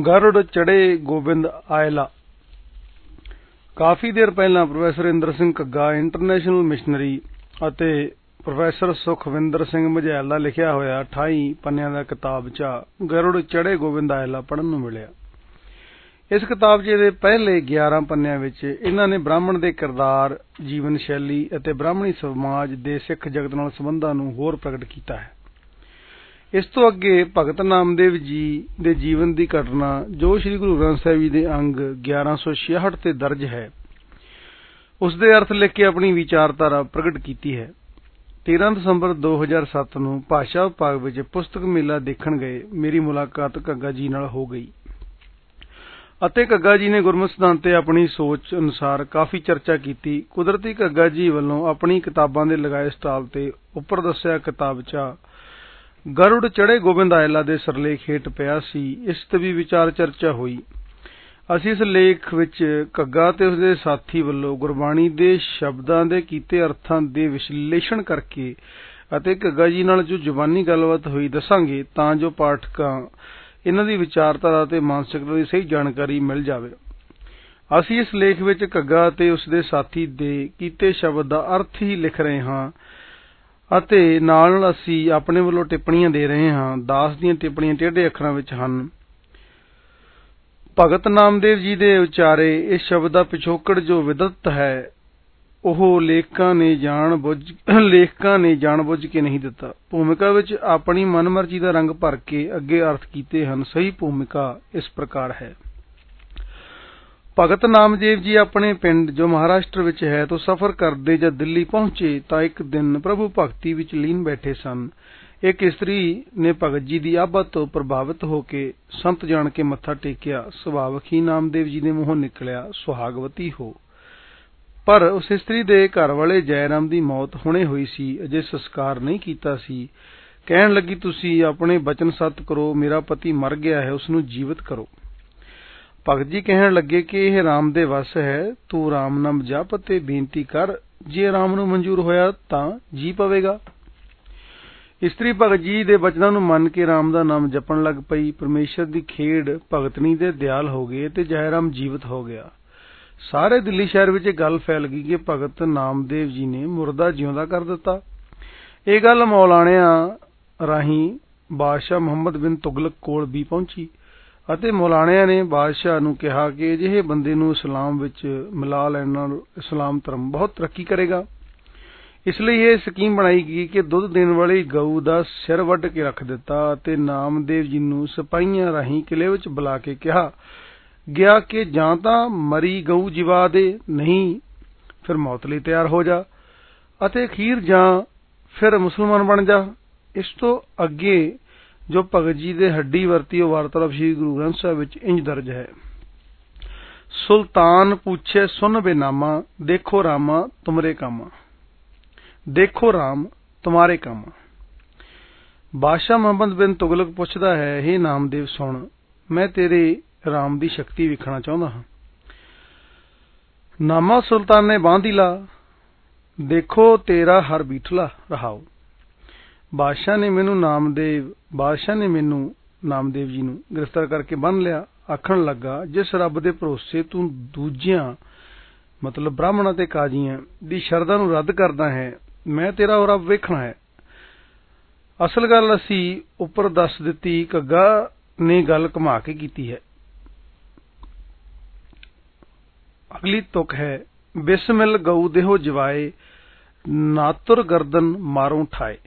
ਗਰੁੜ ਚੜੇ ਗੋਬਿੰਦ ਆਇਲਾ। ਕਾਫੀ ਦੇਰ ਪਹਿਲਾਂ professor Inder Singh Ghagga international missionary ਅਤੇ ਪ੍ਰੋਫੈਸਰ ਸੁਖਵਿੰਦਰ ਸਿੰਘ ਮਝੈਲ ਦਾ ਲਿਖਿਆ ਹੋਇਆ 28 ਪੰਨਿਆਂ ਦਾ ਕਿਤਾਬਚਾ ਗਰੁੜ ਚੜੇ ਗੋਬਿੰਦ ਆਇਲਾ ਪੜਨ ਨੂੰ ਮਿਲਿਆ। ਇਸ ਕਿਤਾਬਚੇ ਦੇ ਪਹਿਲੇ 11 ਪੰਨਿਆਂ ਵਿੱਚ ਇਹਨਾਂ ਨੇ ਬ੍ਰਾਹਮਣ ਦੇ ਕਿਰਦਾਰ, ਜੀਵਨ ਸ਼ੈਲੀ ਅਤੇ ਬ੍ਰਾਹਮਣੀ ਸਮਾਜ ਦੇ ਸਿੱਖ ਜਗਤ ਨਾਲ ਸੰਬੰਧਾਂ ਨੂੰ ਹੋਰ ਪ੍ਰਗਟ ਕੀਤਾ ਹੈ। ਇਸ ਤੋਂ ਅੱਗੇ ਭਗਤ ਨਾਮਦੇਵ ਜੀ ਦੇ ਜੀਵਨ ਦੀ ਘਟਨਾ, ਜੋ ਸ੍ਰੀ ਗੁਰੂ ਗ੍ਰੰਥ ਸਾਹਿਬ ਜੀ ਦੇ ਅੰਗ 1166 ਤੇ ਦਰਜ ਹੈ, ਉਸ ਦੇ ਅਰਥ ਲਿਖ ਕੇ ਆਪਣੀ ਵਿਚਾਰਧਾਰਾ ਪ੍ਰਗਟ ਕੀਤੀ ਹੈ। 13 ਦਸੰਬਰ 2007 ਨੂੰ ਭਾਸ਼ਾ ਵਿਭਾਗ ਵਿੱਚ ਪੁਸਤਕ ਮੇਲਾ ਦੇਖਣ ਗਏ, ਮੇਰੀ ਮੁਲਾਕਾਤ ਕੱਗਾ ਜੀ ਨਾਲ ਹੋ ਗਈ। ਅਤੇ ਕੱਗਾ ਜੀ ਨੇ ਗੁਰਮਤਿ ਸਿਧਾਂਤ ਤੇ ਆਪਣੀ ਸੋਚ ਅਨੁਸਾਰ ਕਾਫੀ ਚਰਚਾ ਕੀਤੀ। ਕੁਦਰਤੀ ਕੱਗਾ ਜੀ ਵੱਲੋਂ ਆਪਣੀ ਕਿਤਾਬਾਂ ਦੇ ਲਗਾਏ ਸਟਾਲ ਤੇ ਉੱਪਰ ਦੱਸਿਆ ਕਿਤਾਬਚਾ ਗਰੁੜ ਚੜੇ ਗੋਬਿੰਦ ਆਇਲਾ ਦੇ ਸਰਲੇਖ ਹੇਠ ਪਿਆ ਸੀ, ਇਸ ਤੇ ਵੀ ਵਿਚਾਰ ਚਰਚਾ ਹੋਈ। ਅਸੀਂ ਇਸ ਲੇਖ ਵਿੱਚ ਕੱਗਾ ਤੇ ਉਸਦੇ ਸਾਥੀ ਵੱਲੋਂ ਗੁਰਬਾਣੀ ਦੇ ਸ਼ਬਦਾਂ ਦੇ ਕੀਤੇ ਅਰਥਾਂ ਦੇ ਵਿਸ਼ਲੇਸ਼ਣ ਕਰਕੇ ਅਤੇ ਘੱਗਾ ਜੀ ਨਾਲ ਜੋ ਜ਼ੁਬਾਨੀ ਗੱਲਬਾਤ ਹੋਈ ਦੱਸਾਂਗੇ, ਤਾਂ ਜੋ ਪਾਠਕਾਂ ਇਹਨਾਂ ਦੀ ਵਿਚਾਰਧਾਰਾ ਤੇ ਮਾਨਸਿਕਤਾ ਦੀ ਸਹੀ ਜਾਣਕਾਰੀ ਮਿਲ ਜਾਵੇ। ਅਸੀਂ ਇਸ ਲੇਖ ਵਿੱਚ ਕੱਗਾ ਤੇ ਉਸਦੇ ਸਾਥੀ ਦੇ ਕੀਤੇ ਸ਼ਬਦ ਦਾ ਅਰਥ ਹੀ ਲਿਖ ਰਹੇ ਹਾਂ ਅਤੇ ਨਾਲ ਨਾਲ ਅਸੀਂ ਆਪਣੇ ਵੱਲੋਂ ਟਿੱਪਣੀਆਂ ਦੇ ਰਹੇ ਹਾਂ। ਦਾਸ ਦੀਆਂ ਟਿੱਪਣੀਆਂ ਟੇਢੇ ਅੱਖਰਾਂ ਵਿੱਚ ਹਨ। ਭਗਤ ਨਾਮਦੇਵ ਜੀ ਦੇ ਉਚਾਰੇ ਇਸ ਸ਼ਬਦ ਦਾ ਪਿਛੋਕੜ ਜੋ ਵਿਦਤ ਹੈ, ਉਹ ਲੇਖਕਾਂ ਨੇ ਜਾਣ ਬੁੱਝ ਲੇਖਕਾਂ ਨੇ ਜਾਣ ਬੁੱਝ ਕੇ ਨਹੀਂ ਦਿੱਤਾ। ਭੂਮਿਕਾ ਵਿੱਚ ਆਪਣੀ ਮਨਮਰਜ਼ੀ ਦਾ ਰੰਗ ਭਰ ਕੇ ਅੱਗੇ ਅਰਥ ਕੀਤੇ ਹਨ। ਸਹੀ ਭੂਮਿਕਾ ਇਸ ਪ੍ਰਕਾਰ ਹੈ। ਭਗਤ ਨਾਮਦੇਵ ਜੀ ਆਪਣੇ ਪਿੰਡ ਜੋ ਮਹਾਰਾਸ਼ਟਰ ਵਿੱਚ ਹੈ ਤੋਂ ਸਫ਼ਰ ਕਰਦੇ ਜਦ ਦਿੱਲੀ ਪਹੁੰਚੇ ਤਾਂ ਇੱਕ ਦਿਨ ਪ੍ਰਭੂ ਭਗਤੀ ਵਿੱਚ ਲੀਨ ਬੈਠੇ ਸਨ। ਇੱਕ ਇਸਤਰੀ ਨੇ ਭਗਤ ਜੀ ਦੀ ਆਬਤ ਤੋਂ ਪ੍ਰਭਾਵਿਤ ਹੋ ਕੇ ਸੰਤ ਜਾਣ ਕੇ ਮੱਥਾ ਟੇਕਿਆ। ਸੁਭਾਵਕ ਹੀ ਨਾਮਦੇਵ ਜੀ ਦੇ ਮੂੰਹੋਂ ਨਿਕਲਿਆ, ਸੁਹਾਗਵਤੀ ਹੋ। ਪਰ ਉਸ ਇਸਤਰੀ ਦੇ ਘਰ ਵਾਲੇ ਜੈਰਾਮ ਦੀ ਮੌਤ ਹੁਣੇ ਹੋਈ ਸੀ, ਅਜੇ ਸੰਸਕਾਰ ਨਹੀਂ ਕੀਤਾ ਸੀ। ਕਹਿਣ ਲੱਗੀ, ਤੁਸੀਂ ਆਪਣੇ ਬਚਨ ਸਤ ਕਰੋ, ਮੇਰਾ ਪਤੀ ਮਰ ਗਿਆ ਹੈ ਉਸ ਨੂੰ ਜੀਵਤ ਕਰੋ। ਭਗਤ ਜੀ ਕਹਿਣ ਲੱਗੇ ਕਿ ਇਹ ਰਾਮ ਦੇ ਵਸ ਹੈ, ਤੂੰ ਰਾਮ ਨਾਮ ਜਪ ਤੇ ਬੇਨਤੀ ਕਰ, ਜੇ ਰਾਮ ਨੂੰ ਮਨਜ਼ੂਰ ਹੋਇਆ ਤਾਂ ਜੀ ਪਵੇਗਾ। ਇਸਤਰੀ ਭਗਤ ਜੀ ਦੇ ਬਚਨਾਂ ਨੂੰ ਮੰਨ ਕੇ ਰਾਮ ਦਾ ਨਾਮ ਜਪਣ ਲੱਗ ਪਈ। ਪਰਮੇਸ਼ਰ ਦੀ ਖੇਡ ਭਗਤਨੀ ਦੇ ਦਿਆਲ ਹੋ ਗਏ ਤੇ ਜੈਰਾਮ ਜੀਵਤ ਹੋ ਗਿਆ। ਸਾਰੇ ਦਿੱਲੀ ਸ਼ਹਿਰ ਵਿੱਚ ਇਹ ਗੱਲ ਫੈਲ ਗਈ ਕਿ ਭਗਤ ਨਾਮਦੇਵ ਜੀ ਨੇ ਮੁਰਦਾ ਜਿਉਂਦਾ ਕਰ ਦਿੱਤਾ। ਇਹ ਗੱਲ ਮੌਲਾਣਿਆਂ ਰਾਹੀਂ ਬਾਦਸ਼ਾਹ ਮੁਹੰਮਦ ਬਿਨ ਤੁਗਲਕ ਕੋਲ ਵੀ ਪਹੁੰਚੀ। ਅਤੇ ਮੌਲਾਣਿਆਂ ਨੇ ਬਾਦਸ਼ਾਹ ਨੂੰ ਕਿਹਾ ਕਿ ਅਜਿਹੇ ਬੰਦੇ ਨੂੰ ਇਸਲਾਮ ਵਿੱਚ ਮਿਲਾ ਲੈਣ ਨਾਲ ਇਸਲਾਮ ਧਰਮ ਬਹੁਤ ਤਰੱਕੀ ਕਰੇਗਾ। ਇਸ ਲਈ ਇਹ ਸਕੀਮ ਬਣਾਈ ਗਈ ਕਿ ਦੁੱਧ ਦੇਣ ਵਾਲੀ ਗਊ ਦਾ ਸਿਰ ਵੱਢ ਕੇ ਰੱਖ ਦਿੱਤਾ ਅਤੇ ਨਾਮਦੇਵ ਜੀ ਨੂੰ ਸਿਪਾਹੀਆਂ ਰਾਹੀਂ ਕਿਲੇ ਵਿੱਚ ਬੁਲਾ ਕੇ ਕਿਹਾ ਗਿਆ ਕਿ ਜਾਂ ਤਾਂ ਮਰੀ ਗਊ ਜਿਵਾ ਦੇ, ਨਹੀਂ, ਫਿਰ ਮੌਤ ਲਈ ਤਿਆਰ ਹੋ ਜਾ ਅਤੇ ਅਖੀਰ ਜਾਂ ਫਿਰ ਮੁਸਲਮਾਨ ਬਣ ਜਾ। ਇਸ ਤੋਂ ਅੱਗੇ ਜੋ ਭਗਤ ਜੀ ਦੇ ਹੱਡੀ ਵਰਤੀ ਉਹ ਵਾਰਤਾਲਾਪ ਸ੍ਰੀ ਗੁਰੂ ਗ੍ਰੰਥ ਸਾਹਿਬ ਵਿੱਚ ਇੰਜ ਦਰਜ ਹੈ। ਸੁਲਤਾਨ ਪੁੱਛੇ, ਸੁਨ ਬੇਨਾਮਾ ਦੇਖੋ ਰਾਮਾ, ਤੁਮਰੇ ਕਾਮਾ। ਦੇਖੋ ਰਾਮ, ਤੁਮਾਰੇ ਕਾਮਾ। ਬਾਦਸ਼ਾਹ ਮੁਹੰਮਦ ਬਿਨ ਤੁਗਲਕ ਪੁੱਛਦਾ ਹੈ हे ਨਾਮਦੇਵ, ਸੁਣ, ਮੈਂ ਤੇਰੇ ਰਾਮ ਦੀ ਸ਼ਕਤੀ ਵੇਖਣਾ ਚਾਹੁੰਦਾ ਹਾਂ। ਨਾਮਾ ਸੁਲਤਾਨ ਨੇ ਬਾਂਧੀ ਲਾ, ਦੇਖੋ ਤੇਰਾ ਹਰ ਬੀਠਲਾ ਰਹਾਓ ਬਾਦਸ਼ਾਹ ਨੇ ਮੈਨੂੰ ਨਾਮਦੇਵ, ਬਾਦਸ਼ਾਹ ਨੇ ਮੈਨੂੰ ਨਾਮਦੇਵ ਜੀ ਨੂੰ ਗ੍ਰਿਫਤਾਰ ਕਰਕੇ ਬੰਨ ਲਿਆ। ਆਖਣ ਲੱਗਾ, ਜਿਸ ਰੱਬ ਦੇ ਭਰੋਸੇ ਤੂੰ ਦੂਜਿਆਂ, ਮਤਲਬ ਬ੍ਰਾਹਮਣਾਂ ਤੇ ਕਾਜੀਆਂ ਦੀ ਸ਼ਰਧਾ ਨੂੰ ਰੱਦ ਕਰਦਾ ਹੈ, ਮੈਂ ਤੇਰਾ ਉਹ ਰੱਬ ਵੇਖਣਾ ਹੈ। ਅਸਲ ਗੱਲ ਅਸੀਂ ਉੱਪਰ ਦੱਸ ਦਿੱਤੀ ਕੱਗਾ ਨੇ ਗੱਲ ਘੁਮਾ ਕੇ ਕੀਤੀ ਹੈ। ਅਗਲੀ ਤੁਕ ਹੈ, ਬਿਸਮਿਲ ਗਊ ਦੇਹੋ ਜਵਾਏ, ਨਾਤੁਰ ਗਰਦਨ ਮਾਰੋਂ ਠਾਏ।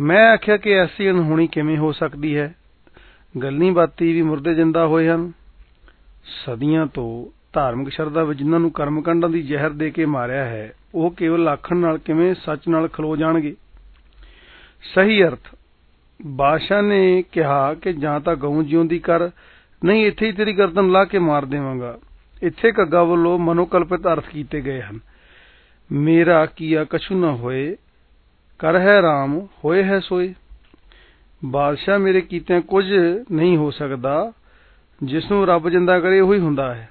ਮੈਂ ਆਖਿਆ ਕਿ ਐਸੀ ਅਣਹੋਣੀ ਕਿਵੇਂ ਹੋ ਸਕਦੀ ਹੈ? ਗੱਲਨੀ ਬਾਤੀ ਵੀ ਮੁਰਦੇ ਜਿੰਦਾ ਹੋਏ ਹਨ। ਸਦੀਆਂ ਤੋਂ ਧਾਰਮਿਕ ਸ਼ਰਧਾ ਵਿੱਚ ਜਿਨ੍ਹਾਂ ਨੂੰ ਕਰਮਕਾਂਡਾਂ ਦੀ ਜ਼ਹਿਰ ਦੇ ਕੇ ਮਾਰਿਆ ਹੈ, ਉਹ ਕੇਵਲ ਆਖਣ ਨਾਲ ਕਿਵੇਂ ਸੱਚ ਨਾਲ ਖਲੋ ਜਾਣਗੇ? ਸਹੀ ਅਰਥ। ਬਾਦਸ਼ਾਹ ਨੇ ਕਿਹਾ ਕਿ ਜਾਂ ਤਾਂ ਗਊ ਜਿਉਂਦੀ ਕਰ, ਨਹੀਂ, ਇੱਥੇ ਹੀ ਤੇਰੀ ਗਰਦਨ ਲਾ ਕੇ ਮਾਰ ਦੇਵਾਂਗਾ। ਇੱਥੇ ਘੱਗਾ ਵੱਲੋਂ ਮਨੋਕਲਪਿਤ ਅਰਥ ਕੀਤੇ ਗਏ ਹਨ। ਮੇਰਾ ਕੀਆ ਕਛੂ ਨਾ ਹੋਏ ਕਰ ਹੈ RAM ਹੋਏ ਹੈ ਸੋਏ। ਬਾਦਸ਼ਾਹ ਮੇਰੇ ਕੀਤਿਆਂ ਕੁਝ ਨਹੀਂ ਹੋ ਸਕਦਾ ਜਿਸ ਨੂੰ ਰੱਬ ਜਿੰਦਾ ਕਰੇ ਉਹੀ ਹੁੰਦਾ ਹੈ।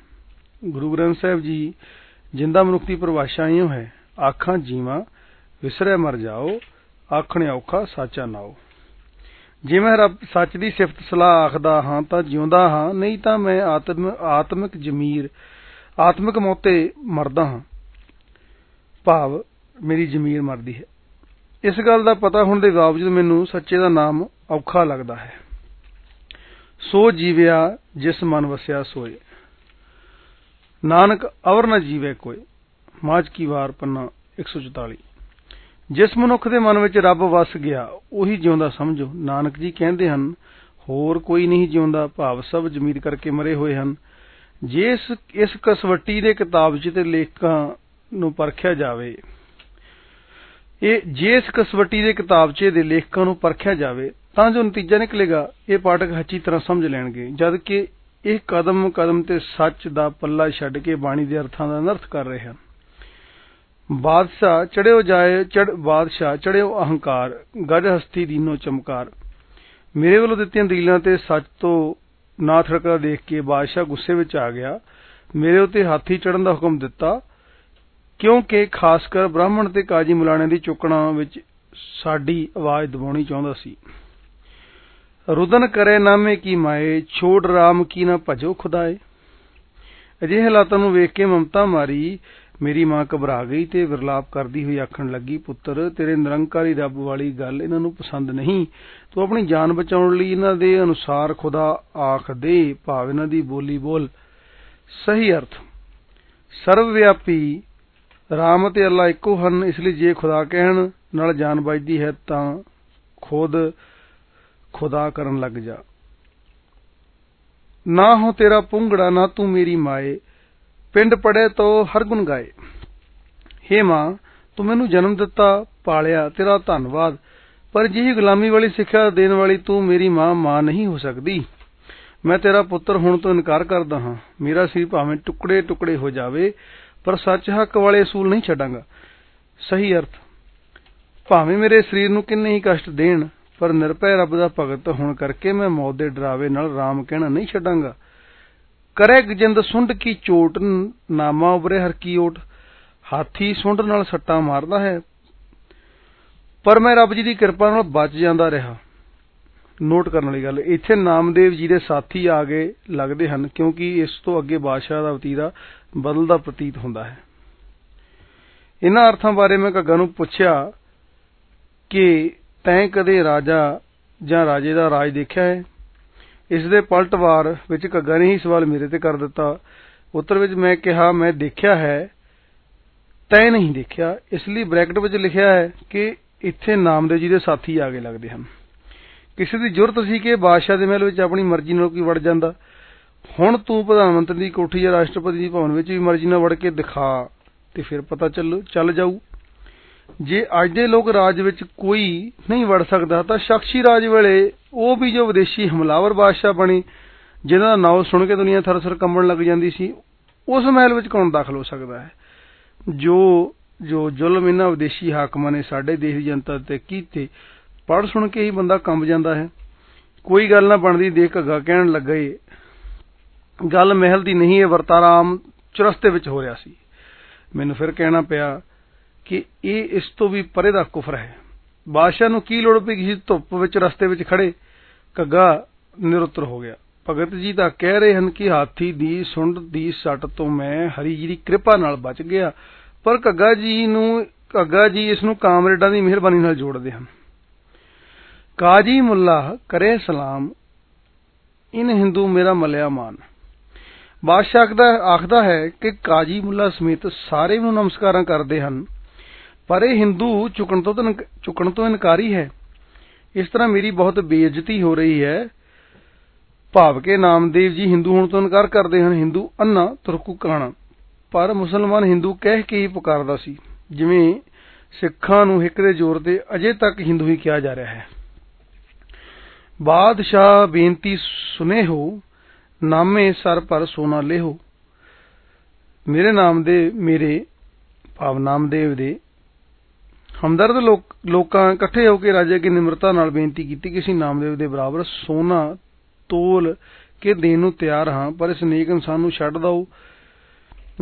ਗੁਰੂ ਗ੍ਰੰਥ ਸਾਹਿਬ ਜੀ, ਜਿੰਦਾ ਮਨੁੱਖ ਦੀ ਪਰਿਭਾਸ਼ਾ ਇਉਂ ਹੈ, ਆਖਾਂ ਜੀਵਾਂ, ਵਿਸਰੈ ਮਰ ਜਾਓ, ਆਖਣ ਔਖਾ ਸਾਚਾ ਨਾਓ ਜੇ ਮੈਂ ਰੱਬ ਸੱਚ ਦੀ ਸਿਫਤ ਸਲਾਹ ਆਖਦਾ ਹਾਂ ਤਾਂ ਜਿਉਂਦਾ ਹਾਂ, ਨਹੀਂ ਤਾਂ ਮੈਂ ਆਤਮ, ਆਤਮਿਕ ਜ਼ਮੀਰ, ਆਤਮਿਕ ਮੌਤੇ ਮਰਦਾ ਹਾਂ। ਭਾਵ ਮੇਰੀ ਜ਼ਮੀਰ ਮਰਦੀ ਹੈ। ਇਸ ਗੱਲ ਦਾ ਪਤਾ ਹੋਣ ਦੇ ਬਾਵਜੂਦ ਮੈਨੂੰ ਸੱਚੇ ਦਾ ਨਾਮ ਔਖਾ ਲੱਗਦਾ ਹੈ। ਸੋ ਜੀਵਿਆ ਜਿਸ ਮਨ ਵਸਿਆ ਸੋਏ। ਨਾਨਕ ਅਵਰ ਨ ਜੀਵੇ ਕੋਈ। ਮਾਝ ਕੀ ਵਾਰ ਪੰਨਾ 144 ਜਿਸ ਮਨੁੱਖ ਦੇ ਮਨ ਵਿੱਚ ਰੱਬ ਵਸ ਗਿਆ, ਉਹੀ ਜਿਉਂਦਾ ਸਮਝੋ। ਨਾਨਕ ਜੀ ਕਹਿੰਦੇ ਹਨ, ਹੋਰ ਕੋਈ ਨਹੀਂ ਜਿਉਂਦਾ, ਭਾਵ ਸਭ ਜ਼ਮੀਰ ਕਰਕੇ ਮਰੇ ਹੋਏ ਹਨ। ਜੇ ਇਸ ਇਸ ਕਸਵੱਟੀ ਦੇ ਕਿਤਾਬ 'ਚ ਤੇ ਲੇਖਕਾਂ ਨੂੰ ਪਰਖਿਆ ਜਾਵੇ ਇਹ ਜੇ ਇਸ ਕਸਵੱਟੀ ਦੇ ਕਿਤਾਬਚੇ ਦੇ ਲੇਖਕਾਂ ਨੂੰ ਪਰਖਿਆ ਜਾਵੇ, ਤਾਂ ਜੋ ਨਤੀਜਾ ਨਿਕਲੇਗਾ, ਇਹ ਪਾਠਕ ਅੱਛੀ ਤਰ੍ਹਾਂ ਸਮਝ ਲੈਣਗੇ, ਜਦਕਿ ਇਹ ਕਦਮ ਕਦਮ ਤੇ ਸੱਚ ਦਾ ਪੱਲਾ ਛੱਡ ਕੇ ਬਾਣੀ ਦੇ ਅਰਥਾਂ ਦਾ ਅਨਰਥ ਕਰ ਰਹੇ ਹਨ। ਬਾਦਸ਼ਾਹ, ਚੜਿਓ ਜਾਏ ਚੜ ਬਾਦਸ਼ਾਹ, ਚੜਿਓ ਅਹੰਕਾਰ ਗਜ ਹਸਤੀ ਦੀਨੋ ਚਮਕਾਰ। ਮੇਰੇ ਵੱਲੋਂ ਦਿੱਤੀਆਂ ਦਲੀਲਾਂ ਤੇ ਸੱਚ ਤੋਂ ਨਾ ਥੜਕਾ ਦੇਖ ਕੇ ਬਾਦਸ਼ਾਹ ਗੁੱਸੇ ਵਿੱਚ ਆ ਗਿਆ। ਮੇਰੇ ਉਤੇ ਹਾਥੀ ਚੜਨ ਦਾ ਹੁਕਮ ਦਿੱਤਾ। ਕਿਉਂਕਿ ਖਾਸ ਕਰ ਬ੍ਰਾਹਮਣ ਤੇ ਕਾਜੀ ਮੁਲਾਣੇ ਦੀ ਚੁੱਕਣਾ ਵਿੱਚ ਸਾਡੀ ਆਵਾਜ਼ ਦਬਾਉਣੀ ਚਾਹੁੰਦਾ ਸੀ। ਰੁਦਨ ਕਰੇ ਨਾਮੇ ਕੀ ਮਾਏ, ਛੋੜ ਰਾਮ ਕੀ ਨਾ ਭਜੋ ਖੁਦਾਏ। ਅਜਿਹੇ ਹਾਲਾਤਾਂ ਨੂੰ ਵੇਖ ਕੇ ਮਮਤਾ ਮਾਰੀ, ਮੇਰੀ ਮਾਂ ਘਬਰਾ ਗਈ ਤੇ ਵਿਰਲਾਪ ਕਰਦੀ ਹੋਈ ਆਖਣ ਲੱਗੀ, ਪੁੱਤਰ, ਤੇਰੇ ਨਿਰੰਕਾਰੀ ਰੱਬ ਵਾਲੀ ਗੱਲ ਇਹਨਾਂ ਨੂੰ ਪਸੰਦ ਨਹੀਂ। ਤੂੰ ਆਪਣੀ ਜਾਨ ਬਚਾਉਣ ਲਈ ਇਹਨਾਂ ਦੇ ਅਨੁਸਾਰ ਖੁਦਾ ਆਖ ਦੇ, ਭਾਵ ਇਹਨਾਂ ਦੀ ਬੋਲੀ ਬੋਲ। ਸਹੀ ਅਰਥ। ਸਰਵ ਵਿਆਪੀ ਰਾਮ ਅਤੇ ਅੱਲਾ ਇੱਕੋ ਹਨ, ਇਸ ਲਈ ਜੇ ਖੁਦਾ ਕਹਿਣ, ਨਾਲ ਜਾਨ ਬਚਦੀ ਹੈ ਤਾਂ ਖੁਦ ਖੁਦਾ ਕਰਨ ਲੱਗ ਜਾ। ਨਾ ਹੋ ਤੇਰਾ ਪੁੰਗੜਾ, ਨਾ ਤੂੰ ਮੇਰੀ ਮਾਏ। ਪਿੰਡ ਪੜੇ ਤੋ ਹਰ ਗੁਣ ਗਾਏ। ਹੇ ਮਾਂ, ਤੂੰ ਮੈਨੂੰ ਜਨਮ ਦਿੱਤਾ, ਪਾਲਿਆ ਤੇਰਾ ਧੰਨਵਾਦ। ਪਰ ਜਿਹੀ ਗੁਲਾਮੀ ਵਾਲੀ ਸਿੱਖਿਆ ਦੇਣ ਵਾਲੀ ਤੂੰ ਮੇਰੀ ਮਾਂ ਮਾਂ ਨਹੀਂ ਹੋ ਸਕਦੀ। ਮੈਂ ਤੇਰਾ ਪੁੱਤਰ ਹੋਣ ਤੋਂ ਇਨਕਾਰ ਕਰਦਾ ਹਾਂ। ਮੇਰਾ ਸਰੀਰ ਭਾਵੇਂ ਟੁਕੜੇ ਟੁਕੜੇ ਹੋ ਜਾਵੇ ਪਰ ਸੱਚ ਹੱਕ ਵਾਲੇ ਅਸੂਲ ਨਹੀਂ ਛੱਡਾਂਗਾ। ਸਹੀ ਅਰਥ। ਭਾਵੇਂ ਮੇਰੇ ਸਰੀਰ ਨੂੰ ਕਿੰਨੇ ਹੀ ਕਸ਼ਟ ਦੇਣ, ਪਰ ਨਿਰਭੈ ਰੱਬ ਦਾ ਭਗਤ ਹੋਣ ਕਰਕੇ ਮੈਂ ਮੌਤ ਦੇ ਡਰਾਵੇ ਨਾਲ ਰਾਮ ਕਹਿਣਾ ਨਹੀਂ ਛੱਡਾਂਗਾ। ਕਰੇ ਗਜਿੰਦ ਸੁੰਡ ਕੀ ਚੋਟ, ਨਾਮਾ ਉਬਰੇ ਹਰ ਕੀ ਓਟ। ਹਾਥੀ ਸੁੰਡ ਨਾਲ ਸੱਟਾਂ ਮਾਰਦਾ ਹੈ, ਪਰ ਮੈਂ ਰੱਬ ਜੀ ਦੀ ਕਿਰਪਾ ਨਾਲ ਬਚ ਜਾਂਦਾ ਰਿਹਾ। ਨੋਟ ਕਰਨ ਵਾਲੀ ਗੱਲ, ਇੱਥੇ ਨਾਮਦੇਵ ਜੀ ਦੇ ਸਾਥੀ ਆ ਗਏ, ਲੱਗਦੇ ਹਨ, ਕਿਉਂਕਿ ਇਸ ਤੋਂ ਅੱਗੇ ਬਾਦਸ਼ਾਹ ਦਾ ਵਤੀਰਾ ਬਦਲਦਾ ਪ੍ਰਤੀਤ ਹੁੰਦਾ ਹੈ। ਇਹਨਾਂ ਅਰਥਾਂ ਬਾਰੇ ਮੈਂ ਘੱਗਾ ਨੂੰ ਪੁੱਛਿਆ ਕਿ ਤੈਂ ਕਦੇ ਰਾਜਾ ਜਾਂ ਰਾਜੇ ਦਾ ਰਾਜ ਦੇਖਿਆ ਹੈ? ਇਸ ਦੇ ਪਲਟਵਾਰ ਵਿੱਚ ਘੱਗਾ ਨੇ ਹੀ ਸਵਾਲ ਮੇਰੇ ਤੇ ਕਰ ਦਿੱਤਾ। ਉੱਤਰ ਵਿੱਚ ਮੈਂ ਕਿਹਾ, ਮੈਂ ਦੇਖਿਆ ਹੈ। ਤੈਂ ਨਹੀਂ ਦੇਖਿਆ। ਇਸ ਲਈ ਬ੍ਰੈਕਟ ਵਿੱਚ ਲਿਖਿਆ ਹੈ ਕਿ ਇੱਥੇ ਨਾਮਦੇਵ ਜੀ ਦੇ ਸਾਥੀ ਆ ਕੇ ਲੱਗਦੇ ਹਨ। ਕਿਸੇ ਦੀ ਜ਼ਰੂਰਤ ਸੀ ਕਿ ਬਾਦਸ਼ਾਹ ਦੇ ਮਹਿਲ ਵਿੱਚ ਆਪਣੀ ਮਰਜ਼ੀ ਨਾਲ ਕੋਈ ਵੜ ਜਾਂਦਾ। ਹੁਣ ਤੂੰ ਪ੍ਰਧਾਨ ਮੰਤਰੀ ਦੀ ਕੋਠੀ ਜਾਂ ਰਾਸ਼ਟਰਪਤੀ ਦੀ ਭਵਨ ਵਿੱਚ ਵੀ ਮਰਜ਼ੀ ਨਾਲ ਵੜ ਕੇ ਦਿਖਾ ਤੇ ਫਿਰ ਪਤਾ ਚੱਲ ਚੱਲ ਜਾਊ। ਜੇ ਅੱਜ ਦੇ ਲੋਕ ਰਾਜ ਵਿੱਚ ਕੋਈ ਨਹੀਂ ਵੜ ਸਕਦਾ, ਤਾਂ ਸ਼ਖਸੀ ਰਾਜ ਵੇਲੇ ਉਹ ਵੀ ਜੋ ਵਿਦੇਸ਼ੀ ਹਮਲਾਵਰ ਬਾਦਸ਼ਾਹ ਬਣੇ, ਜਿਨ੍ਹਾਂ ਦਾ ਨਾਮ ਸੁਣ ਕੇ ਦੁਨੀਆ ਥਰਥਰ ਕੰਬਣ ਲੱਗ ਜਾਂਦੀ ਸੀ, ਉਸ ਮਹਿਲ ਵਿੱਚ ਕੌਣ ਦਾਖਲ ਹੋ ਸਕਦਾ ਹੈ? ਜੋ ਜੋ ਜ਼ੁਲਮ ਇਹਨਾਂ ਵਿਦੇਸ਼ੀ ਹਾਕਮਾਂ ਨੇ ਸਾਡੇ ਦੇਸ਼ ਦੀ ਜਨਤਾ ਤੇ ਕੀਤੇ ਪੜ ਸੁਣ ਕੇ ਹੀ ਬੰਦਾ ਕੰਬ ਜਾਂਦਾ ਹੈ। ਕੋਈ ਗੱਲ ਨਾ ਬਣਦੀ, ਦੇਖ ਘੱਗਾ ਕਹਿਣ ਲੱਗੇ ਗੱਲ ਮਹਿਲ ਦੀ ਨਹੀਂ, ਇਹ ਵਰਤਾਰਾਮ ਚੁਰਸਤੇ ਵਿੱਚ ਹੋ ਰਿਹਾ ਸੀ। ਮੈਨੂੰ ਫਿਰ ਕਹਿਣਾ ਪਿਆ ਕਿ ਇਹ ਇਸ ਤੋਂ ਵੀ ਪਰੇ ਦਾ ਕੁਫਰ ਹੈ। ਬਾਦਸ਼ਾਹ ਨੂੰ ਕੀ ਲੋੜ ਪਈ ਕਿਸੇ ਧੁੱਪ ਵਿੱਚ ਰਸਤੇ ਵਿੱਚ ਖੜੇ ਘੱਗਾ ਨਿਰੁੱਤਰ ਹੋ ਗਿਆ। ਭਗਤ ਜੀ ਤਾਂ ਕਹਿ ਰਹੇ ਹਨ ਕਿ ਹਾਥੀ ਦੀ, ਸੁੰਡ ਦੀ ਸੱਟ ਤੋਂ ਮੈਂ ਹਰੀ ਜੀ ਦੀ ਕਿਰਪਾ ਨਾਲ ਬਚ ਗਿਆ। ਪਰ ਘੱਗਾ ਜੀ ਨੂੰ, ਘੱਗਾ ਜੀ ਇਸ ਨੂੰ ਕਾਮਰੇਡਾਂ ਦੀ ਮਿਹਰਬਾਨੀ ਨਾਲ ਜੋੜਦੇ ਹਨ। ਕਾਜੀ ਮੁੱਲਾ, ਕਰੇ ਸਲਾਮ, ਇਨ ਹਿੰਦੂ ਮੇਰਾ ਮਲਿਆ ਮਾਨ। ਬਾਦਸ਼ਾਹ ਆਖਦਾ ਹੈ ਕਿ ਕਾਜੀ ਮੁੱਲਾ ਸਮੇਤ ਸਾਰੇ ਨੂੰ ਨਮਸਕਾਰਾਂ ਕਰਦੇ ਹਨ। ਪਰ ਇਹ ਹਿੰਦੂ ਚੁਕਣ ਤੋਂ ਚੁਕਣ ਤੋਂ ਇਨਕਾਰੀ ਹੈ। ਇਸ ਤਰ੍ਹਾਂ ਮੇਰੀ ਬਹੁਤ ਬੇਇੱਜ਼ਤੀ ਹੋ ਰਹੀ ਹੈ। ਭਾਵ ਕੇ ਨਾਮਦੇਵ ਜੀ ਹਿੰਦੂ ਹੋਣ ਤੋਂ ਇਨਕਾਰ ਕਰਦੇ ਹਨ। ਹਿੰਦੂ ਅੰਨਾ ਤੁਰਕੂ ਕਾਣਾ ਪਰ ਮੁਸਲਮਾਨ ਹਿੰਦੂ ਕਹਿ ਕੇ ਹੀ ਪੁਕਾਰਦਾ ਸੀ, ਜਿਵੇਂ ਸਿੱਖਾਂ ਨੂੰ ਹਿੱਕ ਦੇ ਜ਼ੋਰ ਤੇ ਅਜੇ ਤੱਕ ਹਿੰਦੂ ਹੀ ਕਿਹਾ ਜਾ ਰਿਹਾ ਹੈ। ਬਾਦਸ਼ਾਹ ਬੇਨਤੀ ਸੁਨੇਹੋ ਨਾਮੇ ਸਰ ਪਰ ਸੋਨਾ ਲੇਹੋ। ਮੇਰੇ ਨਾਮ ਦੇ ਮੇਰੇ ਭਾਵ ਨਾਮਦੇਵ ਦੇ। ਹਮਦਰਦ ਲੋਕਾਂ ਇਕੱਠੇ ਹੋ ਕੇ ਰਾਜੇ ਅੱਗੇ ਨਿਮਰਤਾ ਨਾਲ ਬੇਨਤੀ ਕੀਤੀ ਕਿ ਅਸੀਂ ਨਾਮਦੇਵ ਦੇ ਬਰਾਬਰ ਸੋਨਾ, ਤੋਲ ਕੇ ਦੇਣ ਨੂੰ ਤਿਆਰ ਹਾਂ, ਪਰ ਇਸ ਨੇਕ ਇਨਸਾਨ ਨੂੰ ਛੱਡ ਦਿਓ।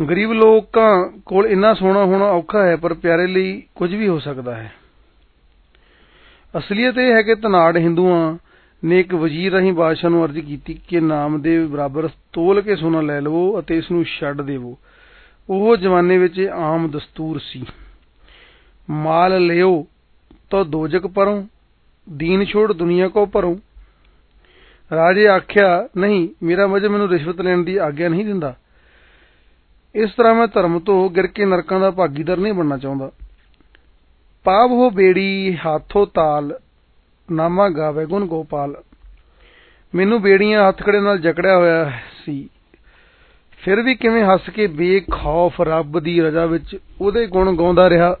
ਗਰੀਬ ਲੋਕਾਂ ਕੋਲ ਇੰਨਾ ਸੋਨਾ ਹੋਣਾ ਔਖਾ ਹੈ, ਪਰ ਪਿਆਰੇ ਲਈ ਕੁਝ ਵੀ ਹੋ ਸਕਦਾ ਹੈ। ਅਸਲੀਅਤ ਇਹ ਹੈ ਕਿ ਤਨਾੜ ਹਿੰਦੂਆਂ ਨੇ ਇੱਕ ਵਜ਼ੀਰ ਰਾਹੀਂ ਬਾਦਸ਼ਾਹ ਨੂੰ ਅਰਜ਼ ਕੀਤੀ ਕਿ ਨਾਮ ਨਾਮਦੇਵ ਬਰਾਬਰ ਤੋਲ ਕੇ ਸੋਨਾ ਲੈ ਲਵੋ ਅਤੇ ਇਸ ਨੂੰ ਛੱਡ ਦੇਵੋ। ਉਹ ਜ਼ਮਾਨੇ ਵਿੱਚ ਆਮ ਦਸਤੂਰ ਸੀ। ਮਾਲ ਲਿਓ ਤੋ ਦੋਜਕ ਪਰੋਂ ਦੀਨ ਛੋੜ ਦੁਨੀਆ ਕੋ ਪਰੋਂ ਰਾਜੇ ਆਖਿਆ, ਨਹੀਂ, ਮੇਰਾ ਮਜਬ ਮੈਨੂੰ ਰਿਸ਼ਵਤ ਲੈਣ ਦੀ ਆਗਿਆ ਨਹੀਂ ਦਿੰਦਾ। ਇਸ ਤਰ੍ਹਾਂ ਮੈਂ ਧਰਮ ਤੋਂ ਗਿਰ ਕੇ ਨਰਕਾਂ ਦਾ ਭਾਗੀਦਾਰ ਨਹੀਂ ਬਣਨਾ ਚਾਹੁੰਦਾ। ਪਾਵ ਹੋ ਬੇੜੀ, ਹਾਥੋ ਤਾਲ ਨਾਮਾ ਗਾਵੇ ਗੁਣ ਗੋਪਾਲ। ਮੈਨੂੰ ਬੇੜੀਆਂ ਹੱਥਕੜੇ ਨਾਲ ਜਕੜਿਆ ਹੋਇਆ ਸੀ। ਫਿਰ ਵੀ ਕਿਵੇਂ ਹੱਸ ਕੇ ਬੇਖੌਫ ਰੱਬ ਦੀ ਰਜ਼ਾ ਵਿੱਚ ਉਹਦੇ ਗੁਣ ਗਾਉਂਦਾ ਰਿਹਾ।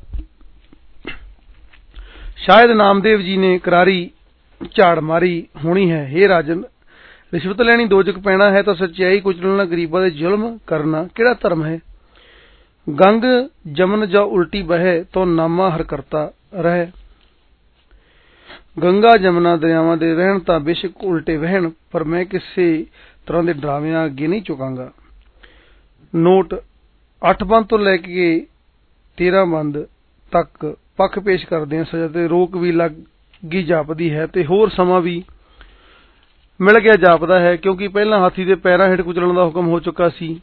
ਸ਼ਾਇਦ ਨਾਮਦੇਵ ਜੀ ਨੇ ਕਰਾਰੀ, ਝਾੜ ਮਾਰੀ ਹੋਣੀ ਹੈ। हे ਰਾਜਨ, ਰਿਸ਼ਵਤ ਲੈਣੀ ਦੋਜਕ ਪੈਣਾ ਹੈ ਤਾਂ ਸੱਚਾਈ ਕੁਚਲਣਾ ਗਰੀਬਾਂ ਦੇ ਜ਼ੁਲਮ ਕਰਨਾ ਕਿਹੜਾ ਧਰਮ ਹੈ? ਗੰਗ ਜਮਨ ਜਾਂ ਉਲਟੀ ਬਹਿ ਤੋ ਨਾਮਾ ਹਰ ਕਰਤਾ ਰਹੇ। ਗੰਗਾ ਜਮਨਾ ਦਰਿਆਵਾਂ ਦੇ ਰਹਿਣ ਤਾਂ ਬੇਸ਼ੱਕ ਉਲਟੇ ਵਹਿਣ, ਪਰ ਮੈਂ ਕਿਸੇ ਤਰ੍ਹਾਂ ਦੇ ਡਰਾਵਿਆਂ ਅੱਗੇ ਨਹੀਂ ਝੁਕਾਂਗਾ। ਨੋਟ 8 ਬੰਦ ਤੋਂ ਲੈ ਕੇ 13 ਬੰਦ ਤੱਕ ਪੱਖ ਪੇਸ਼ ਕਰਦੇ ਹਾਂ। ਸਜ਼ਾ ਤੇ ਰੋਕ ਵੀ ਲੱਗੀ ਜਾਪਦੀ ਹੈ ਤੇ ਹੋਰ ਸਮਾਂ ਵੀ ਮਿਲ ਗਿਆ ਜਾਪਦਾ ਹੈ, ਕਿਉਂਕਿ ਪਹਿਲਾਂ ਹਾਥੀ ਦੇ ਪੈਰਾਂ ਹੇਠ ਕੁਚਲਣ ਦਾ ਹੁਕਮ ਹੋ ਚੁੱਕਾ ਸੀ।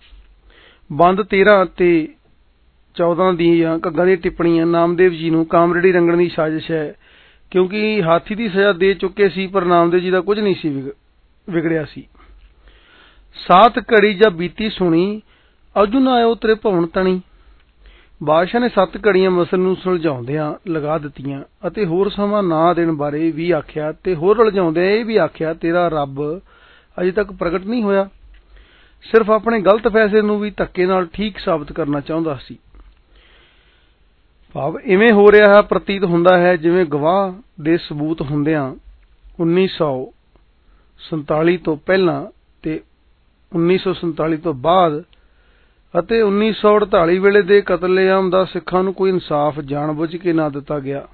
ਬੰਦ 13 ਤੇ 14 ਦੀਆਂ ਘੱਗਾਂ ਦੀਆਂ ਟਿੱਪਣੀਆਂ। ਨਾਮਦੇਵ ਜੀ ਨੂੰ ਕਾਮਰੇਡੀ ਰੰਗਣ ਦੀ ਸਾਜ਼ਿਸ਼ ਹੈ। ਕਿਉਂਕਿ ਹਾਥੀ ਦੀ ਸਜ਼ਾ ਦੇ ਚੁੱਕੇ ਸੀ, ਪਰ ਨਾਮਦੇਵ ਜੀ ਦਾ ਕੁਝ ਨਹੀਂ ਸੀ ਵਿਗੜਿਆ ਸੀ। ਸਾਤ ਘੜੀ ਜਾਂ ਬੀਤੀ ਸੁਣੀ ਅਜੂ ਨਾ ਆਇਓ ਤੇਰੇ ਭਵਨ ਤਣੀ। ਬਾਦਸ਼ਾਹ ਨੇ ਸੱਤ ਘੜੀਆਂ ਮਸਲ ਨੂੰ ਸੁਲਝਾਉਂਦਿਆਂ ਲਗਾ ਦਿੱਤੀਆਂ ਅਤੇ ਹੋਰ ਸਮਾਂ ਨਾ ਦੇਣ ਬਾਰੇ ਵੀ ਆਖਿਆ ਤੇ ਹੋਰ ਉਲਝਾਉਂਦਿਆਂ ਇਹ ਵੀ ਆਖਿਆ, ਤੇਰਾ ਰੱਬ ਅਜੇ ਤੱਕ ਪ੍ਰਗਟ ਨਹੀਂ ਹੋਇਆ। ਸਿਰਫ ਆਪਣੇ ਗਲਤ ਫੈਸਲੇ ਨੂੰ ਵੀ ਧੱਕੇ ਨਾਲ ਠੀਕ ਸਾਬਤ ਕਰਨਾ ਚਾਹੁੰਦਾ ਸੀ। ਭਾਵ ਇਵੇਂ ਹੋ ਰਿਹਾ ਪ੍ਰਤੀਤ ਹੁੰਦਾ ਹੈ, ਜਿਵੇਂ ਗਵਾਹ ਦੇ ਸਬੂਤ ਹੁੰਦਿਆਂ 1947 ਤੋਂ ਪਹਿਲਾਂ ਤੇ 1947 ਤੋਂ ਬਾਅਦ ਅਤੇ 1948 ਵੇਲੇ ਦੇ ਕਤਲੇਆਮ ਦਾ ਸਿੱਖਾਂ ਨੂੰ ਕੋਈ ਇਨਸਾਫ ਜਾਣਬੁੱਝ ਕੇ ਨਾ ਦਿੱਤਾ ਗਿਆ।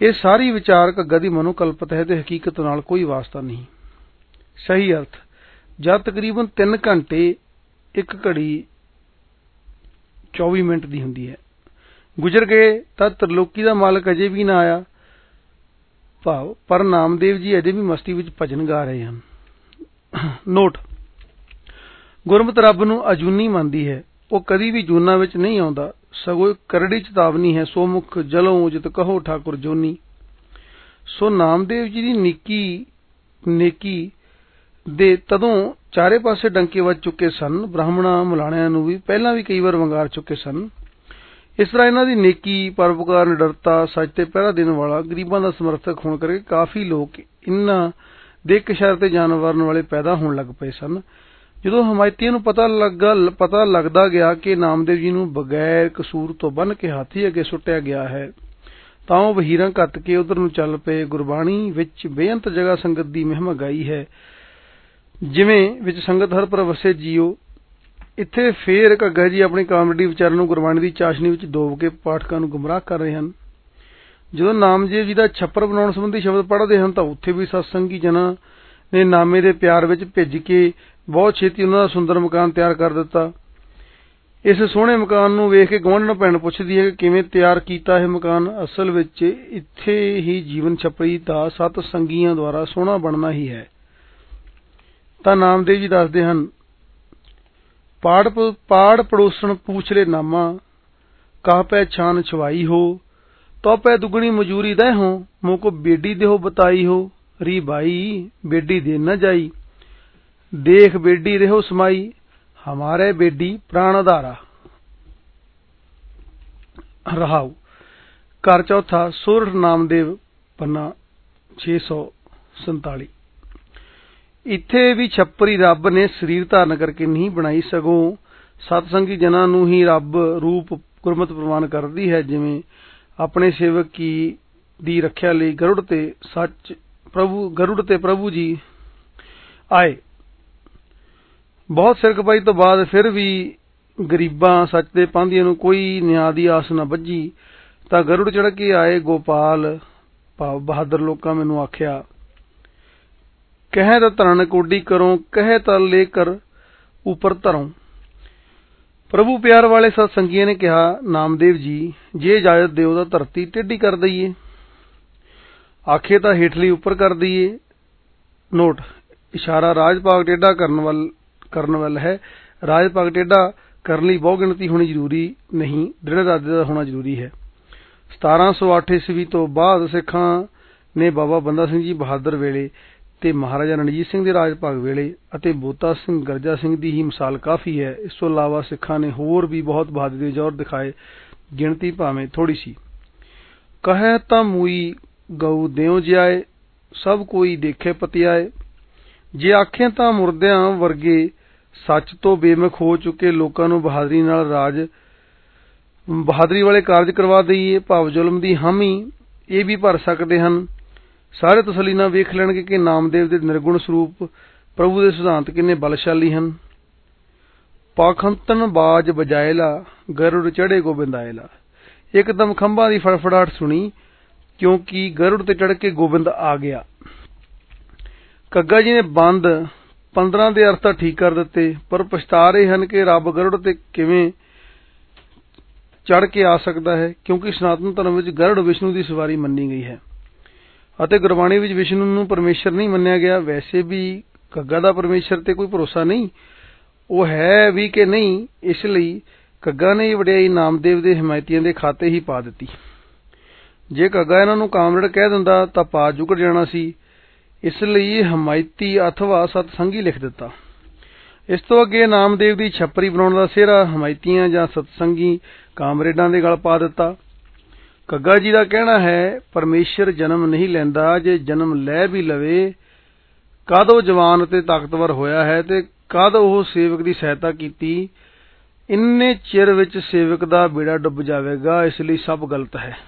ਇਹ ਸਾਰੀ ਵਿਚਾਰ ਘੱਗਾ ਦੀ ਮਨੋਕਲਪਤ ਹੈ ਤੇ ਹਕੀਕਤ ਨਾਲ ਕੋਈ ਵਾਸਤਾ ਨਹੀਂ। ਸਹੀ ਅਰਥ, ਜਦ ਤਕਰੀਬਨ 3 ਘੰਟੇ ਇੱਕ ਘੜੀ 24 ਮਿੰਟ ਦੀ ਹੁੰਦੀ ਹੈ। ਗੁਜ਼ਰ ਗਏ ਤਾਂ ਤਰਲੋਕੀ ਦਾ ਮਾਲਕ ਅਜੇ ਵੀ ਨਾ ਆਇਆ। ਭਾਵ ਪਰ ਨਾਮਦੇਵ ਜੀ ਅਜੇ ਵੀ ਮਸਤੀ ਵਿੱਚ ਭਜਨ ਗਾ ਰਹੇ ਹਨ। ਨੋਟ। ਗੁਰਮਤ ਰੱਬ ਨੂੰ ਅਜੂਨੀ ਮੰਨਦੀ ਹੈ। ਉਹ ਕਦੀ ਵੀ ਜੂਨਾ ਵਿੱਚ ਨਹੀਂ ਆਉਂਦਾ। ਸਗੋਂ ਕਰੜੀ ਚੇਤਾਵਨੀ ਹੈ। ਸੋ ਮੁਖ ਜਲੋਂ ਜਿਤ ਕਹੋ ਠਾਕੁਰ ਜੋਨੀ। ਸੋ ਨਾਮਦੇਵ ਜੀ ਦੀ ਨਿੱਕੀ ਨੇਕੀ ਦੇ ਤਦੋਂ ਚਾਰੇ ਪਾਸੇ ਡੰਕੇ ਵੱਜ ਚੁੱਕੇ ਸਨ। ਬ੍ਰਾਹਮਣਾਂ, ਮੁਲਾਣਿਆਂ ਨੂੰ ਵੀ ਪਹਿਲਾਂ ਵੀ ਕਈ ਵਾਰ ਵੰਗਾਰ ਚੁੱਕੇ ਸਨ। ਇਸ ਤਰ੍ਹਾਂ ਇਹਨਾਂ ਦੀ ਨੇਕੀ, ਪਰਉਪਕਾਰ, ਨਿਡਰਤਾ, ਸੱਚ ਤੇ ਪਹਿਰਾ ਦੇਣ ਵਾਲਾ ਗਰੀਬਾਂ ਦਾ ਸਮਰਥਕ ਹੋਣ ਕਰਕੇ ਕਾਫੀ ਲੋਕ ਇਹਨਾਂ ਦੇ ਕਸ਼ਰ ਤੇ ਜਾਨਵਰਨ ਵਾਲੇ ਪੈਦਾ ਹੋਣ ਲੱਗ ਪਏ ਸਨ। ਜਦੋਂ ਹਮਾਇਤੀਆਂ ਨੂੰ ਪਤਾ ਲੱਗਾ, ਪਤਾ ਲੱਗਦਾ ਗਿਆ ਕਿ ਨਾਮਦੇਵ ਜੀ ਨੂੰ ਬਗੈਰ ਕਸੂਰ ਤੋਂ ਬੰਨ ਕੇ ਹਾਥੀ ਅੱਗੇ ਸੁੱਟਿਆ ਗਿਆ ਹੈ, ਤਾਂ ਉਹ ਵਹੀਰਾਂ ਘੱਤ ਕੇ ਉਧਰ ਨੂੰ ਚੱਲ ਪਏ। ਗੁਰਬਾਣੀ ਵਿੱਚ ਬੇਅੰਤ ਜਗ੍ਹਾ ਸੰਗਤ ਦੀ ਮਹਿਮਾ ਗਾਈ ਹੈ। ਜਿਵੇਂ ਵਿੱਚ ਸੰਗਤ ਹਰ ਪ੍ਰਵਸੇ ਜੀਓ, ਇੱਥੇ ਫੇਰ ਘੱਗਾ ਜੀ ਆਪਣੀ ਕਾਮੇਡੀ ਵਿਚਾਰਾਂ ਨੂੰ ਗੁਰਬਾਣੀ ਦੀ ਚਾਸ਼ਨੀ ਵਿੱਚ ਡੋਬ ਕੇ ਪਾਠਕਾਂ ਨੂੰ ਗੁੰਮਰਾਹ ਕਰ ਰਹੇ ਹਨ। ਜਦੋਂ ਨਾਮਦੇਵ ਜੀ ਦਾ ਛੱਪਰ ਬਣਾਉਣ ਸੰਬੰਧੀ ਸ਼ਬਦ ਪੜ੍ਹਦੇ ਹਨ ਤਾਂ ਉੱਥੇ ਵੀ ਸਤਸੰਗੀ ਜਨਾਂ ਨੇ ਨਾਮੇ ਦੇ ਪਿਆਰ ਵਿੱਚ ਭਿੱਜ ਕੇ ਬਹੁਤ ਛੇਤੀ ਉਹਨਾਂ ਦਾ ਸੁੰਦਰ ਮਕਾਨ ਤਿਆਰ ਕਰ ਦਿੱਤਾ। ਇਸ ਸੋਹਣੇ ਮਕਾਨ ਨੂੰ ਵੇਖ ਕੇ ਗਵਾਂਢਣ ਭੈਣ ਪੁੱਛਦੀ ਹੈ ਕਿ ਕਿਵੇਂ ਤਿਆਰ ਕੀਤਾ ਇਹ ਮਕਾਨ? ਅਸਲ ਵਿੱਚ ਇੱਥੇ ਹੀ ਜੀਵਨ ਛਪਰੀ ਦਾ ਸਤ ਸੰਗੀਆਂ ਦੁਆਰਾ ਸੋਹਣਾ ਬਣਨਾ ਹੀ ਹੈ। ਤਾਂ ਨਾਮਦੇਵ ਜੀ ਦੱਸਦੇ ਹਨ। ਪਾੜ ਪਾੜ ਪੜੋਸਣ ਪੁੱਛਲੇ ਨਾਮਾ, ਕਾਹ ਪੈ ਛਾਨ ਛਵਾਈ ਹੋ ਤੋ ਪੈ ਦੁਗਣੀ ਮਜੂਰੀ ਦੇ ਹੋ ਮੋ ਕੋ ਬੇਡੀ ਦੇਹੋ ਬਤਾਈ ਹੋ, ਰੀ ਭਾਈ ਬੇਡੀ ਦੇ ਨਾ ਜਾਈ। ਦੇਖ ਬੇਡੀ ਰਹੋ ਸਮਾਈ, ਹਮਾਰੇ ਬੇਡੀ ਪ੍ਰਾਣ ਆਧਾਰਾ ਰਹਾਉ। ਘਰ ਚੌਥਾ ਸੁਰ ਨਾਮਦੇਵ ਪੰਨਾ 647 ਇੱਥੇ ਵੀ ਛੱਪਰੀ ਰੱਬ ਨੇ ਸਰੀਰ ਧਾਰਨ ਕਰਕੇ ਨਹੀਂ ਬਣਾਈ, ਸਗੋਂ ਸਤਸੰਗੀ ਜਨਾਂ ਨੂੰ ਹੀ ਰੱਬ ਰੂਪ ਗੁਰਮਤ ਪ੍ਰਵਾਨ ਕਰਦੀ ਹੈ, ਜਿਵੇਂ ਆਪਣੇ ਸੇਵਕ ਕੀ ਦੀ ਰੱਖਿਆ ਲਈ ਗਰੁੜ ਤੇ ਸੱਚ ਪ੍ਰਭੂ, ਗਰੁੜ ਤੇ ਪ੍ਰਭੂ ਜੀ ਆਏ। ਬਹੁਤ ਸਿਰ ਖਪਾਈ ਤੋਂ ਬਾਅਦ ਫਿਰ ਵੀ ਗਰੀਬਾਂ ਸੱਚ ਦੇ ਪਾਂਧੀਆਂ ਨੂੰ ਕੋਈ ਨਿਆਂ ਦੀ ਆਸ ਨਾ ਬੱਝੀ ਤਾਂ ਗਰੁੜ ਚੜ ਕੇ ਆਏ, ਗੋਪਾਲ ਭਾਵ ਬਹਾਦਰ ਲੋਕਾਂ ਮੈਨੂੰ ਆਖਿਆ ਕਹੇ ਤਾਂ ਤਰਨ ਕੋਡੀ ਕਰੋ, ਕਹੇ ਤਾਂ ਲੈ ਕਰ ਉਪਰ ਧਰੋਂ। ਪ੍ਰਭੂ ਪਿਆਰ ਵਾਲੇ ਸਤ ਸੰਗੀਆਂ ਨੇ ਕਿਹਾ, ਨਾਮਦੇਵ ਜੀ, ਜੇ ਇਜਾਜ਼ਤ ਦਿਓ ਤਾਂ ਧਰਤੀ ਟੇਢੀ ਕਰ ਦਈਏ। ਆਖੇ ਤਾਂ ਹੇਠਲੀ ਉੱਪਰ ਕਰ ਦਈਏ। ਨੋਟ, ਇਸ਼ਾਰਾ ਰਾਜ ਭਾਗ ਟੇਢਾ ਕਰਨ ਵੱਲ ਕਰਨ ਵੱਲ ਹੈ। ਰਾਜ ਭਾਗ ਟੇਢਾ ਕਰਨ ਲਈ ਬਹੁ ਗਿਣਤੀ ਹੋਣੀ ਜ਼ਰੂਰੀ ਨਹੀਂ ਦ੍ਰਿੜ ਇਰਾਦੇ ਦਾ ਹੋਣਾ ਜ਼ਰੂਰੀ ਹੈ। 1708 ਈਸਵੀ ਤੋਂ ਬਾਅਦ ਸਿੱਖਾਂ ਨੇ ਬਾਬਾ ਬੰਦਾ ਸਿੰਘ ਜੀ ਬਹਾਦਰ ਵੇਲੇ ਤੇ ਮਹਾਰਾਜਾ ਰਣਜੀਤ ਸਿੰਘ ਦੇ ਰਾਜ ਭਾਗ ਵੇਲੇ ਅਤੇ ਬੋਤਾ ਸਿੰਘ ਗਰਜਾ ਸਿੰਘ ਦੀ ਹੀ ਮਿਸਾਲ ਕਾਫੀ ਹੈ। ਇਸ ਤੋਂ ਇਲਾਵਾ ਸਿੱਖਾਂ ਨੇ ਹੋਰ ਵੀ ਬਹੁਤ ਬਹਾਦਰੀ ਦੇ ਜ਼ੋਰ ਦਿਖਾਏ। ਗਿਣਤੀ ਭਾਵੇਂ ਥੋੜੀ ਸੀ। ਕਹੈ ਤਾਂ ਮੂਈ, ਗਊ ਦਿਉ ਜਿਆਏ, ਸਭ ਕੋਈ ਦੇਖੇ ਪਤਿਆਏ। ਜੇ ਆਖੇ ਤਾਂ ਮੁਰਦਿਆਂ ਵਰਗੇ ਸੱਚ ਤੋਂ ਬੇਮੁਖ ਹੋ ਚੁੱਕੇ ਲੋਕਾਂ ਨੂੰ ਬਹਾਦਰੀ ਨਾਲ ਰਾਜ, ਬਹਾਦਰੀ ਵਾਲੇ ਕਾਰਜ ਕਰਵਾ ਦਈਏ, ਭਾਵ ਜ਼ੁਲਮ ਦੀ ਹਾਮੀ, ਇਹ ਵੀ ਭਰ ਸਕਦੇ ਹਨ। ਸਾਰੇ ਤਸਲੀਨਾ ਵੇਖ ਲੈਣਗੇ ਕਿ ਨਾਮਦੇਵ ਦੇ ਨਿਰਗੁਣ ਸਰੂਪ ਪ੍ਰਭੂ ਦੇ ਸਿਧਾਂਤ ਕਿੰਨੇ ਬਲਸ਼ਾਲੀ ਹਨ। ਪਾਖੰਤਨ ਬਾਜ ਬਜਾਇਲਾ, ਗਰੁੜ ਚੜੇ ਗੋਬਿੰਦ ਆਇਲਾ। ਇੱਕਦਮ ਖੰਭਾਂ ਦੀ ਫੜਫੜਾਟ ਸੁਣੀ, ਕਿਉਂਕਿ ਗਰੁੜ ਤੇ ਚੜ ਕੇ ਗੋਬਿੰਦ ਆ ਗਿਆ। ਕੱਗਾ ਜੀ ਨੇ ਬੰਦ 15 ਦੇ ਅਰਥ ਤਾਂ ਠੀਕ ਕਰ ਦਿੱਤੇ, ਪਰ ਪਛਤਾ ਰਹੇ ਹਨ ਕਿ ਰੱਬ ਗਰੁੜ ਤੇ ਕਿਵੇਂ ਚੜ ਕੇ ਆ ਸਕਦਾ ਹੈ, ਕਿਉਂਕਿ ਸਨਾਤਨ ਧਰਮ ਵਿੱਚ ਗਰੁੜ ਵਿਸ਼ਨੂੰ ਦੀ ਸਵਾਰੀ ਮੰਨੀ ਗਈ ਹੈ। ਅਤੇ ਗੁਰਬਾਣੀ ਵਿੱਚ ਵਿਸ਼ਨੂੰ ਨੂੰ ਪਰਮੇਸ਼ਰ ਨਹੀਂ ਮੰਨਿਆ ਗਿਆ, ਵੈਸੇ ਵੀ ਕੱਗਾ ਦਾ ਪਰਮੇਸ਼ਰ ਤੇ ਕੋਈ ਭਰੋਸਾ ਨਹੀਂ। ਉਹ ਹੈ ਵੀ ਕਿ ਨਹੀਂ, ਇਸ ਲਈ ਕੱਗਾ ਨੇ ਵਡਿਆਈ ਨਾਮਦੇਵ ਦੇ ਹਮਾਇਤੀਆਂ ਦੇ ਖਾਤੇ ਹੀ ਪਾ ਦਿੱਤੀ। ਜੇ ਕੱਗਾ ਇਹਨਾਂ ਨੂੰ ਕਾਮਰੇਡ ਕਹਿ ਦਿੰਦਾ, ਤਾਂ ਪਾ ਜੁਗੜ ਜਾਣਾ ਸੀ। ਇਸ ਲਈ ਹਮਾਇਤੀ ਅਥਵਾ ਸਤਸੰਗੀ ਲਿਖ ਦਿੱਤਾ। ਇਸ ਤੋਂ ਅੱਗੇ ਨਾਮਦੇਵ ਦੀ ਛੱਪਰੀ ਬਣਾਉਣ ਦਾ ਸਿਹਰਾ ਹਮਾਇਤੀਆਂ ਜਾਂ ਸਤਸੰਗੀ ਕਾਮਰੇਡਾਂ ਦੇ ਗਲ ਪਾ ਦਿੱਤਾ। ਘੱਗਾ ਜੀ ਦਾ ਕਹਿਣਾ ਹੈ, ਪਰਮੇਸ਼ਰ ਜਨਮ ਨਹੀਂ ਲੈਂਦਾ, ਜੇ ਜਨਮ ਲੈ ਵੀ ਲਵੇ, ਕਦ ਉਹ ਜਵਾਨ ਤੇ ਤਾਕਤਵਰ ਹੋਇਆ ਹੈ ਤੇ ਕਦ ਉਹ ਸੇਵਕ ਦੀ ਸਹਾਇਤਾ ਕੀਤੀ? ਇੰਨੇ ਚਿਰ ਵਿੱਚ ਸੇਵਕ ਦਾ ਬੇੜਾ ਡੁੱਬ ਜਾਵੇਗਾ, ਇਸ ਲਈ ਸਭ ਗਲਤ ਹੈ।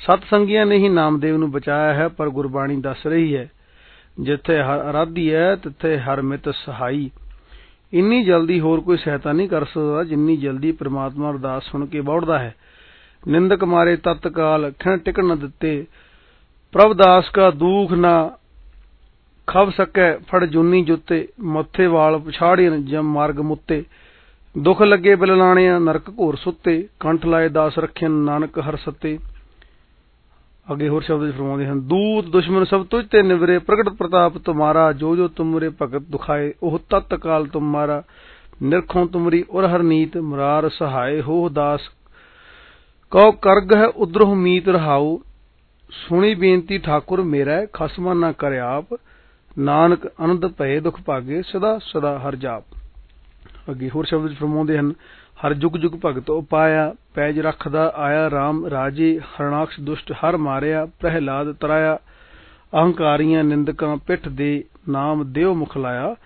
ਸਤ ਸੰਗੀਆਂ ਨੇ ਹੀ ਨਾਮਦੇਵ ਨੂੰ ਬਚਾਇਆ ਹੈ, ਪਰ ਗੁਰਬਾਣੀ ਦੱਸ ਰਹੀ ਹੈ, ਜਿੱਥੇ ਹਰ ਅਰਾਧੀ ਹੈ, ਤਿੱਥੇ ਹਰ ਮਿਤ ਸਹਾਈ। ਇੰਨੀ ਜਲਦੀ ਹੋਰ ਕੋਈ ਸਹਾਇਤਾ ਨਹੀਂ ਕਰ ਸਕਦਾ, ਜਿੰਨੀ ਜਲਦੀ ਪ੍ਰਮਾਤਮਾ ਅਰਦਾਸ ਸੁਣ ਕੇ ਬੌੜਦਾ ਹੈ। ਨਿੰਦਕ ਮਾਰੇ ਤਤਕਾਲ ਖਿਣ ਟਿਕ ਨ ਦਿੱਤੇ। ਪ੍ਰਭ ਦਾਸ ਕਾ ਦੂਖ ਨਾ ਖਬ ਸਕੈ, ਫੜ ਜੁਨੀ ਜੁੱਤੇ। ਮੱਥੇ ਵਾਲ ਪਛਾੜੀਨ ਜਮ ਮਾਰਗ ਮੁੱਤੇ। ਦੁਖ ਲੱਗੇ ਬਲਲਾਣਿਆ ਨਰਕ ਘੋਰ ਸੁੱਤੇ। ਕੰਠ ਲਾਏ ਦਾਸ ਰੱਖਿਆ ਨਾਨਕ ਹਰ ਸੱਤੇ। ਅੱਗੇ ਹੋਰ ਸ਼ਬਦ ਫਰਮਾਉਂਦੇ ਹਨ, ਦੂਤ ਦੁਸ਼ਮਨ ਸਭ ਤੁਝ ਤੇ ਨਿਵਰੇ, ਪ੍ਰਗਟ ਪ੍ਰਤਾਪ ਤੁਮਾਰਾ। ਜੋ ਜੋ ਤੁਮਰੇ ਭਗਤ ਦੁਖਾਏ, ਉਹ ਤਤ ਕਾਲ ਤੁਮਾਰਾ। ਨਿਰਖੋਂ ਤੁਮਰੀ ਉਰ ਹਰ ਨੀਤ, ਮੁਰਾਰ ਸਹਾਏ। ਹੋ ਦਾਸ ਕਉ ਕਰਗ ਹੈ ਉਧਰੋਂ ਮੀਤ ਰਹਾਉ। ਸੁਣੀ ਬੇਨਤੀ ਠਾਕੁਰ ਮੇਰਾ ਖਸਮਾ ਨਾ ਕਰੇ ਆਪ। ਨਾਨਕ ਅਨੰਦ ਭਏ ਦੁਖ ਭਾਗੇ, ਸਦਾ ਸਦਾ ਹਰ ਜਾਪ। ਅੱਗੇ ਹੋਰ ਸ਼ਬਦ ਫਰਮਾਉਂਦੇ ਹਨ, ਹਰ ਜੁਗ ਜੁਗ ਭਗਤ ਉਪਾਇਆ, ਪੈਜ ਰੱਖਦਾ ਆਇਆ RAM ਰਾਜੇ ਹਰਨਾਕਸ਼ ਦੁਸ਼ਟ ਹਰ ਮਾਰਿਆ, ਪ੍ਰਹਿਲਾਦ ਤਰਾਇਆ, ਅਹੰਕਾਰੀਆਂ ਨਿੰਦਕਾਂ ਪਿੱਠ ਦੇ ਨਾਮ ਦਿਓ ਮੁਖ ਲਾਇਆ,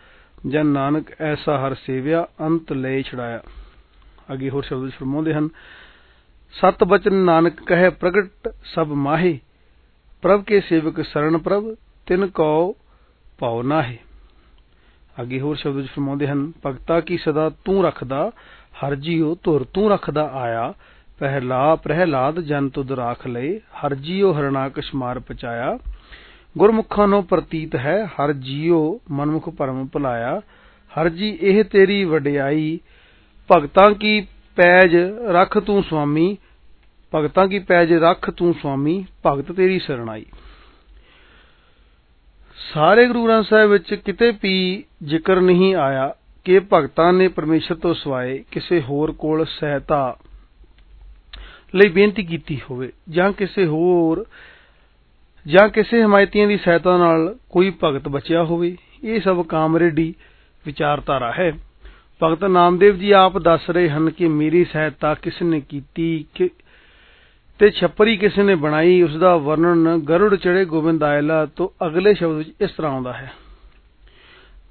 ਜਨ ਨਾਨਕ ਐਸਾ ਹਰ ਸੇਵਿਆ, ਅੰਤ ਲੈ ਛੜਾਇਆ ਅੱਗੇ ਹੋਰ ਸ਼ਬਦ ਫਰਮਾਉਂਦੇ ਹਨ ਸਤ ਬਚਨ ਨਾਨਕ ਕਹੇ ਪ੍ਰਗਟ ਸਭ ਮਾਹੇ, ਪ੍ਰਭ ਕੇ ਸੇਵਕ ਸਰਣ ਪ੍ਰਭ, ਤਿਨ ਕੋ ਭਾਉ ਨਾਹੇ। ਅੱਗੇ ਹੋਰ ਸ਼ਬਦ ਵਿੱਚ ਫਰਮਾਉਂਦੇ ਹਨ, ਭਗਤਾ ਕੀ ਸਦਾ ਤੂੰ ਰੱਖਦਾ, ਹਰ ਜੀਉ ਧੁਰ ਤੂੰ ਰੱਖਦਾ ਆਇਆ ਪਹਿਲਾ ਪ੍ਰਹਿਲਾਦ ਜਨ ਤੁਧ ਰਾਖ ਲਏ ਹਰ ਜੀਉ ਹਰਨਾਕਸ਼ ਮਾਰ ਪਚਾਇਆ। ਗੁਰਮੁਖਾਂ ਨੂੰ ਪ੍ਰਤੀਤ ਹੈ, ਹਰ ਜੀਉ ਮਨਮੁਖ ਭਰਮ ਭੁਲਾਇਆ। ਹਰ ਜੀ ਇਹ ਤੇਰੀ ਵਡਿਆਈ, ਭਗਤਾਂ ਕੀ ਪੈਜ ਰੱਖ ਤੂੰ ਸੁਆਮੀ ਭਗਤਾਂ ਕੀ ਪੈਜ ਰੱਖ ਤੂੰ ਸੁਆਮੀ, ਭਗਤ ਤੇਰੀ ਸਰਣਾਈ ਸਾਰੇ ਗੁਰੂ ਗ੍ਰੰਥ ਸਾਹਿਬ ਵਿੱਚ ਕਿਤੇ ਵੀ ਜ਼ਿਕਰ ਨਹੀਂ ਆਇਆ ਕਿ ਭਗਤਾਂ ਨੇ ਪਰਮੇਸ਼ਰ ਤੋਂ ਸਿਵਾਏ ਕਿਸੇ ਹੋਰ ਕੋਲ ਸਹਾਇਤਾ ਲਈ ਬੇਨਤੀ ਕੀਤੀ ਹੋਵੇ, ਜਾਂ ਕਿਸੇ ਹੋਰ, ਜਾਂ ਕਿਸੇ ਹਮਾਇਤੀਆਂ ਦੀ ਸਹਾਇਤਾ ਨਾਲ ਕੋਈ ਭਗਤ ਬਚਿਆ ਹੋਵੇ, ਇਹ ਸਭ ਕਾਮਰੇਡੀ ਵਿਚਾਰਧਾਰਾ ਹੈ। ਭਗਤ ਨਾਮਦੇਵ ਜੀ ਆਪ ਦੱਸ ਰਹੇ ਹਨ ਕਿ ਮੇਰੀ ਸਹਾਇਤਾ ਕਿਸ ਨੇ ਕੀਤੀ, ਕਿ ਤੇ ਛੱਪਰੀ ਕਿਸੇ ਨੇ ਬਣਾਈ ਉਸ ਦਾ ਵਰਣਨ ਗਰੁੜ ਚੜੇ ਗੋਬਿੰਦ ਆਇਲਾ ਤੋਂ ਅਗਲੇ ਸ਼ਬਦ ਵਿੱਚ ਇਸ ਤਰ੍ਹਾਂ ਆਉਂਦਾ ਹੈ।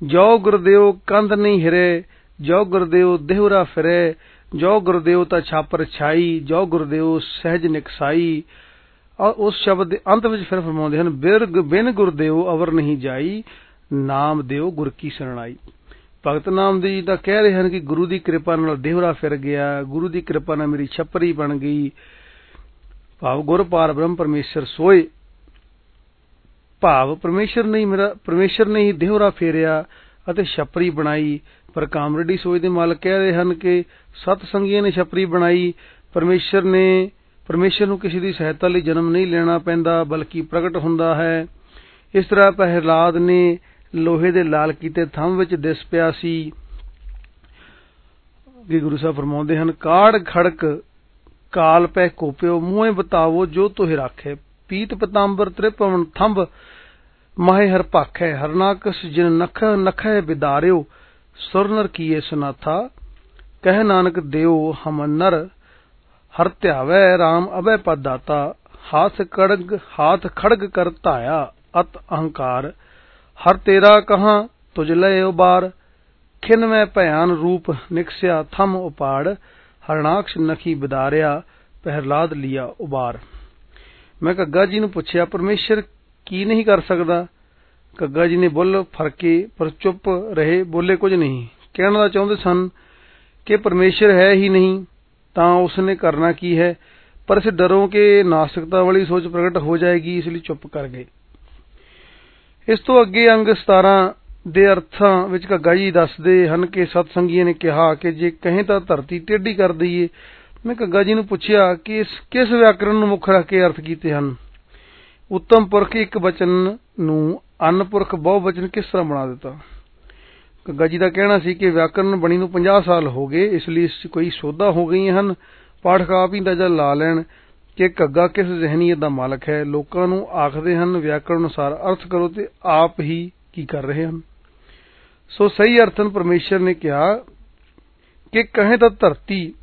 ਜੋ ਗੁਰਦੇਵ ਕੰਧ ਨਹੀਂ ਹਿਰੇ, ਜੋ ਗੁਰਦੇਵ ਦੇਹਰਾ ਫਿਰੇ, ਜੋ ਗੁਰਦੇਵ ਤਾਂ ਛਾਪਰ ਛਾਈ, ਜੋ ਗੁਰਦੇਵ ਸਹਿਜ ਨਿਕਸਾਈ। ਔਰ ਉਸ ਸ਼ਬਦ ਦੇ ਅੰਤ ਵਿੱਚ ਫਿਰ ਫਰਮਾਉਂਦੇ ਹਨ, ਬਿਰਗ ਬਿਨ ਗੁਰਦੇਵ ਅਵਰ ਨਹੀਂ ਜਾਈ, ਨਾਮ ਦਿਓ ਗੁਰ ਕੀ ਸਰਣਾਈ। ਭਗਤ ਨਾਮ ਜੀ ਤਾਂ ਕਹਿ ਰਹੇ ਹਨ ਕਿ ਗੁਰੂ ਦੀ ਕਿਰਪਾ ਨਾਲ ਦੇਹਰਾ ਫਿਰ ਗਿਆ, ਗੁਰੂ ਦੀ ਕਿਰਪਾ ਨਾਲ ਮੇਰੀ ਛਪਰੀ ਬਣ ਗਈ। ਭਾਵ ਗੁਰ ਪਾਰ ਬ੍ਰਹਮ ਪਰਮੇਸ਼ਰ ਸੋਏ। ਭਾਵ ਪਰਮੇਸ਼ਰ ਨੇ ਮੇਰਾ ਪਰਮੇਸ਼ਰ ਨੇ ਹੀ ਦੇਹਰਾ ਫੇਰਿਆ ਅਤੇ ਛਪਰੀ ਬਣਾਈ। ਪਰ ਕਾਮਰੇਡੀ ਸੋਚ ਦੇ ਮਾਲਕ ਕਹਿ ਰਹੇ ਹਨ ਕਿ ਸਤ ਸੰਗੀਆਂ ਨੇ ਛਪਰੀ ਬਣਾਈ। ਪਰਮੇਸ਼ਰ ਨੇ ਪਰਮੇਸ਼ਰ ਨੂੰ ਕਿਸੇ ਦੀ ਸਹਾਇਤਾ ਲਈ ਜਨਮ ਨਹੀਂ ਲੈਣਾ ਪੈਂਦਾ, ਬਲਕਿ ਪ੍ਰਗਟ ਹੁੰਦਾ ਹੈ। ਇਸ ਤਰ੍ਹਾਂ ਪਹਿਲਾਦ ਨੇ ਲੋਹੇ ਦੇ ਲਾਲ ਕੀਤੇ ਥੰਮ ਵਿੱਚ ਦਿਸ ਪਿਆ ਸੀ। ਕਿ ਗੁਰੂ ਸਾਹਿਬ ਫਰਮਾਉਂਦੇ ਹਨ, ਕਾੜ ਖੜਕ ਕਾਲ ਪੈ ਕੋਪਿਓ, ਮੂਹੇ ਬਤਾਵੋ ਜੋ ਤੋਹਿ ਰੱਖੇ। ਪੀਤ ਪਤਾੰਬਰ ਤ੍ਰਿਪਵਨ ਥੰਬ ਮਾਹੇ ਹਰ ਭਾਖੈ। ਹਰਨਾਕਸ ਜਿਨ ਨਖ ਨਖੈ ਵਿਦਾਰਿਓ ਸੁਰਨਰ ਕੀਏ ਸੁਨਾਥਾ। ਕਹਿ ਨਾਨਕ ਦਿਓ ਹਮ ਨਰ, ਹਰ ਧਿਆਵੈ RAM ਅਬੈ ਪਦ ਦਾਤਾ ਹਾਥ ਕੜਗ, ਹਾਥ ਖੜਗ ਕਰ ਧਾਇਆ ਅਤ ਅਹੰਕਾਰ। ਹਰ ਤੇਰਾ ਕਹਾ, ਤੁਜ ਲਏ ਉਬਾਰ। ਖਿਨ ਮੈਂ ਭਿਆਨ ਰੂਪ ਨਿਕਸਿਆ ਥਮ ਉਪਾੜ। ਹਰਨਾਕਸ਼ ਨਖੀ ਬਿਦਾਰਿਆ, ਪਹਿਰਲਾਦ ਲਿਆ ਉਬਾਰ। ਮੈਂ ਕੱਗਾ ਜੀ ਨੂੰ ਪੁੱਛਿਆ, ਪਰਮੇਸ਼ਰ, ਕੀ ਨਹੀਂ ਕਰ ਸਕਦਾ? ਕੱਗਾ ਜੀ ਨੇ ਬੁੱਲ ਫਰਕੇ ਪਰ ਚੁੱਪ ਰਹੇ, ਬੋਲੇ ਕੁਝ ਨਹੀਂ। ਕਹਿਣਾ ਚਾਹੁੰਦੇ ਸਨ ਕਿ ਪਰਮੇਸ਼ਰ ਹੈ ਹੀ ਨਹੀਂ, ਤਾਂ ਉਸਨੇ ਕਰਨਾ ਕੀ ਹੈ? ਪਰ ਇਸ ਡਰੋਂ ਕਿ ਨਾਸਤਿਕਤਾ ਵਾਲੀ ਸੋਚ ਪ੍ਰਗਟ ਹੋ ਜਾਏਗੀ, ਇਸ ਲਈ ਚੁੱਪ ਕਰ ਗਏ। ਇਸ ਤੋਂ ਅੱਗੇ ਅੰਗ 17 ਦੇ ਅਰਥਾਂ ਵਿੱਚ ਘੱਗਾ ਜੀ ਦੱਸਦੇ ਹਨ ਕਿ ਸਤ ਸੰਗੀਆਂ ਨੇ ਕਿਹਾ ਕਿ ਜੇ ਕਹੇ ਤਾਂ ਧਰਤੀ ਟੇਢੀ ਕਰ ਦਈਏ। ਮੈਂ ਘੱਗਾ ਜੀ ਨੂੰ ਪੁੱਛਿਆ ਕਿ ਇਸ ਕਿਸ ਵਿਆਕਰਣ ਨੂੰ ਮੁੱਖ ਰੱਖ ਕੇ ਅਰਥ ਕੀਤੇ ਹਨ? ਉੱਤਮ ਪੁਰਖ ਇੱਕ ਬਚਨ ਨੂੰ ਅਨ ਪੁਰਖ ਬਹੁ ਬਚਨ ਕਿਸ ਤਰ੍ਹਾਂ ਬਣਾ ਦਿੱਤਾ? ਘੱਗਾ ਜੀ ਦਾ ਕਹਿਣਾ ਸੀ ਕਿ ਵਿਆਕਰਣ ਬਣੀ ਨੂੰ 50 ਸਾਲ ਹੋ ਗਏ, ਇਸ ਲਈ ਇਸ ਚ ਕੋਈ ਸੋਧਾ ਹੋ ਗਈਆਂ ਹਨ। ਪਾਠਕ ਆਪ ਹੀ ਅੰਦਾਜ਼ਾ ਲਾ ਲੈਣ ਕਿ ਘੱਗਾ ਕਿਸ ਜ਼ਹਿਨੀਅਤ ਦਾ ਮਾਲਕ ਹੈ। ਲੋਕਾਂ ਨੂੰ ਆਖਦੇ ਹਨ, ਵਿਆਕਰਣ ਅਨੁਸਾਰ ਅਰਥ ਕਰੋ ਤੇ ਆਪ ਹੀ ਕੀ ਕਰ ਰਹੇ ਹਨ। ਸੋ ਸਹੀ ਅਰਥਨ ਪਰਮੇਸ਼ਰ ਨੇ ਕਿਹਾ ਕਿ ਕਹੇ ਤਾਂ ਧਰਤੀ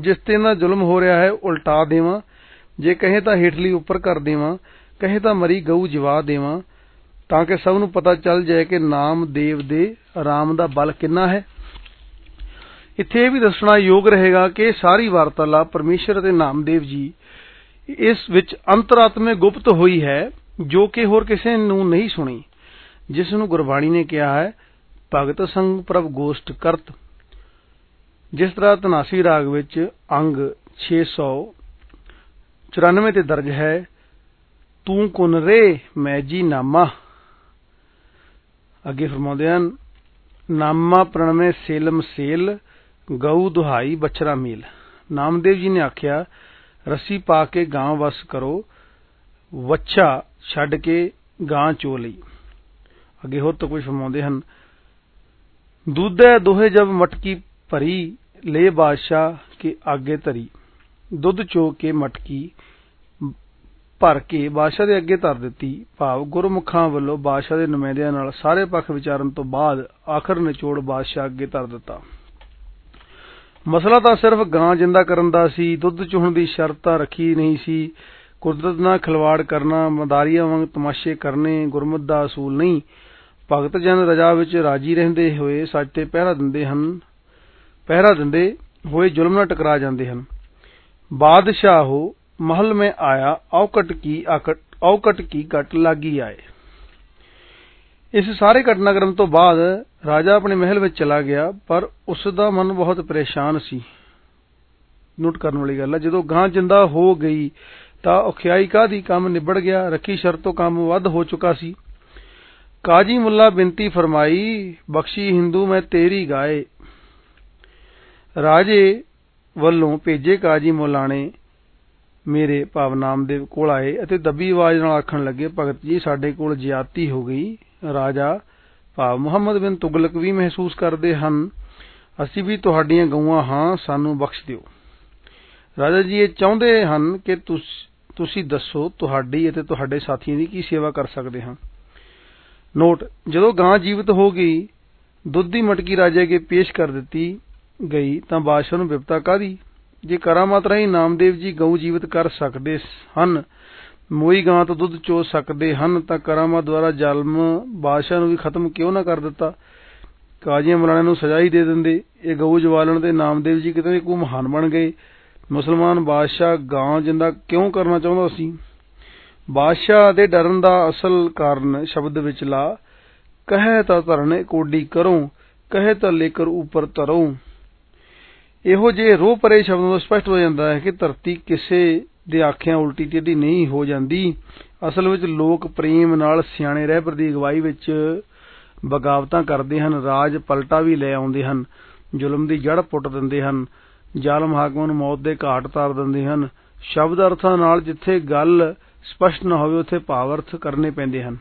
ਜਿਸ ਤੇ ਨਾ ਜ਼ੁਲਮ ਹੋ ਰਿਹਾ ਹੈ, ਉਲਟਾ ਦੇਵਾਂ। ਜੇ ਕਹੇ ਤਾਂ ਹੇਠਲੀ ਉੱਪਰ ਕਰ ਦੇਵਾਂ, ਕਹੇ ਤਾਂ ਮਰੀ ਗਊ ਜਵਾ ਦੇਵਾਂ, ਤਾਂ ਕਿ ਸਭ ਨੂੰ ਪਤਾ ਚੱਲ ਜਾਏ ਕਿ ਨਾਮਦੇਵ ਦੇ ਰਾਮ ਦਾ ਬਲ ਕਿੰਨਾ ਹੈ। ਇੱਥੇ ਇਹ ਵੀ ਦੱਸਣਾ ਯੋਗ ਰਹੇਗਾ ਕਿ ਸਾਰੀ ਵਾਰਤਾਲਾਪ ਪਰਮੇਸ਼ਰ ਅਤੇ ਨਾਮਦੇਵ ਜੀ ਇਸ ਵਿੱਚ ਅੰਤਰਾਤਮੇ ਗੁਪਤ ਹੋਈ ਹੈ, ਜੋ ਕਿ ਹੋਰ ਕਿਸੇ ਨੂੰ ਨਹੀਂ ਸੁਣੀ। ਜਿਸ ਨੂੰ ਗੁਰਬਾਣੀ ਨੇ ਕਿਹਾ ਹੈ ਭਗਤ ਸੰਗ ਪ੍ਰਭ ਗੋਸ਼ਟ ਕਰਤ। ਜਿਸ ਤਰ੍ਹਾਂ ਤਨਾਸੀ ਰਾਗ ਵਿੱਚ ਅੰਗ 694 ਤੇ ਦਰਜ ਹੈ, ਤੂੰ ਕੁਨ ਰੇ, ਮੈਂ ਜੀ ਨਾਮਾ। ਅੱਗੇ ਫਰਮਾਉਂਦੇ ਹਨ, ਨਾਮਾ ਪ੍ਰਣਮੇ ਸੇਲਮ ਸੇਲ, ਗਊ ਦੁਹਾਈ ਬਛਰਾ ਮੇਲ। ਨਾਮਦੇਵ ਜੀ ਨੇ ਆਖਿਆ, ਰੱਸੀ ਪਾ ਕੇ ਗਾਂ ਵਸ ਕਰੋ, ਵੱਛਾ ਛੱਡ ਕੇ ਗਾਂ ਚੋ ਲਈ। ਅੱਗੇ ਹੋਰ ਤਾਂ ਕੁਝ ਫਰਮਾਉਂਦੇ ਹਨ ਦੁੱਧੇ ਦੋਹੇ ਜਬ ਮਟਕੀ ਭਰੀ, ਲੈ ਬਾਦਸ਼ਾਹ ਕੇ ਅੱਗੇ ਧਰੀ। ਦੁੱਧ ਚੋ ਕੇ ਮਟਕੀ ਭਰ ਕੇ ਬਾਦਸ਼ਾਹ ਦੇ ਅੱਗੇ ਧਰ ਦਿੱਤੀ। ਭਾਵ ਗੁਰਮੁਖਾਂ ਵੱਲੋਂ ਬਾਦਸ਼ਾਹ ਦੇ ਨੁਮਾਇੰਦਿਆਂ ਨਾਲ ਸਾਰੇ ਪੱਖ ਵਿਚਾਰਨ ਤੋਂ ਬਾਅਦ ਆਖਰ ਨਿਚੋੜ ਬਾਦਸ਼ਾਹ ਅੱਗੇ ਧਰ ਦਿੱਤਾ। ਮਸਲਾ ਤਾਂ ਸਿਰਫ ਗਾਂ ਜਿੰਦਾ ਕਰਨ ਦਾ ਸੀ, ਦੁੱਧ ਚੋਣ ਦੀ ਸ਼ਰਤ ਤਾਂ ਰੱਖੀ ਨਹੀਂ ਸੀ। ਕੁਦਰਤ ਨਾਲ ਖਿਲਵਾੜ ਕਰਨਾ, ਮਦਾਰੀਆਂ ਵਾਂਗ ਤਮਾਸ਼ੇ ਕਰਨੇ ਗੁਰਮਤ ਦਾ ਅਸੂਲ ਨਹੀਂ। ਭਗਤ ਜਨ ਰਜਾ ਵਿੱਚ ਰਾਜੀ ਰਹਿੰਦੇ ਹੋਏ ਸੱਚ ਤੇ ਪਹਿਰਾ ਦਿੰਦੇ ਹਨ, ਪਹਿਰਾ ਦਿੰਦੇ ਹੋਏ ਜ਼ੁਲਮ ਨਾਲ ਟਕਰਾ ਜਾਂਦੇ ਹਨ। ਬਾਦਸ਼ਾਹ ਹੋ ਮਹਲ में ਆਇਆ, ਔਕਟ ਕੀ ਆਕਟ, ਔਕਟ ਕੀ ਘਟ ਲਾਗੀ ਆਏ। ਇਸ ਸਾਰੇ ਘਟਨਾਕ੍ਰਮ ਤੋਂ ਬਾਅਦ ਰਾਜਾ ਆਪਣੇ ਮਹਿਲ ਵਿੱਚ ਚਲਾ ਗਿਆ, ਪਰ ਉਸ ਦਾ ਮਨ ਬਹੁਤ ਪਰੇਸ਼ਾਨ ਸੀ। ਨੋਟ ਕਰਨ ਵਾਲੀ ਗੱਲ ਹੈ ਜਦੋਂ ਗਾਂ ਜਿੰਦਾ ਹੋ ਗਈ ਤਾਂ ਔਖਿਆਈ ਕਾਦੀ ਕੰਮ ਨਿਬੜ ਗਿਆ, ਰੱਖੀ ਸ਼ਰਤ ਤੋਂ ਕੰਮ ਵੱਧ ਹੋ ਚੁੱਕਾ ਸੀ। ਕਾਜੀ ਮੁੱਲਾ ਬਿਨਤੀ ਫਰਮਾਈ, ਬਖਸ਼ੀ ਹਿੰਦੂ ਮੈਂ ਤੇਰੀ ਗਾਏ। ਰਾਜੇ ਵੱਲੋਂ ਭੇਜੇ ਕਾਜੀ ਮੁਲਾਣੇ ਮੇਰੇ ਭਾਵ ਨਾਮਦੇਵ ਕੋਲ ਆਏ ਅਤੇ ਦੱਬੀ ਆਵਾਜ਼ ਨਾਲ ਆਖਣ ਲੱਗੇ, ਭਗਤ ਜੀ, ਸਾਡੇ ਕੋਲ ਜ਼ਿਆਦਤੀ ਹੋ ਗਈ। ਰਾਜਾ ਭਾਵ ਮੁਹੰਮਦ ਬਿਨ ਤੁਗਲਕ ਵੀ ਮਹਿਸੂਸ ਕਰਦੇ ਹਨ। ਅਸੀਂ ਵੀ ਤੁਹਾਡੀਆਂ ਗਊਆਂ ਹਾਂ, ਸਾਨੂੰ ਬਖਸ਼ ਦਿਓ। ਰਾਜਾ ਜੀ, ਇਹ ਚਾਹੁੰਦੇ ਹਨ ਕਿ ਤੁਸੀਂ ਦੱਸੋ ਤੁਹਾਡੀ ਅਤੇ ਤੁਹਾਡੇ ਸਾਥੀਆਂ ਦੀ ਕੀ ਸੇਵਾ ਕਰ ਸਕਦੇ ਹਾਂ। ਨੋਟ, ਜਦੋਂ ਗਾਂ ਜੀਵਤ ਹੋ ਗਈ, ਦੁੱਧ ਦੀ ਮਟਕੀ ਰਾਜੇ ਕੇ ਪੇਸ਼ ਕਰ ਦਿੱਤੀ ਗਈ, ਤਾਂ ਬਾਦਸ਼ਾਹ ਨੂੰ ਵਿਪਤਾ ਕਾਦੀ ਜੇ ਕਰਾਮਾਤ ਰਾਹੀਂ ਨਾਮਦੇਵ ਜੀ ਗਊ ਜੀਵਤ ਕਰ ਸਕਦੇ ਹਨ, ਮੋਈ ਗਾਂ ਤੋਂ ਦੁੱਧ ਚੋ ਸਕਦੇ ਹਨ, ਤਾਂ ਕਰਾਮਾਤ ਦੁਆਰਾ ਜ਼ਾਲਮ ਬਾਦਸ਼ਾਹ ਨੂੰ ਵੀ ਖਤਮ ਕਿਉਂ ਨਾ ਕਰ ਦਿੱਤਾ? ਕਾਜ਼ੀਆਂ ਮਲਾਣੇ ਨੂੰ ਸਜ਼ਾ ਹੀ ਦੇ ਦਿੰਦੇ। ਇਹ ਗਊ ਜਵਾਲਣ ਤੇ ਨਾਮਦੇਵ ਜੀ ਕਿਤੇ ਕੋ ਮਹਾਨ ਬਣ ਗਏ। ਮੁਸਲਮਾਨ ਬਾਦਸ਼ਾਹ ਗਾਂ ਜਿੰਦਾ ਕਿਉਂ ਕਰਨਾ ਚਾਹੁੰਦਾ ਸੀ? ਬਾਦਸ਼ਾਹ ਦੇ ਡਰਨ ਦਾ ਅਸਲ ਕਾਰਨ ਸ਼ਬਦ ਵਿੱਚ ਲਾ, ਕਹੇ ਤਾਂ ਧਰਨੇ ਕੋਡੀ ਕਰੋ, ਕਹੇ ਤਾਂ ਲੇਕਰ ਉਪਰ ਤਰੋ। ਇਹੋ ਜੇ ਰੋਹ ਪਰੇ ਸ਼ਬਦਾਂ ਤੋਂ ਸਪਸ਼ਟ ਹੋ ਜਾਂਦਾ ਹੈ ਕਿ ਧਰਤੀ ਕਿਸੇ ਦੇ ਆਖਿਆਂ ਉਲਟੀ ਟੇਢੀ ਨਹੀਂ ਹੋ ਜਾਂਦੀ। ਅਸਲ ਵਿੱਚ ਲੋਕ ਪ੍ਰੇਮ ਨਾਲ ਸਿਆਣੇ ਰਹਿਬਰ ਦੀ ਅਗਵਾਈ ਵਿੱਚ ਬਗਾਵਤਾਂ ਕਰਦੇ ਹਨ, ਰਾਜ ਪਲਟਾ ਵੀ ਲੈ ਆਉਂਦੇ ਹਨ, ਜ਼ੁਲਮ ਦੀ ਜੜ ਪੁੱਟ ਦਿੰਦੇ ਹਨ, ਜ਼ਾਲਮ ਹਾਕਮਾਂ ਨੂੰ ਮੌਤ ਦੇ ਘਾਟ ਤਾਰ ਦਿੰਦੇ ਹਨ। ਸ਼ਬਦ ਅਰਥਾਂ ਨਾਲ ਜਿੱਥੇ ਗੱਲ ਸਪਸ਼ਟ ਨਾ ਹੋਵੇ, ਉੱਥੇ ਭਾਵ ਅਰਥ ਕਰਨੇ ਪੈਂਦੇ ਹਨ।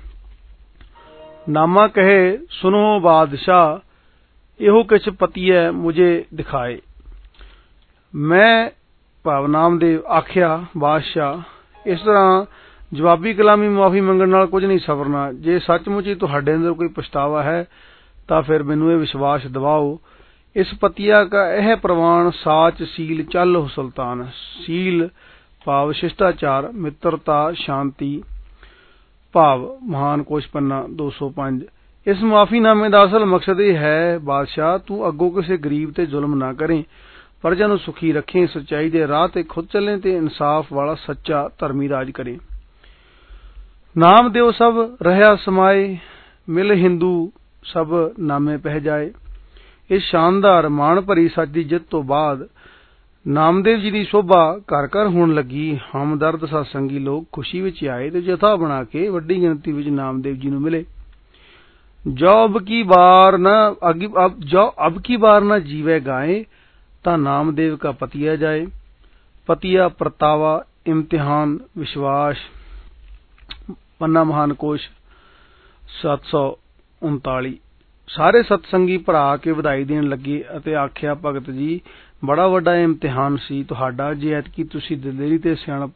ਨਾਮਾ ਕਹੇ, ਸੁਨੋ ਬਾਦਸ਼ਾਹ, ਇਹੋ ਕਿਛ ਪਤੀਐ ਮੁਝੇ ਦਿਖਾਏ। ਮੈਂ ਭਾਵ ਨਾਮ ਆਖਿਆ, ਬਾਦਸ਼ਾਹ, ਇਸ ਤਰ੍ਹਾਂ ਜਵਾਬੀ ਕਲਾਮੀ ਮਾਫੀ ਮੰਗਣ ਨਾਲ ਕੁਝ ਨਹੀਂ ਸਵਰਨਾ ਜੇ ਸੱਚਮੁੱਚ ਹੀ ਤੁਹਾਡੇ ਅੰਦਰ ਕੋਈ ਪਛਤਾਵਾ ਹੈ, ਤਾਂ ਫਿਰ ਮੈਨੂੰ ਇਹ ਵਿਸ਼ਵਾਸ ਦਿਵਾਓ। ਇਸ ਪਤੀਆ ਕਾ ਇਹ ਪ੍ਰਵਾਨ ਸਾਚ ਸੀਲ ਚੱਲ ਹੋ ਸੁਲਤਾਨ। ਸੀਲ ਭਾਵ ਸ਼ਿਸ਼ਟਾਚਾਰ, ਮਿੱਤਰਤਾ, ਸ਼ਾਂਤੀ, ਭਾਵ ਮਹਾਨ ਕੋਸ਼ ਪੰਨਾ 205 ਇਸ ਮਾਫੀਨਾਮੇ ਦਾ ਅਸਲ ਮਕਸਦ ਇਹ ਹੈ, ਬਾਦਸ਼ਾਹ, ਤੂੰ ਅੱਗੋਂ ਕਿਸੇ ਗਰੀਬ ਤੇ ਜ਼ੁਲਮ ਨਾ ਕਰੇ, ਪ੍ਰਜਾ ਨੂੰ ਸੁਖੀ ਰੱਖੇ, ਸਚਾਈ ਦੇ ਰਾਹ ਤੇ ਖੁਦ ਚੱਲੇ ਤੇ ਇਨਸਾਫ ਵਾਲਾ ਸੱਚਾ ਧਰਮੀ ਰਾਜ ਕਰੇ। ਨਾਮ ਦਿਓ ਸਭ ਰਹਾ ਸਮਾਏ, ਮਿਲ ਹਿੰਦੂ, ਸਭ ਨਾਮੇ ਪਹਿ ਜਾਏ। ਇਸ ਸ਼ਾਨਦਾਰ ਮਾਣ ਭਰੀ ਸੱਚ ਦੀ ਜਿੱਤ ਤੋਂ ਬਾਅਦ ਨਾਮਦੇਵ ਜੀ ਦੀ ਸ਼ੋਭਾ ਘਰ ਘਰ ਹੋਣ ਲੱਗੀ। ਹਮਦਰਦ ਸਤਸੰਗੀ ਲੋਕ ਖੁਸ਼ੀ ਵਿੱਚ ਆਏ ਤੇ ਜਥਾ ਬਣਾ ਕੇ ਵੱਡੀ ਗਿਣਤੀ ਵਿੱਚ ਨਾਮਦੇਵ ਜੀ ਨੂੰ ਮਿਲੇ। ਜੋ ਕੀ ਬਾਰ ਨਾ ਅਬ ਜੋ ਅਬ ਕੀ ਬਾਰ ਨਾ ਜੀਵੇ ਗਾਏ, ਤਾਂ ਨਾਮਦੇਵ ਕਾ ਪਤੀਆ ਜਾਏ। ਪਤੀਆ, ਪ੍ਰਤਾਵਾ, ਇਮਤਿਹਾਨ, ਵਿਸ਼ਵਾਸ, ਪੰਨਾ ਮਹਾਨ ਕੋਸ਼ 739 ਸਾਰੇ ਸਤਸੰਗੀ ਭਰਾ ਕੇ ਵਧਾਈ ਦੇਣ ਲੱਗੇ ਅਤੇ ਆਖਿਆ, ਭਗਤ ਜੀ ਬੜਾ ਵੱਡਾ ਇਮਤਿਹਾਨ ਸੀ ਤੁਹਾਡਾ। ਜੇ ਐਤਕੀ ਤੁਸੀਂ ਦਲੇਰੀ ਤੇ ਸਿਆਣਪ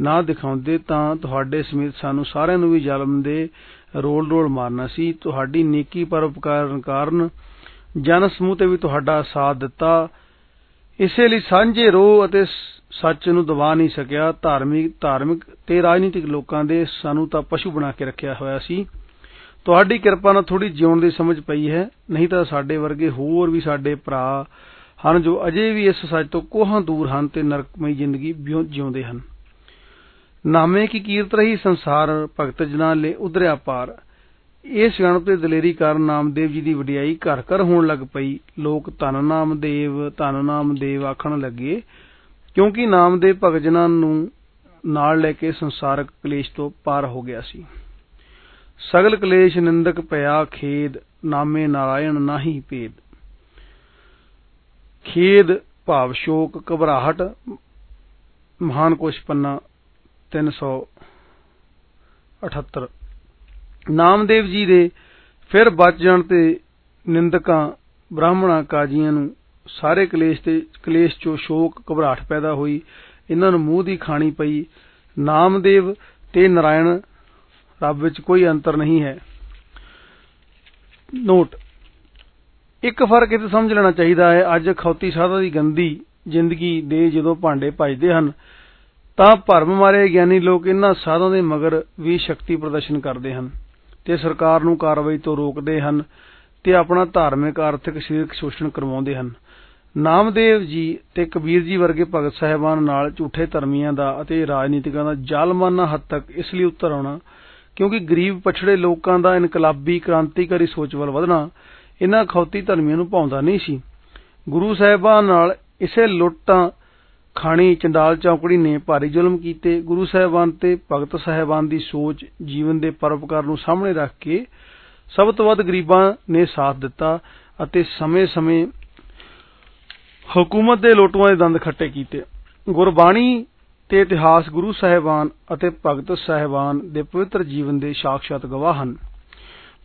ਨਾ ਦਿਖਾਉਂਦੇ ਤਾਂ ਤੁਹਾਡੇ ਸਮੇਤ ਸਾਨੂੰ ਸਾਰਿਆਂ ਨੂੰ ਵੀ ਜ਼ਲਮ ਦੇ ਰੋਲ ਰੋਲ ਮਾਰਨਾ ਸੀ। ਤੁਹਾਡੀ ਨੇਕੀ ਪਰਉਪਕਾਰ ਕਾਰਨ ਜਨ ਸਮੂਹ ਤੇ ਵੀ ਤੁਹਾਡਾ ਸਾਥ ਦਿੱਤਾ। ਇਸੇ ਲਈ ਸਾਂਝੇ ਰੋਹ ਅਤੇ ਸੱਚ ਨੂੰ ਦਬਾ ਨਹੀਂ ਸਕਿਆ। ਧਾਰਮਿਕ ਧਾਰਮਿਕ ਤੇ ਰਾਜਨੀਤਿਕ ਲੋਕਾਂ ਦੇ ਸਾਨੂੰ ਤਾਂ ਪਸ਼ੂ ਬਣਾ ਕੇ ਰੱਖਿਆ ਹੋਇਆ ਸੀ। ਤੁਹਾਡੀ ਕਿਰਪਾ ਨਾਲ ਥੋੜੀ ਜਿਉਣ ਦੀ ਸਮਝ ਪਈ ਹੈ। ਨਹੀਂ ਤਾਂ ਸਾਡੇ ਵਰਗੇ ਹੋਰ ਵੀ ਸਾਡੇ ਭਰਾ ਹਨ ਜੋ ਅਜੇ ਵੀ ਇਸ ਸੱਚ ਤੋਂ ਕੋਹਾਂ ਦੂਰ ਹਨ ਤੇ ਨਰਕਮਈ ਜ਼ਿੰਦਗੀ ਜਿਉਂਦੇ ਹਨ। ਨਾਮੇ ਕੀ ਕੀਰਤ ਰਹੀ ਸੰਸਾਰ, ਭਗਤ ਜਨਾਂ ਲਈ ਉਧਰਿਆ ਪਾਰ। ਇਹ ਸਿਆਣਪ ਤੇ ਦਲੇਰੀ ਕਾਰਨ ਨਾਮਦੇਵ ਜੀ ਦੀ ਵਡਿਆਈ ਘਰ ਘਰ ਹੋਣ ਲੱਗ ਪਈ। ਲੋਕ ਧੰਨ ਨਾਮਦੇਵ ਧੰਨ ਨਾਮਦੇਵ ਆਖਣ ਲੱਗੇ, ਕਿਉਂਕਿ ਨਾਮਦੇਵ ਭਗਤ ਜਨਾਂ ਨੂੰ ਨਾਲ ਲੈ ਕੇ ਸੰਸਾਰਕ ਕਲੇਸ਼ ਤੋਂ ਪਾਰ ਹੋ ਗਿਆ ਸੀ। ਸਗਲ ਕਲੇਸ਼ ਨਿੰਦਕ ਪਿਆ ਖੇਦ, ਨਾਮੇ ਨਾਰਾਇਣ ਨਾਹੀ ਭੇਦ। ਖੇਦ, ਭਾਵ ਸ਼ੋਕ, ਘਬਰਾਹਟ, ਮਹਾਨ ਕੋਸ਼ ਪੰਨਾ 378 ਨਾਮਦੇਵ ਜੀ ਦੇ ਫਿਰ ਬਚ ਜਾਣ ਤੇ ਨਿੰਦਕਾਂ, ਬ੍ਰਾਹਮਣਾਂ ਕਾਜੀਆਂ ਨੂੰ ਸਾਰੇ ਕਲੇਸ਼ ਤੇ, ਕਲੇਸ਼ ਚੋਂ ਸ਼ੋਕ, ਘਬਰਾਹਟ ਪੈਦਾ ਹੋਈ। ਇਹਨਾਂ ਨੂੰ ਮੂੰਹ ਦੀ ਖਾਣੀ ਪਈ। ਨਾਮਦੇਵ ਤੇ ਨਾਰਾਇਣ, ਰੱਬ ਵਿੱਚ ਕੋਈ ਅੰਤਰ ਨਹੀਂ ਹੈ। ਨੋਟ ਇੱਕ ਫ਼ਰਕ ਇਹ ਸਮਝ ਲੈਣਾ ਚਾਹੀਦਾ ਹੈ, ਅੱਜ ਖੌਤੀ ਸਾਧਾ ਦੀ ਗੰਦੀ ਜ਼ਿੰਦਗੀ ਦੇ ਜਦੋਂ ਭਾਂਡੇ ਭਜਦੇ ਹਨ, ਤਾਂ ਭਰਮ ਮਾਰੇ ਗਿਆਨੀ ਲੋਕ ਇਹਨਾਂ ਸਾਧਾਂ ਦੇ ਮਗਰ ਵੀ ਸ਼ਕਤੀ ਪ੍ਰਦਰਸ਼ਨ ਕਰਦੇ ਹਨ ਤੇ ਸਰਕਾਰ ਨੂੰ ਕਾਰਵਾਈ ਤੋਂ ਰੋਕਦੇ ਹਨ ਤੇ ਆਪਣਾ ਧਾਰਮਿਕ, ਆਰਥਿਕ, ਸਰੀਰਕ ਸ਼ੋਸ਼ਣ ਕਰਵਾਉਂਦੇ ਹਨ। ਨਾਮਦੇਵ ਜੀ ਤੇ ਕਬੀਰ ਜੀ ਵਰਗੇ ਭਗਤ ਸਾਹਿਬਾਨ ਨਾਲ ਝੂਠੇ ਧਰਮੀਆਂ ਦਾ ਅਤੇ ਰਾਜਨੀਤਿਕਾਂ ਦਾ ਜ਼ਾਲਮਾਨਾ ਹੱਦ ਤੱਕ ਇਸ ਲਈ ਉੱਤਰ ਆਉਣਾ, ਕਿਉਂਕਿ ਗਰੀਬ ਪਛੜੇ ਲੋਕਾਂ ਦਾ ਇਨਕਲਾਬੀ, ਕ੍ਰਾਂਤੀਕਾਰੀ ਸੋਚ ਵੱਲ ਵਧਣਾ ਇਹਨਾਂ ਖੌਤੀ ਧਰਮੀਆਂ ਨੂੰ ਭਾਉਂਦਾ ਨਹੀਂ ਸੀ। ਗੁਰੂ ਸਾਹਿਬਾਨ ਨਾਲ ਇਸੇ ਲੁੱਟਾਂ, ਖਾਣੀ, ਚੰਡਾਲ, ਚੌਕੜੀ ਨੇ ਭਾਰੀ ਜ਼ੁਲਮ ਕੀਤੇ। ਗੁਰੂ ਸਾਹਿਬਾਨ ਤੇ ਭਗਤ ਸਾਹਿਬਾਨ ਦੀ ਸੋਚ, ਜੀਵਨ ਦੇ ਪਰਉਪਕਾਰ ਨੂੰ ਸਾਹਮਣੇ ਰੱਖ ਕੇ ਸਭ ਤੋਂ ਵੱਧ ਗਰੀਬਾਂ ਨੇ ਸਾਥ ਦਿੱਤਾ ਅਤੇ ਸਮੇਂ-ਸਮੇਂ ਹਕੂਮਤ ਦੇ ਲੋਟੂਆਂ ਦੇ ਦੰਦ ਖੱਟੇ ਕੀਤੇ। ਗੁਰਬਾਣੀ ਤੇ ਇਤਿਹਾਸ ਗੁਰੂ ਸਾਹਿਬਾਨ ਅਤੇ ਭਗਤ ਸਾਹਿਬਾਨ ਦੇ ਪਵਿੱਤਰ ਜੀਵਨ ਦੇ ਸਾਕਸ਼ਾਤ ਗਵਾਹ ਹਨ।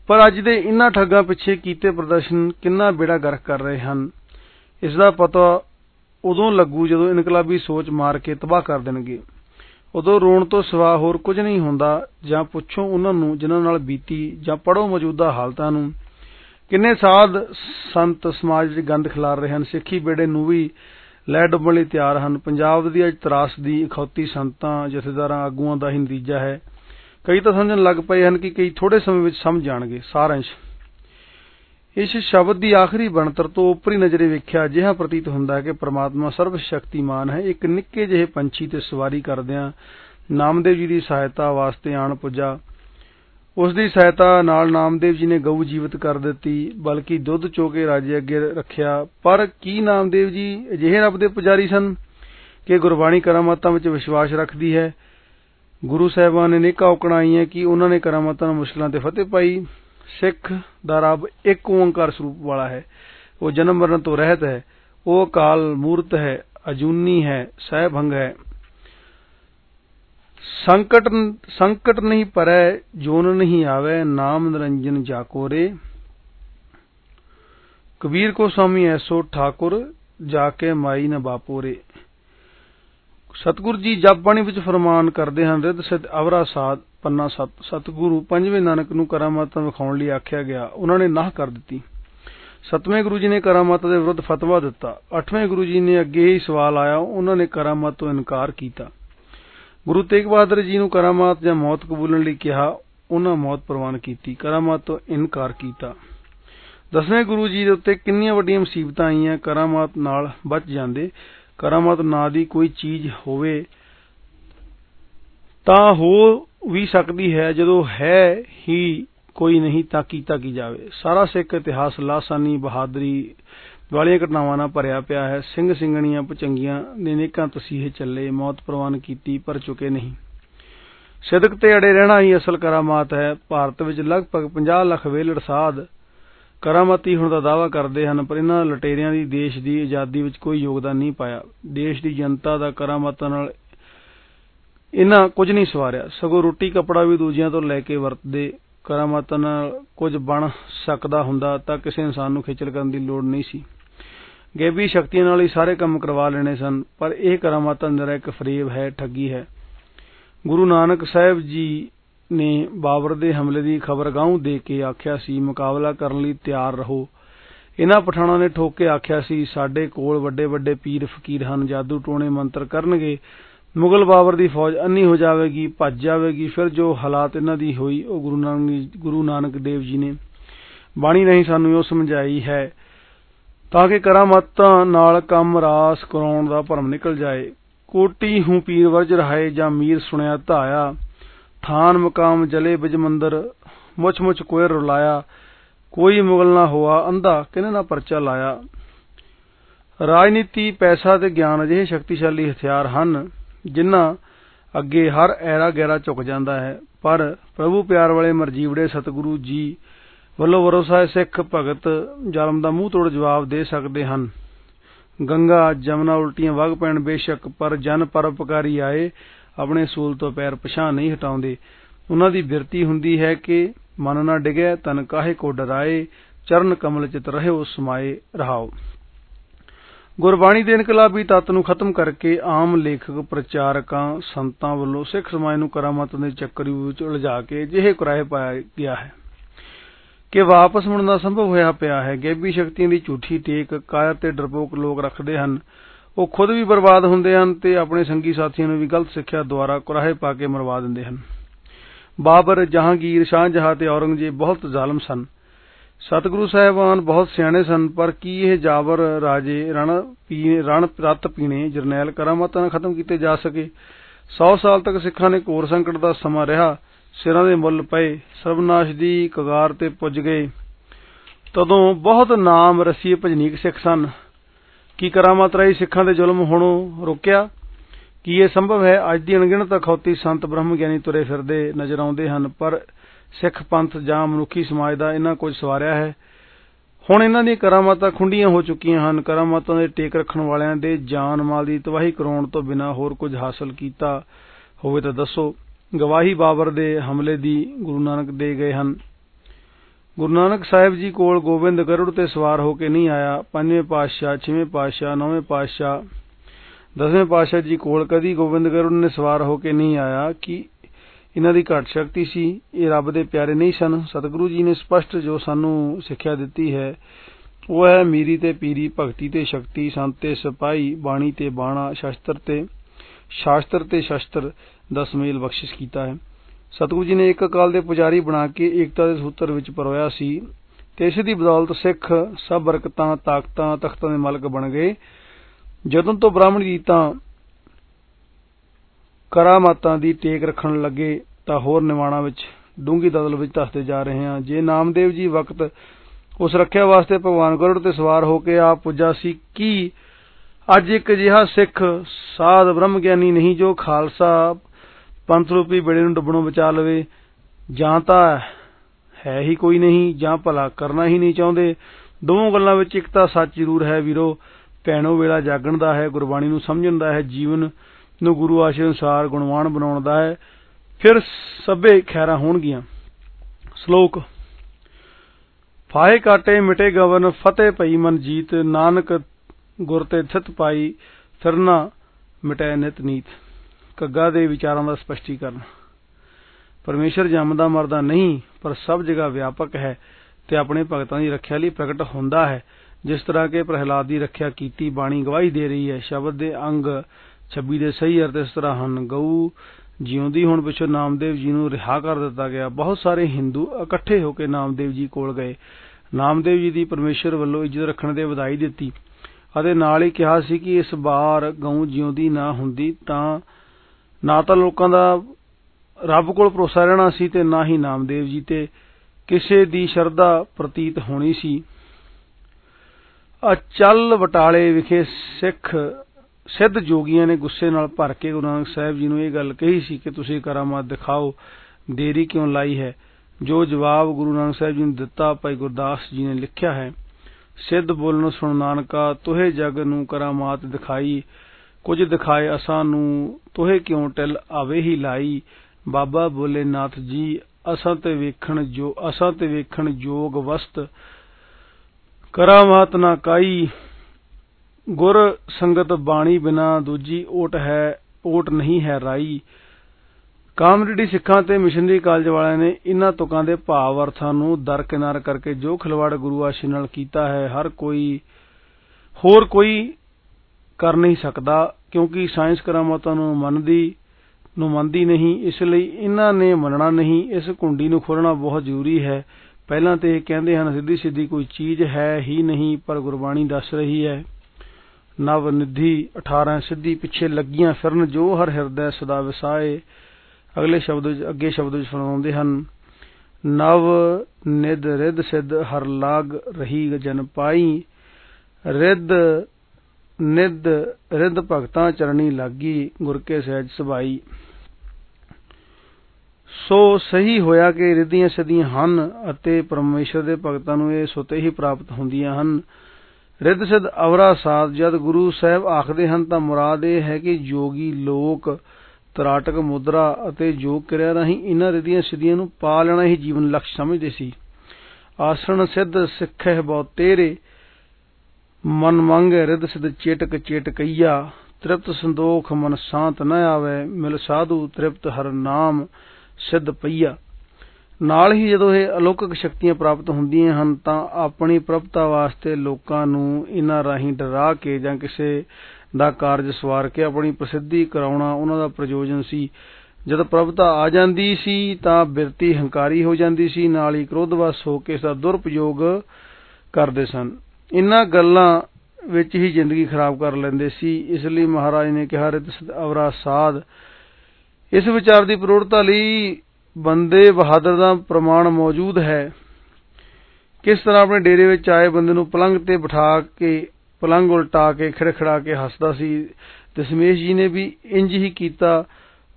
ਪਰ ਅੱਜ ਦੇ ਇਨ੍ਹਾਂ ਠੱਗਾਂ ਪਿੱਛੇ ਕੀਤੇ ਪ੍ਰਦਰਸ਼ਨ ਕਿੰਨਾ ਬੇੜਾ ਗਰਕ ਕਰ ਰਹੇ ਹਨ, ਇਸ ਦਾ ਪਤਾ ਉਦੋਂ ਲੱਗੂ ਜਦੋਂ ਇਨਕਲਾਬੀ ਸੋਚ ਮਾਰ ਕੇ ਤਬਾਹ ਕਰ ਦੇਣਗੇ। ਉਦੋਂ ਰੋਣ ਤੋਂ ਸਿਵਾ ਹੋਰ ਕੁਝ ਨਹੀਂ ਹੁੰਦਾ ਜਾਂ ਪੁੱਛੋ ਉਹਨਾਂ ਨੂੰ ਜਿਨ੍ਹਾਂ ਨਾਲ ਬੀਤੀ ਜਾਂ ਪੜੋ ਮੌਜੂਦਾ ਹਾਲਤਾਂ ਨੂੰ, ਕਿੰਨੇ ਸਾਧ ਸੰਤ ਸਮਾਜ ਵਿੱਚ ਗੰਦ ਖਿਲਾਰ ਰਹੇ ਹਨ। ਸਿੱਖੀ ਬੇੜੇ ਨੂੰ ਵੀ ਲੈ ਡੁੱਬਣ ਲਈ ਤਿਆਰ ਹਨ। ਪੰਜਾਬ ਦੀ ਅੱਜ ਤਰਾਸ ਦੀ ਇਖੌਤੀ ਸੰਤਾਂ, ਜਥੇਦਾਰਾਂ, ਆਗੂਆਂ ਦਾ ਹੀ ਨਤੀਜਾ ਹੈ। ਕਈ ਤਾਂ ਸਮਝਣ ਲੱਗ ਪਏ ਹਨ ਕਿ ਕਈ ਥੋੜੇ ਸਮੇਂ ਵਿੱਚ ਸਮਝ ਜਾਣਗੇ। ਸਾਰਾਂਸ਼ ਇਸ ਸ਼ਬਦ ਦੀ ਆਖਰੀ ਬਣਤਰ ਤੋਂ ਉਪਰੀ ਨਜ਼ਰੇ ਵੇਖਿਆ ਅਜਿਹਾ ਪ੍ਰਤੀਤ ਹੁੰਦਾ ਹੈ ਕਿ ਪ੍ਰਮਾਤਮਾ ਸਰਵ ਸ਼ਕਤੀਮਾਨ ਹੈ। ਇੱਕ ਨਿੱਕੇ ਜਿਹੇ ਪੰਛੀ ਤੇ ਸਵਾਰੀ ਕਰਦਿਆਂ ਨਾਮਦੇਵ ਜੀ ਦੀ ਸਹਾਇਤਾ ਵਾਸਤੇ ਆਣ ਪੁੱਜਾ। ਉਸ ਦੀ ਸਹਾਇਤਾ ਨਾਲ ਨਾਮਦੇਵ ਜੀ ਨੇ ਗਊ ਜੀਵਤ ਕਰ ਦਿੱਤੀ, ਬਲਕਿ ਦੁੱਧ ਚੋ ਕੇ ਰਾਜੇ ਅੱਗੇ ਰੱਖਿਆ। ਪਰ ਕੀ ਨਾਮਦੇਵ ਜੀ ਅਜਿਹੇ ਰੱਬ ਦੇ ਪੁਜਾਰੀ ਸਨ ਕਿ ਗੁਰਬਾਣੀ ਕਰਾਮਾਤਾਂ ਵਿੱਚ ਵਿਸ਼ਵਾਸ ਰੱਖਦੀ ਹੈ? ਗੁਰੂ ਸਾਹਿਬਾਨ ਨੇ ਨੇਕਾ ਔਕਣਾਈਆਂ ਕਿ ਉਹਨਾਂ ਨੇ ਕਰਾਮਾਤਾਂ ਨਾਲ ਮੁਸ਼ਕਲਾਂ ਤੇ ਫਤਿਹ ਪਾਈ। ਸਿੱਖ ਦਾ ਰੱਬ ਇੱਕ ਓੰਕਾਰ ਸਰੂਪ ਵਾਲਾ ਹੈ। ਉਹ ਜਨਮ ਮਰਨ ਤੋਂ ਰਹਿਤ ਹੈ। ਉਹ ਅਕਾਲ ਮੂਰਤ ਹੈ, ਅਜੂਨੀ ਹੈ ਸਹਿਭੰਗ ਹੈ। ਸੰਕਟ ਸੰਕਟ ਨਹੀਂ ਪਰੈ, ਜੋਨ ਨਹੀਂ ਆਵੇ, ਨਾਮ ਨਿਰੰਜਨ ਜਾਕੋਰੇ ਕਬੀਰ ਕੋ ਸਵਾਮੀ ਐਸੋ ਠਾਕੁਰ, ਜਾ ਕੇ ਮਾਈ ਨ ਬਾਪੋਰੇ। ਸਤਿਗੁਰੂ ਜੀ ਜਪ ਬਾਣੀ ਵਿੱਚ ਫਰਮਾਨ ਕਰਦੇ ਹਨ, ਰਿੱਧ ਸਿੱਧ ਅਵਰਾ ਸਾਧ, ਪੰਨਾ ਸਤ। ਸਤਗੁਰੂ ਪੰਜਵੇਂ ਨਾਨਕ ਨੂੰ ਕਰਾਮਾਤਾਂ ਵਿਖਾਉਣ ਲਈ ਆਖਿਆ ਗਿਆ। ਉਹਨਾਂ ਨੇ ਨਾਹ ਕਰ ਦਿੱਤੀ। ਸਤਵੇਂ ਗੁਰੂ ਜੀ ਨੇ ਕਰਾਮਾਤਾਂ ਦੇ ਵਿਰੁੱਧ ਫਤਵਾ ਦਿੱਤਾ। ਅੱਠਵੇਂ ਗੁਰੂ ਜੀ ਨੇ ਅੱਗੇ ਹੀ ਸਵਾਲ ਆਇਆ। ਉਹਨਾਂ ਨੇ ਕਰਾਮਾਤ ਤੋਂ ਇਨਕਾਰ ਕੀਤਾ। ਗੁਰੂ ਤੇਗ ਬਹਾਦਰ ਜੀ ਨੂੰ ਕਰਾਮਾਤ ਜਾਂ ਮੌਤ ਕਬੂਲਣ ਲਈ ਕਿਹਾ। ਉਹਨਾਂ ਮੌਤ ਪ੍ਰਵਾਨ ਕੀਤੀ। ਕਰਾਮਾਤ ਤੋਂ ਇਨਕਾਰ ਕੀਤਾ। ਦਸਵੇਂ ਗੁਰੂ ਜੀ ਦੇ ਉੱਤੇ ਕਿੰਨੀਆਂ ਵੱਡੀਆਂ ਮੁਸੀਬਤਾਂ ਆਈਆਂ। ਕਰਾਮਾਤ ਨਾਲ ਬਚ ਜਾਂਦੇ। ਕਰਾਮਾਤ ਨਾਂ ਦੀ ਕੋਈ ਚੀਜ਼ ਹੋਵੇ, ਤਾਂ ਹੋ ਵੀ ਸਕਦੀ ਹੈ, ਜਦੋਂ ਹੈ ਹੀ ਕੋਈ ਨਹੀਂ ਤਾਂ ਕੀਤਾ ਕੀ ਜਾਵੇ। ਸਾਰਾ ਸਿੱਖ ਇਤਿਹਾਸ, ਲਾਸਾਨੀ, ਬਹਾਦਰੀ ਵਾਲੀਆਂ ਘਟਨਾਵਾਂ ਨਾਲ ਭਰਿਆ ਪਿਆ ਹੈ। ਸਿੰਘ ਸਿੰਘਣੀਆਂ ਪਚੰਗੀਆਂ ਨੇ ਨੇਕਾਂ ਤਸੀਹੇ ਚੱਲੇ, ਮੌਤ ਪ੍ਰਵਾਨ ਕੀਤੀ, ਪਰ ਚੁਕੇ ਨਹੀਂ। ਸਿਦਕ ਤੇ ਅੜੇ ਰਹਿਣਾ ਹੀ ਅਸਲ ਕਰਾਮਾਤ ਹੈ। ਭਾਰਤ ਵਿੱਚ ਲਗਭਗ 50 ਲੱਖ ਵੇਲੜ ਸਾਧ ਕਰਾਮਾਤੀ ਹੁਣ ਦਾ ਦਾਵਾ ਕਰਦੇ ਹਨ, ਪਰ ਇਹਨਾਂ ਲਟੇਰਿਆਂ ਦੀ ਦੇਸ਼ ਦੀ ਆਜ਼ਾਦੀ ਵਿੱਚ ਕੋਈ ਯੋਗਦਾਨ ਨਹੀਂ ਪਾਇਆ। ਦੇਸ਼ ਦੀ ਜਨਤਾ ਦਾ ਕਰਾਮਾਤਾਂ ਨਾਲ ਇਹਨਾਂ ਕੁਝ ਨਹੀਂ ਸਵਾਰਿਆ। ਸਗੋਂ ਰੋਟੀ ਕਪੜਾ ਵੀ ਦੂਜਿਆਂ ਤੋਂ ਲੈ ਕੇ ਵਰਤਦੇ ਕਰਾਮਾਤਾਂ ਨਾਲ ਕੁਝ ਬਣ ਸਕਦਾ ਹੁੰਦਾ ਤਾਂ ਕਿਸੇ ਇਨਸਾਨ ਨੂੰ ਖੇਚਲ ਕਰਨ ਦੀ ਲੋੜ ਨਹੀਂ ਸੀ। ਗੈਬੀ ਸ਼ਕਤੀਆਂ ਨਾਲ ਹੀ ਸਾਰੇ ਕੰਮ ਕਰਵਾ ਲੈਣੇ ਸਨ, ਪਰ ਇਹ ਕਰਾਮਾਤਾਂ ਨਿਰਾ ਇੱਕ ਫਰੇਬ ਹੈ, ਠੱਗੀ ਹੈ। ਗੁਰੂ ਨਾਨਕ ਸਾਹਿਬ ਜੀ ਨੇ ਬਾਬਰ ਦੇ ਹਮਲੇ ਦੀ ਖਬਰ ਗਾਉਂ ਦੇ ਕੇ ਆਖਿਆ ਸੀ, ਮੁਕਾਬਲਾ ਕਰਨ ਲਈ ਤਿਆਰ ਰਹੋ। ਇਨ੍ਹਾਂ ਪਠਾਣਾਂ ਨੇ ਠੋਕ ਕੇ ਆਖਿਆ ਸੀ, ਸਾਡੇ ਕੋਲ ਵੱਡੇ ਵੱਡੇ ਪੀਰ ਫਕੀਰ ਹਨ, ਜਾਦੂ ਟੋਣੇ ਮੰਤਰ ਕਰਨਗੇ। ਮੁਗਲ ਬਾਬਰ ਦੀ ਫੌਜ ਅੰਨੀ ਹੋ ਜਾਵੇਗੀ, ਭੱਜ ਜਾਵੇਗੀ, ਫਿਰ ਜੋ ਹਾਲਾਤ ਇਨ੍ਹਾਂ ਦੀ ਹੋਈ, ਉਹ ਗੁਰੂ ਨਾਨਕ ਦੇਵ ਜੀ ਨੇ ਬਾਣੀ ਨਹੀਂ ਸਾਨੂੰ ਉਹ ਸਮਝਾਈ ਹੈ, ਤਾਂ ਕਿ ਕਰਾਮਾਤਾਂ ਨਾਲ ਕੰਮ ਰਾਸ ਕਰਾਉਣ ਦਾ ਭਰਮ ਨਿਕਲ ਜਾਏ। ਕੋਟੀ ਹੂੰ ਪੀਰ ਵਰਜ ਰਹਾਏ ਜਾਂ ਮੀਰ ਸੁਣਿਆ ਧਾਇਆ ਥਾਨ ਮਕਾਮ ਜਲੇ ਬਿਜ ਮੰਦਰ, ਮੁੱਛ ਮੁੱਛ ਕੋਇਰ ਰੁਲਾਇਆ, ਕੋਈ ਮੁਗਲ ਨਾ ਹੋਆ, ਅੰਧਾ ਕਿਨੇ ਨਾ ਪਰਚਾ ਲਾਇਆ। ਰਾਜਨੀਤੀ, ਪੈਸਾ ਤੇ ਗਿਆਨ ਅਜਿਹੇ ਸ਼ਕਤੀਸ਼ਾਲੀ ਹਥਿਆਰ ਹਨ, ਜਿਨ੍ਹਾਂ ਅੱਗੇ ਹਰ ਐਰਾ ਗੈਰਾ ਝੁਕ ਜਾਂਦਾ ਹੈ। ਪਰ ਪ੍ਰਭੂ ਪਿਆਰ ਵਾਲੇ ਮਰਜੀਵੜੇ ਸਤਿਗੁਰੂ ਜੀ ਵੱਲੋਂ ਵਰੋਸਾਏ ਸਿੱਖ ਭਗਤ ਜਨਮ ਦਾ ਮੂੰਹ ਤੋੜ ਜਵਾਬ ਦੇ ਸਕਦੇ ਹਨ। ਗੰਗਾ, ਜਮਨਾ ਉਲਟੀਆਂ ਵਗ ਪੈਣ ਬੇਸ਼ੱਕ, ਪਰ ਜਨ ਪਰਉਪਕਾਰੀ ਆਏ ਆਪਣੇ ਸੂਲ ਤੋਂ ਪੈਰ ਪਛਾਣ ਨਹੀਂ ਹਟਾਉਂਦੇ। ਉਹਨਾਂ ਦੀ ਬਿਰਤੀ ਹੁੰਦੀ ਹੈ ਕਿ ਮਨ ਨਾ ਡਿਗੇ, ਤਨ ਕਾਹੇ ਕੋ ਡਰਾਏ, ਚਰਨ ਕਮਲ ਚਿਤ ਰਹਿਓ ਸਮਾਏ ਰਹਾਓ। ਗੁਰਬਾਣੀ ਦੇ ਇਨਕਲਾਬੀ ਤੱਤ ਨੂੰ ਖਤਮ ਕਰਕੇ ਆਮ ਲੇਖਕ, ਪ੍ਰਚਾਰਕਾਂ, ਸੰਤਾਂ ਵੱਲੋਂ ਸਿੱਖ ਸਮਾਜ ਨੂੰ ਕਰਾਮਾਤ ਦੇ ਚੱਕਰ ਵਿੱਚ ਉਲਝਾ ਕੇ ਜਿਹੇ ਕੁਰਾਏ ਪਾਇਆ ਗਿਆ ਹੈ ਕਿ ਵਾਪਸ ਮੁੜਨਾ ਸੰਭਵ ਹੋਇਆ ਪਿਆ ਹੈ। ਗੈਬੀ ਸ਼ਕਤੀਆਂ ਦੀ ਝੂਠੀ ਟੇਕ, ਕਾਇਰ ਤੇ ਡਰਪੋਕ ਲੋਕ ਰੱਖਦੇ ਹਨ। ਉਹ ਖੁਦ ਵੀ ਬਰਬਾਦ ਹੁੰਦੇ ਹਨ ਤੇ ਆਪਣੇ ਸੰਗੀ ਸਾਥੀਆਂ ਨੂੰ ਵੀ ਗਲਤ ਸਿੱਖਿਆ ਦੁਆਰਾ ਕੁਰਾਹੇ ਪਾ ਕੇ ਮਰਵਾ ਦਿੰਦੇ ਹਨ। ਬਾਬਰ, ਜਹਾਂਗੀਰ, ਸ਼ਾਹਜਹਾਂ ਤੇ ਔਰੰਗਜ਼ੇਬ ਬਹੁਤ ਜ਼ਾਲਮ ਸਨ। ਸਤਿਗੁਰੂ ਸਾਹਿਬਾਨ ਬਹੁਤ ਸਿਆਣੇ ਸਨ, ਪਰ ਕੀ ਇਹ ਜਾਬਰ ਰਾਜੇ ਰਣ ਪੀਣੇ, ਰਣ ਰਤ ਪੀਣੇ ਜਰਨੈਲ ਕਰਾਮਾਤਾਂ ਨਾਲ ਖਤਮ ਕੀਤੇ ਜਾ ਸਕੇ? 100 ਸਾਲ ਤੱਕ ਸਿੱਖਾਂ ਨੇ ਕੋਰ ਸੰਕਟ ਦਾ ਸਮਾਂ ਰਿਹਾ, ਸਿਰਾਂ ਦੇ ਮੁੱਲ ਪਏ, ਸਰਬਨਾਸ਼ ਦੀ ਕਗਾਰ ਤੇ ਪੁੱਜ ਗਏ। ਤਦੋਂ ਬਹੁਤ ਨਾਮ ਰਸੀਏ ਭਜਨੀਕ ਸਿੱਖ ਸਨ। ਕੀ ਕਰਾਮਾਤ ਰਾਈ ਸਿੱਖਾਂ ਦੇ ਜ਼ੁਲਮ ਹੁਣੋਂ ਰੋਕਿਆ? ਕੀ ਇਹ ਸੰਭਵ ਹੈ? ਅੱਜ ਦੀ ਅਣਗਿਣਤ ਅਖੌਤੀ ਸੰਤ ਬ੍ਰਹਮ ਗਿਆਨੀ ਤੁਰੇ ਫਿਰਦੇ ਨਜ਼ਰ ਆਉਂਦੇ ਹਨ, ਪਰ ਸਿੱਖ ਪੰਥ ਜਾਂ ਮਨੁੱਖੀ ਸਮਾਜ ਦਾ ਇਹਨਾਂ ਕੁਝ ਸਵਾਰਿਆ ਹੈ। ਹੁਣ ਇਹਨਾਂ ਦੀਆਂ ਕਰਾਮਾਤਾਂ ਖੁੰਡੀਆਂ ਹੋ ਚੁੱਕੀਆਂ ਹਨ। ਕਰਾਮਾਤਾਂ ਦੇ ਟੇਕ ਰੱਖਣ ਵਾਲਿਆਂ ਦੇ ਜਾਨ ਮਾਲ ਦੀ ਤਬਾਹੀ ਕਰਾਉਣ ਤੋਂ ਬਿਨਾ ਹੋਰ ਕੁਝ ਹਾਸਲ ਕੀਤਾ ਹੋਵੇ ਤਾਂ ਦੱਸੋ। ਗਵਾਹੀ ਬਾਬਰ ਦੇ ਹਮਲੇ ਦੀ ਗੁਰੂ ਨਾਨਕ ਦੇ ਗਏ ਹਨ। ਗੁਰੂ ਨਾਨਕ ਸਾਹਿਬ ਜੀ ਕੋਲ ਗੋਬਿੰਦ ਗਰੁੜ ਤੇ ਸਵਾਰ ਹੋ ਕੇ ਨਹੀਂ ਆਇਆ। ਪੰਜਵੇਂ ਪਾਤਸ਼ਾਹ, ਛੇਵੇਂ ਪਾਤਸ਼ਾਹ, ਨੌਵੇਂ ਪਾਤਸ਼ਾਹ, ਦਸਵੇਂ ਪਾਤਸ਼ਾਹ ਜੀ ਕੋਲ ਕਦੀ ਗੋਬਿੰਦ ਗਰੁੜ ਨੇ ਸਵਾਰ ਹੋ ਕੇ ਨਹੀਂ ਆਇਆ ਕਿ ਇਹਨਾਂ ਦੀ ਘੱਟ ਸ਼ਕਤੀ ਸੀ। ਇਹ ਰੱਬ ਦੇ ਪਿਆਰੇ ਨਹੀਂ ਸਨ। ਸਤਿਗੁਰੂ ਜੀ ਨੇ ਸਪਸ਼ਟ ਜੋ ਸਾਨੂੰ ਸਿੱਖਿਆ ਦਿੱਤੀ ਹੈ, ਉਹ ਹੈ ਮੀਰੀ ਤੇ ਪੀਰੀ, ਭਗਤੀ ਤੇ ਸ਼ਕਤੀ, ਸੰਤ ਤੇ ਸਿਪਾਹੀ, ਬਾਣੀ ਤੇ ਬਾਣਾ, ਸ਼ਸਤਰ ਤੇ ਸ਼ਾਸਤਰ ਤੇ ਸ਼ਸਤਰ। ਦਾ ਸੁਮੇਲ ਬਖਸ਼ਿਸ਼ ਕੀਤਾ ਹੈ। ਸਤਿਗੁਰੂ ਜੀ ਨੇ ਇੱਕ ਅਕਾਲ ਦੇ ਪੁਜਾਰੀ ਬਣਾ ਕੇ ਏਕਤਾ ਦੇ ਸੂਤਰ ਵਿੱਚ ਪਰੋਇਆ ਸੀ ਤੇ ਇਸ ਦੀ ਬਦੌਲਤ ਸਿੱਖ ਸਭ ਬਰਕਤਾਂ, ਤਾਕਤਾਂ, ਤਖਤਾਂ ਦੇ ਮਾਲਕ ਬਣ ਗਏ। ਜਦੋਂ ਤੋਂ ਬ੍ਰਾਹਮਣ ਗੀਤਾਂ, ਕਰਾਮਾਤਾਂ ਦੀ ਟੇਕ ਰੱਖਣ ਲੱਗੇ ਤਾਂ ਹੋਰ ਨਿਵਾਣਾ ਵਿੱਚ ਡੂੰਗੀ ਦਦਲ ਵਿੱਚ ਧਸਦੇ ਜਾ ਰਹੇ ਹਾਂ। ਜੇ ਨਾਮਦੇਵ ਜੀ ਵਕਤ ਉਸ ਰੱਖਿਆ ਵਾਸਤੇ ਭਗਵਾਨ ਗਰੁੜ ਤੇ ਸਵਾਰ ਹੋ ਕੇ ਆਪ ਪੁੱਜਾ ਸੀ, ਕਿ ਅੱਜ ਇੱਕ ਅਜਿਹਾ ਸਿੱਖ ਸਾਧ ਬ੍ਰਹਮ ਗਿਆਨੀ ਨਹੀਂ ਜੋ ਖਾਲਸਾ ਪੰਥ ਰੂਪੀ ਬੇੜੇ ਨੂੰ ਡੁੱਬਣੋਂ ਬਚਾ ਲਵੇ, ਜਾਂ ਤਾਂ ਹੈ ਹੀ ਕੋਈ ਨਹੀਂ, ਜਾਂ ਭਲਾ ਕਰਨਾ ਹੀ ਨਹੀਂ ਚਾਹੁੰਦੇ। ਦੋਵਾਂ ਗੱਲਾਂ ਵਿੱਚ ਇੱਕ ਤਾਂ ਸੱਚ ਜ਼ਰੂਰ ਹੈ ਵੀਰੋ, ਭੈਣੋ ਵੇਲਾ ਜਾਗਣ ਦਾ ਹੈ, ਗੁਰਬਾਣੀ ਨੂੰ ਸਮਝਣ ਦਾ ਹੈ, ਜੀਵਨ ਨੂੰ ਗੁਰੂ ਆਸ਼ੇ ਅਨੁਸਾਰ ਗੁਣਵਾਨ ਬਣਾਉਣ ਦਾ ਹੈ। ਫਿਰ ਸਭੇ ਖੈਰਾ ਹੋਣਗੀਆਂ। ਸ਼ਲੋਕ, ਫਾਹੇ ਕਾਟੇ ਮਿਟੇ ਗਵਨ, ਫਤਿਹ ਪਈ ਮਨ ਜੀਤ, ਨਾਨਕ ਗੁਰ ਤੇ ਥਿਤ ਪਾਈ, ਫਿਰਨਾ ਮਿਟੈ ਨਿਤ ਨੀਤ। ਕੱਗਾ ਦੇ ਵਿਚਾਰਾਂ ਦਾ ਸਪਸ਼ਟੀਕਰਨ। ਪਰਮੇਸ਼ਰ ਜੰਮਦਾ ਮਰਦਾ ਨਹੀਂ, ਪਰ ਸਭ ਜਗ੍ਹਾ ਵਿਆਪਕ ਹੈ ਤੇ ਆਪਣੇ ਭਗਤਾਂ ਦੀ ਰੱਖਿਆ ਲਈ ਪ੍ਰਗਟ ਹੁੰਦਾ ਹੈ। ਜਿਸ ਤਰ੍ਹਾਂ ਕਿ ਪ੍ਰਹਿਲਾਦ ਦੀ ਰੱਖਿਆ ਕੀਤੀ, ਬਾਣੀ ਗਵਾਹੀ ਦੇ ਰਹੀ ਹੈ, ਸ਼ਬਦ ਦੇ ਅੰਗ 26 ਦੇ ਸਹੀ ਅਰਥ ਇਸ ਤਰ੍ਹਾਂ ਹਨ। ਗਊ ਜਿਉਂਦੀ ਹੋਣ ਪਿਛੋਂ ਨਾਮਦੇਵ ਜੀ ਨੂੰ ਰਿਹਾ ਕਰ ਦਿੱਤਾ ਗਿਆ। ਬਹੁਤ ਸਾਰੇ ਹਿੰਦੂ ਇਕੱਠੇ ਹੋ ਕੇ ਨਾਮਦੇਵ ਜੀ ਕੋਲ ਗਏ। ਨਾਮਦੇਵ ਜੀ ਦੀ ਪਰਮੇਸ਼ਰ ਵੱਲੋਂ ਇੱਜ਼ਤ ਰੱਖਣ ਦੇ ਵਧਾਈ ਦਿੱਤੀ ਅਤੇ ਨਾਲ ਹੀ ਕਿਹਾ ਸੀ ਕਿ ਇਸ ਬਾਰ ਗਊ ਜਿਉਂਦੀ ਨਾ ਹੁੰਦੀ ਤਾਂ ਨਾ ਤਾਂ ਲੋਕਾਂ ਦਾ ਰੱਬ ਕੋਲ ਭਰੋਸਾ ਰਹਿਣਾ ਸੀ ਤੇ ਨਾ ਹੀ ਨਾਮਦੇਵ ਜੀ ਤੇ ਕਿਸੇ ਦੀ ਸ਼ਰਧਾ ਪ੍ਰਤੀਤ ਹੋਣੀ ਸੀ। ਅਚਲ ਬਟਾਲੇ ਵਿਖੇ ਸਿੱਖ ਸਿੱਧ ਜੋਗੀਆਂ ਨੇ ਗੁੱਸੇ ਨਾਲ ਭਰ ਕੇ ਗੁਰੂ ਨਾਨਕ ਸਾਹਿਬ ਜੀ ਨੂੰ ਇਹ ਗੱਲ ਕਹੀ ਸੀ ਕਿ ਤੁਸੀਂ ਕਰਾਮਾਤ ਦਿਖਾਓ, ਦੇਰੀ ਕਿਉਂ ਲਾਈ ਹੈ? ਜੋ ਜਵਾਬ ਗੁਰੂ ਨਾਨਕ ਸਾਹਿਬ ਜੀ ਨੇ ਦਿੱਤਾ, ਭਾਈ ਗੁਰਦਾਸ ਜੀ ਨੇ ਲਿਖਿਆ ਹੈ, ਸਿੱਧ ਬੋਲਣ ਸੁਣ ਨਾਨਕਾ, ਤੋਹੇ ਜਗ ਨੂੰ ਕਰਾਮਾਤ ਦਿਖਾਈ ਕੁਝ ਦਿਖਾਏ ਅਸਾਂ ਨੂੰ, ਤੋਹੇ ਕਿਉਂ ਟਿਲ ਆਵੇ ਹੀ ਲਾਈ? ਬਾਬਾ ਬੋਲੇ ਨਾਥ ਜੀ, ਅਸਾਂ ਤੇ ਵੇਖਣ ਜੋ, ਅਸਾਂ ਤੇ ਵੇਖਣ ਜੋਗ ਵਸਤ ਕਰਾਮਾਤ ਨਾ ਕਾਈ। ਗੁਰ ਸੰਗਤ ਬਾਣੀ ਬਿਨਾ ਦੂਜੀ ਓਟ ਹੈ, ਓਟ ਨਹੀਂ ਹੈ ਰਾਈ। ਕਾਮਰੇਡੀ ਸਿੱਖਾਂ ਤੇ ਮਿਸ਼ਨਰੀ ਕਾਲਜ ਵਾਲਿਆਂ ਨੇ ਇਨ੍ਹਾਂ ਤੁਕਾਂ ਦੇ ਭਾਵ ਅਰਥਾਂ ਨੂੰ ਦਰਕਿਨਾਰ ਕਰਕੇ ਜੋ ਖਿਲਵਾੜ ਗੁਰੂ ਆਸ਼ੀ ਨਾਲ ਕੀਤਾ ਹੈ, ਹਰ ਕੋਈ, ਹੋਰ ਕੋਈ ਕਰ ਨਹੀਂ ਸਕਦਾ। ਕਿਉਂਕਿ ਸਾਇੰਸ ਕਰਾਮਾਤਾਂ ਨੂੰ ਮੰਨਦੀ ਨੂੰ ਮੰਨਦੀ ਨਹੀਂ, ਇਸ ਲਈ ਇਹਨਾਂ ਨੇ ਮੰਨਣਾ ਨਹੀਂ। ਇਸ ਘੁੰਡੀ ਨੂੰ ਖੋਲਣਾ ਬਹੁਤ ਜ਼ਰੂਰੀ ਹੈ। ਪਹਿਲਾਂ ਤੇ ਇਹ ਕਹਿੰਦੇ ਹਨ ਸਿੱਧੀ ਸਿੱਧੀ ਕੋਈ ਚੀਜ਼ ਹੈ ਹੀ ਨਹੀਂ, ਪਰ ਗੁਰਬਾਣੀ ਦੱਸ ਰਹੀ ਹੈ। ਨਵ ਨਿਧੀ 18 ਸਿੱਧੀ ਪਿੱਛੇ ਲੱਗੀਆਂ ਫਿਰਨ ਜੋ ਹਰ ਹਿਰਦੈ ਸਦਾ ਵਸਾਏ। ਅਗਲੇ ਸ਼ਬਦ ਵਿੱਚ, ਅੱਗੇ ਸ਼ਬਦ ਵਿੱਚ ਫਰਮਾਉਂਦੇ ਹਨ, ਨਵ ਨਿਦ ਰਿਦ ਸਿੱਧ ਹਰ ਲਾਗ ਰਹੀ ਜਨ ਪਾਈ। ਰਿਦ ਨਿਦ ਰਿਦ ਭਗਤਾਂ ਚਰਣੀ ਲਾਗੀ ਗੁਰ ਕੇ ਸਹਿਜ ਸੁਭਾਈ। ਸੋ ਸਹੀ ਹੋਇਆ ਕਿ ਰਿੱਧੀਆਂ ਸਦੀਆਂ ਹਨ ਅਤੇ ਪਰਮੇਸ਼ਰ ਦੇ ਭਗਤਾਂ ਨੂੰ ਇਹ ਸੁਤੇ ਹੀ ਪ੍ਰਾਪਤ ਹੁੰਦੀਆਂ ਹਨ। ਰਿੱਧ ਸਿੱਧ ਅਵਰਾ ਸਾਧ ਜਦ ਗੁਰੂ ਸਾਹਿਬ ਆਖਦੇ ਹਨ ਤਾਂ ਮੁਰਾਦ ਇਹ ਹੈ ਕਿ ਜੋਗੀ ਲੋਕ, ਤਰਾਟਕ ਮੁਦਰਾ ਅਤੇ ਯੋਗ ਕਿਰਿਆ ਰਾਹੀਂ ਇਹਨਾਂ ਰਿਧੀਆਂ ਸਿੱਧੀਆਂ ਨੂੰ ਪਾ ਲੈਣਾ ਹੀ ਜੀਵਨ ਲਕਸ਼ ਸਮਝਦੇ ਸੀ। ਆਸਣ ਸਿੱਧ ਸਿੱਖੇ ਬਹੁ ਤੇਰੇ ਮਨ ਮੰਗੇ ਰਿੱਧ ਸਿੱਧ ਚੇਟਕ ਚੇਟਕਈਆ, ਤ੍ਰਿਪਤ ਸੰਦੋਖ ਮਨ ਸ਼ਾਂਤ ਨ ਆਵੇ, ਮਿਲ ਸਾਧੂ ਤ੍ਰਿਪਤ ਹਰ ਨਾਮ ਸਿੱਧ ਪਈਆ। ਨਾਲ ਹੀ ਜਦੋਂ ਇਹ ਅਲੌਕਿਕ ਸ਼ਕਤੀਆਂ ਪ੍ਰਾਪਤ ਹੁੰਦੀਆਂ ਹਨ, ਤਾਂ ਆਪਣੀ ਪ੍ਰਭਤਾ ਵਾਸਤੇ ਲੋਕਾਂ ਨੂੰ ਇਹਨਾਂ ਰਾਹੀਂ ਡਰਾ ਕੇ ਜਾਂ ਕਿਸੇ ਦਾ ਕਾਰਜ ਸਵਾਰ ਕੇ ਆਪਣੀ ਪ੍ਰਸਿੱਧੀ ਕਰਾਉਣਾ ਉਹਨਾਂ ਦਾ ਪ੍ਰਯੋਜਨ ਸੀ। ਜਦ ਪ੍ਰਭਤਾ ਆ ਜਾਂਦੀ ਸੀ, ਤਾਂ ਬਿਰਤੀ ਹੰਕਾਰੀ ਹੋ ਜਾਂਦੀ ਸੀ, ਨਾਲ ਹੀ ਕ੍ਰੋਧਵਸ ਹੋ ਕੇ ਇਸ ਦਾ ਦੁਰਪਯੋਗ ਕਰਦੇ ਸਨ। ਇਨ੍ਹਾਂ ਗੱਲਾਂ ਵਿੱਚ ਹੀ ਜ਼ਿੰਦਗੀ ਖਰਾਬ ਕਰ ਲੈਂਦੇ ਸੀ, ਇਸ ਲਈ ਮਹਾਰਾਜ ਨੇ ਕਿਹਾ, ਰਿਤ ਅਵਰਾ ਸਾਧ। ਇਸ ਵਿਚਾਰ ਦੀ ਪ੍ਰੋੜਤਾ ਲਈ ਬੰਦੇ ਬਹਾਦਰ ਦਾ ਪ੍ਰਮਾਣ ਮੌਜੂਦ ਹੈ। ਕਿਸ ਤਰ੍ਹਾਂ ਆਪਣੇ ਡੇਰੇ ਵਿੱਚ ਆਏ ਬੰਦੇ ਨੂੰ ਪਲੰਘ ਤੇ ਬਿਠਾ ਕੇ, ਪਲੰਘ ਉਲਟਾ ਕੇ, ਖੜਖੜਾ ਕੇ ਹੱਸਦਾ ਸੀ, ਦਸ਼ਮੇਸ਼ ਜੀ ਨੇ ਵੀ ਇੰਜ ਹੀ ਕੀਤਾ,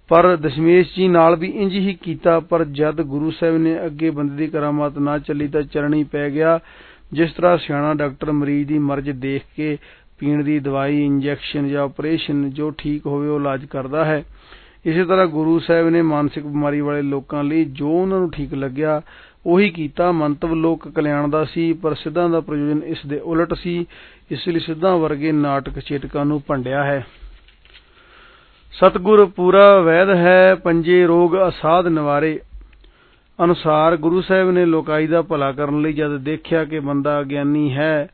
ਪਰ ਦਸ਼ਮੇਸ਼ ਜੀ ਨਾਲ ਵੀ ਇੰਜ ਹੀ ਕੀਤਾ, ਪਰ ਜਦ ਗੁਰੂ ਸਾਹਿਬ ਨੇ ਅੱਗੇ ਬੰਦੇ ਦੀ ਕਰਾਮਾਤ ਨਾ ਚੱਲੀ ਤਾਂ ਚਰਣੀ ਪੈ ਗਿਆ। ਜਿਸ ਤਰ੍ਹਾਂ ਸਿਆਣਾ ਡਾਕਟਰ ਮਰੀਜ਼ ਦੀ ਮਰਜ਼ ਦੇਖ ਕੇ ਪੀਣ ਦੀ ਦਵਾਈ, ਇੰਜੈਕਸ਼ਨ ਜਾਂ ਆਪਰੇਸ਼ਨ ਜੋ ਠੀਕ ਹੋਵੇ ਉਹ ਇਲਾਜ ਕਰਦਾ ਹੈ। ਇਸੇ ਤਰ੍ਹਾਂ ਗੁਰੂ ਸਾਹਿਬ ਨੇ ਮਾਨਸਿਕ ਬਿਮਾਰੀ ਵਾਲੇ ਲੋਕਾਂ ਲਈ ਜੋ ਉਹਨਾਂ ਨੂੰ ਠੀਕ ਲੱਗਿਆ, ਉਹੀ ਕੀਤਾ। ਮੰਤਵ ਲੋਕ ਕਲਿਆਣ ਦਾ ਸੀ, ਪਰ ਸਿੱਧਾਂ ਦਾ ਪ੍ਰਯੋਜਨ ਇਸ ਦੇ ਉਲਟ ਸੀ। ਇਸ ਲਈ ਸਿੱਧਾਂ ਵਰਗੇ ਨਾਟਕ ਚੇਟਕਾਂ ਨੂੰ ਭੰਡਿਆ ਹੈ। ਸਤਗੁਰ ਪੂਰਾ ਵੈਦ ਹੈ, ਪੰਜੇ ਰੋਗ ਅਸਾਧ ਨਿਵਾਰੇ। ਅਨੁਸਾਰ ਗੁਰੂ ਸਾਹਿਬ ਨੇ ਲੋਕਾਈ ਦਾ ਭਲਾ ਕਰਨ ਲਈ ਜਦ ਦੇਖਿਆ ਕਿ ਬੰਦਾ ਗਿਆਨੀ ਹੈ,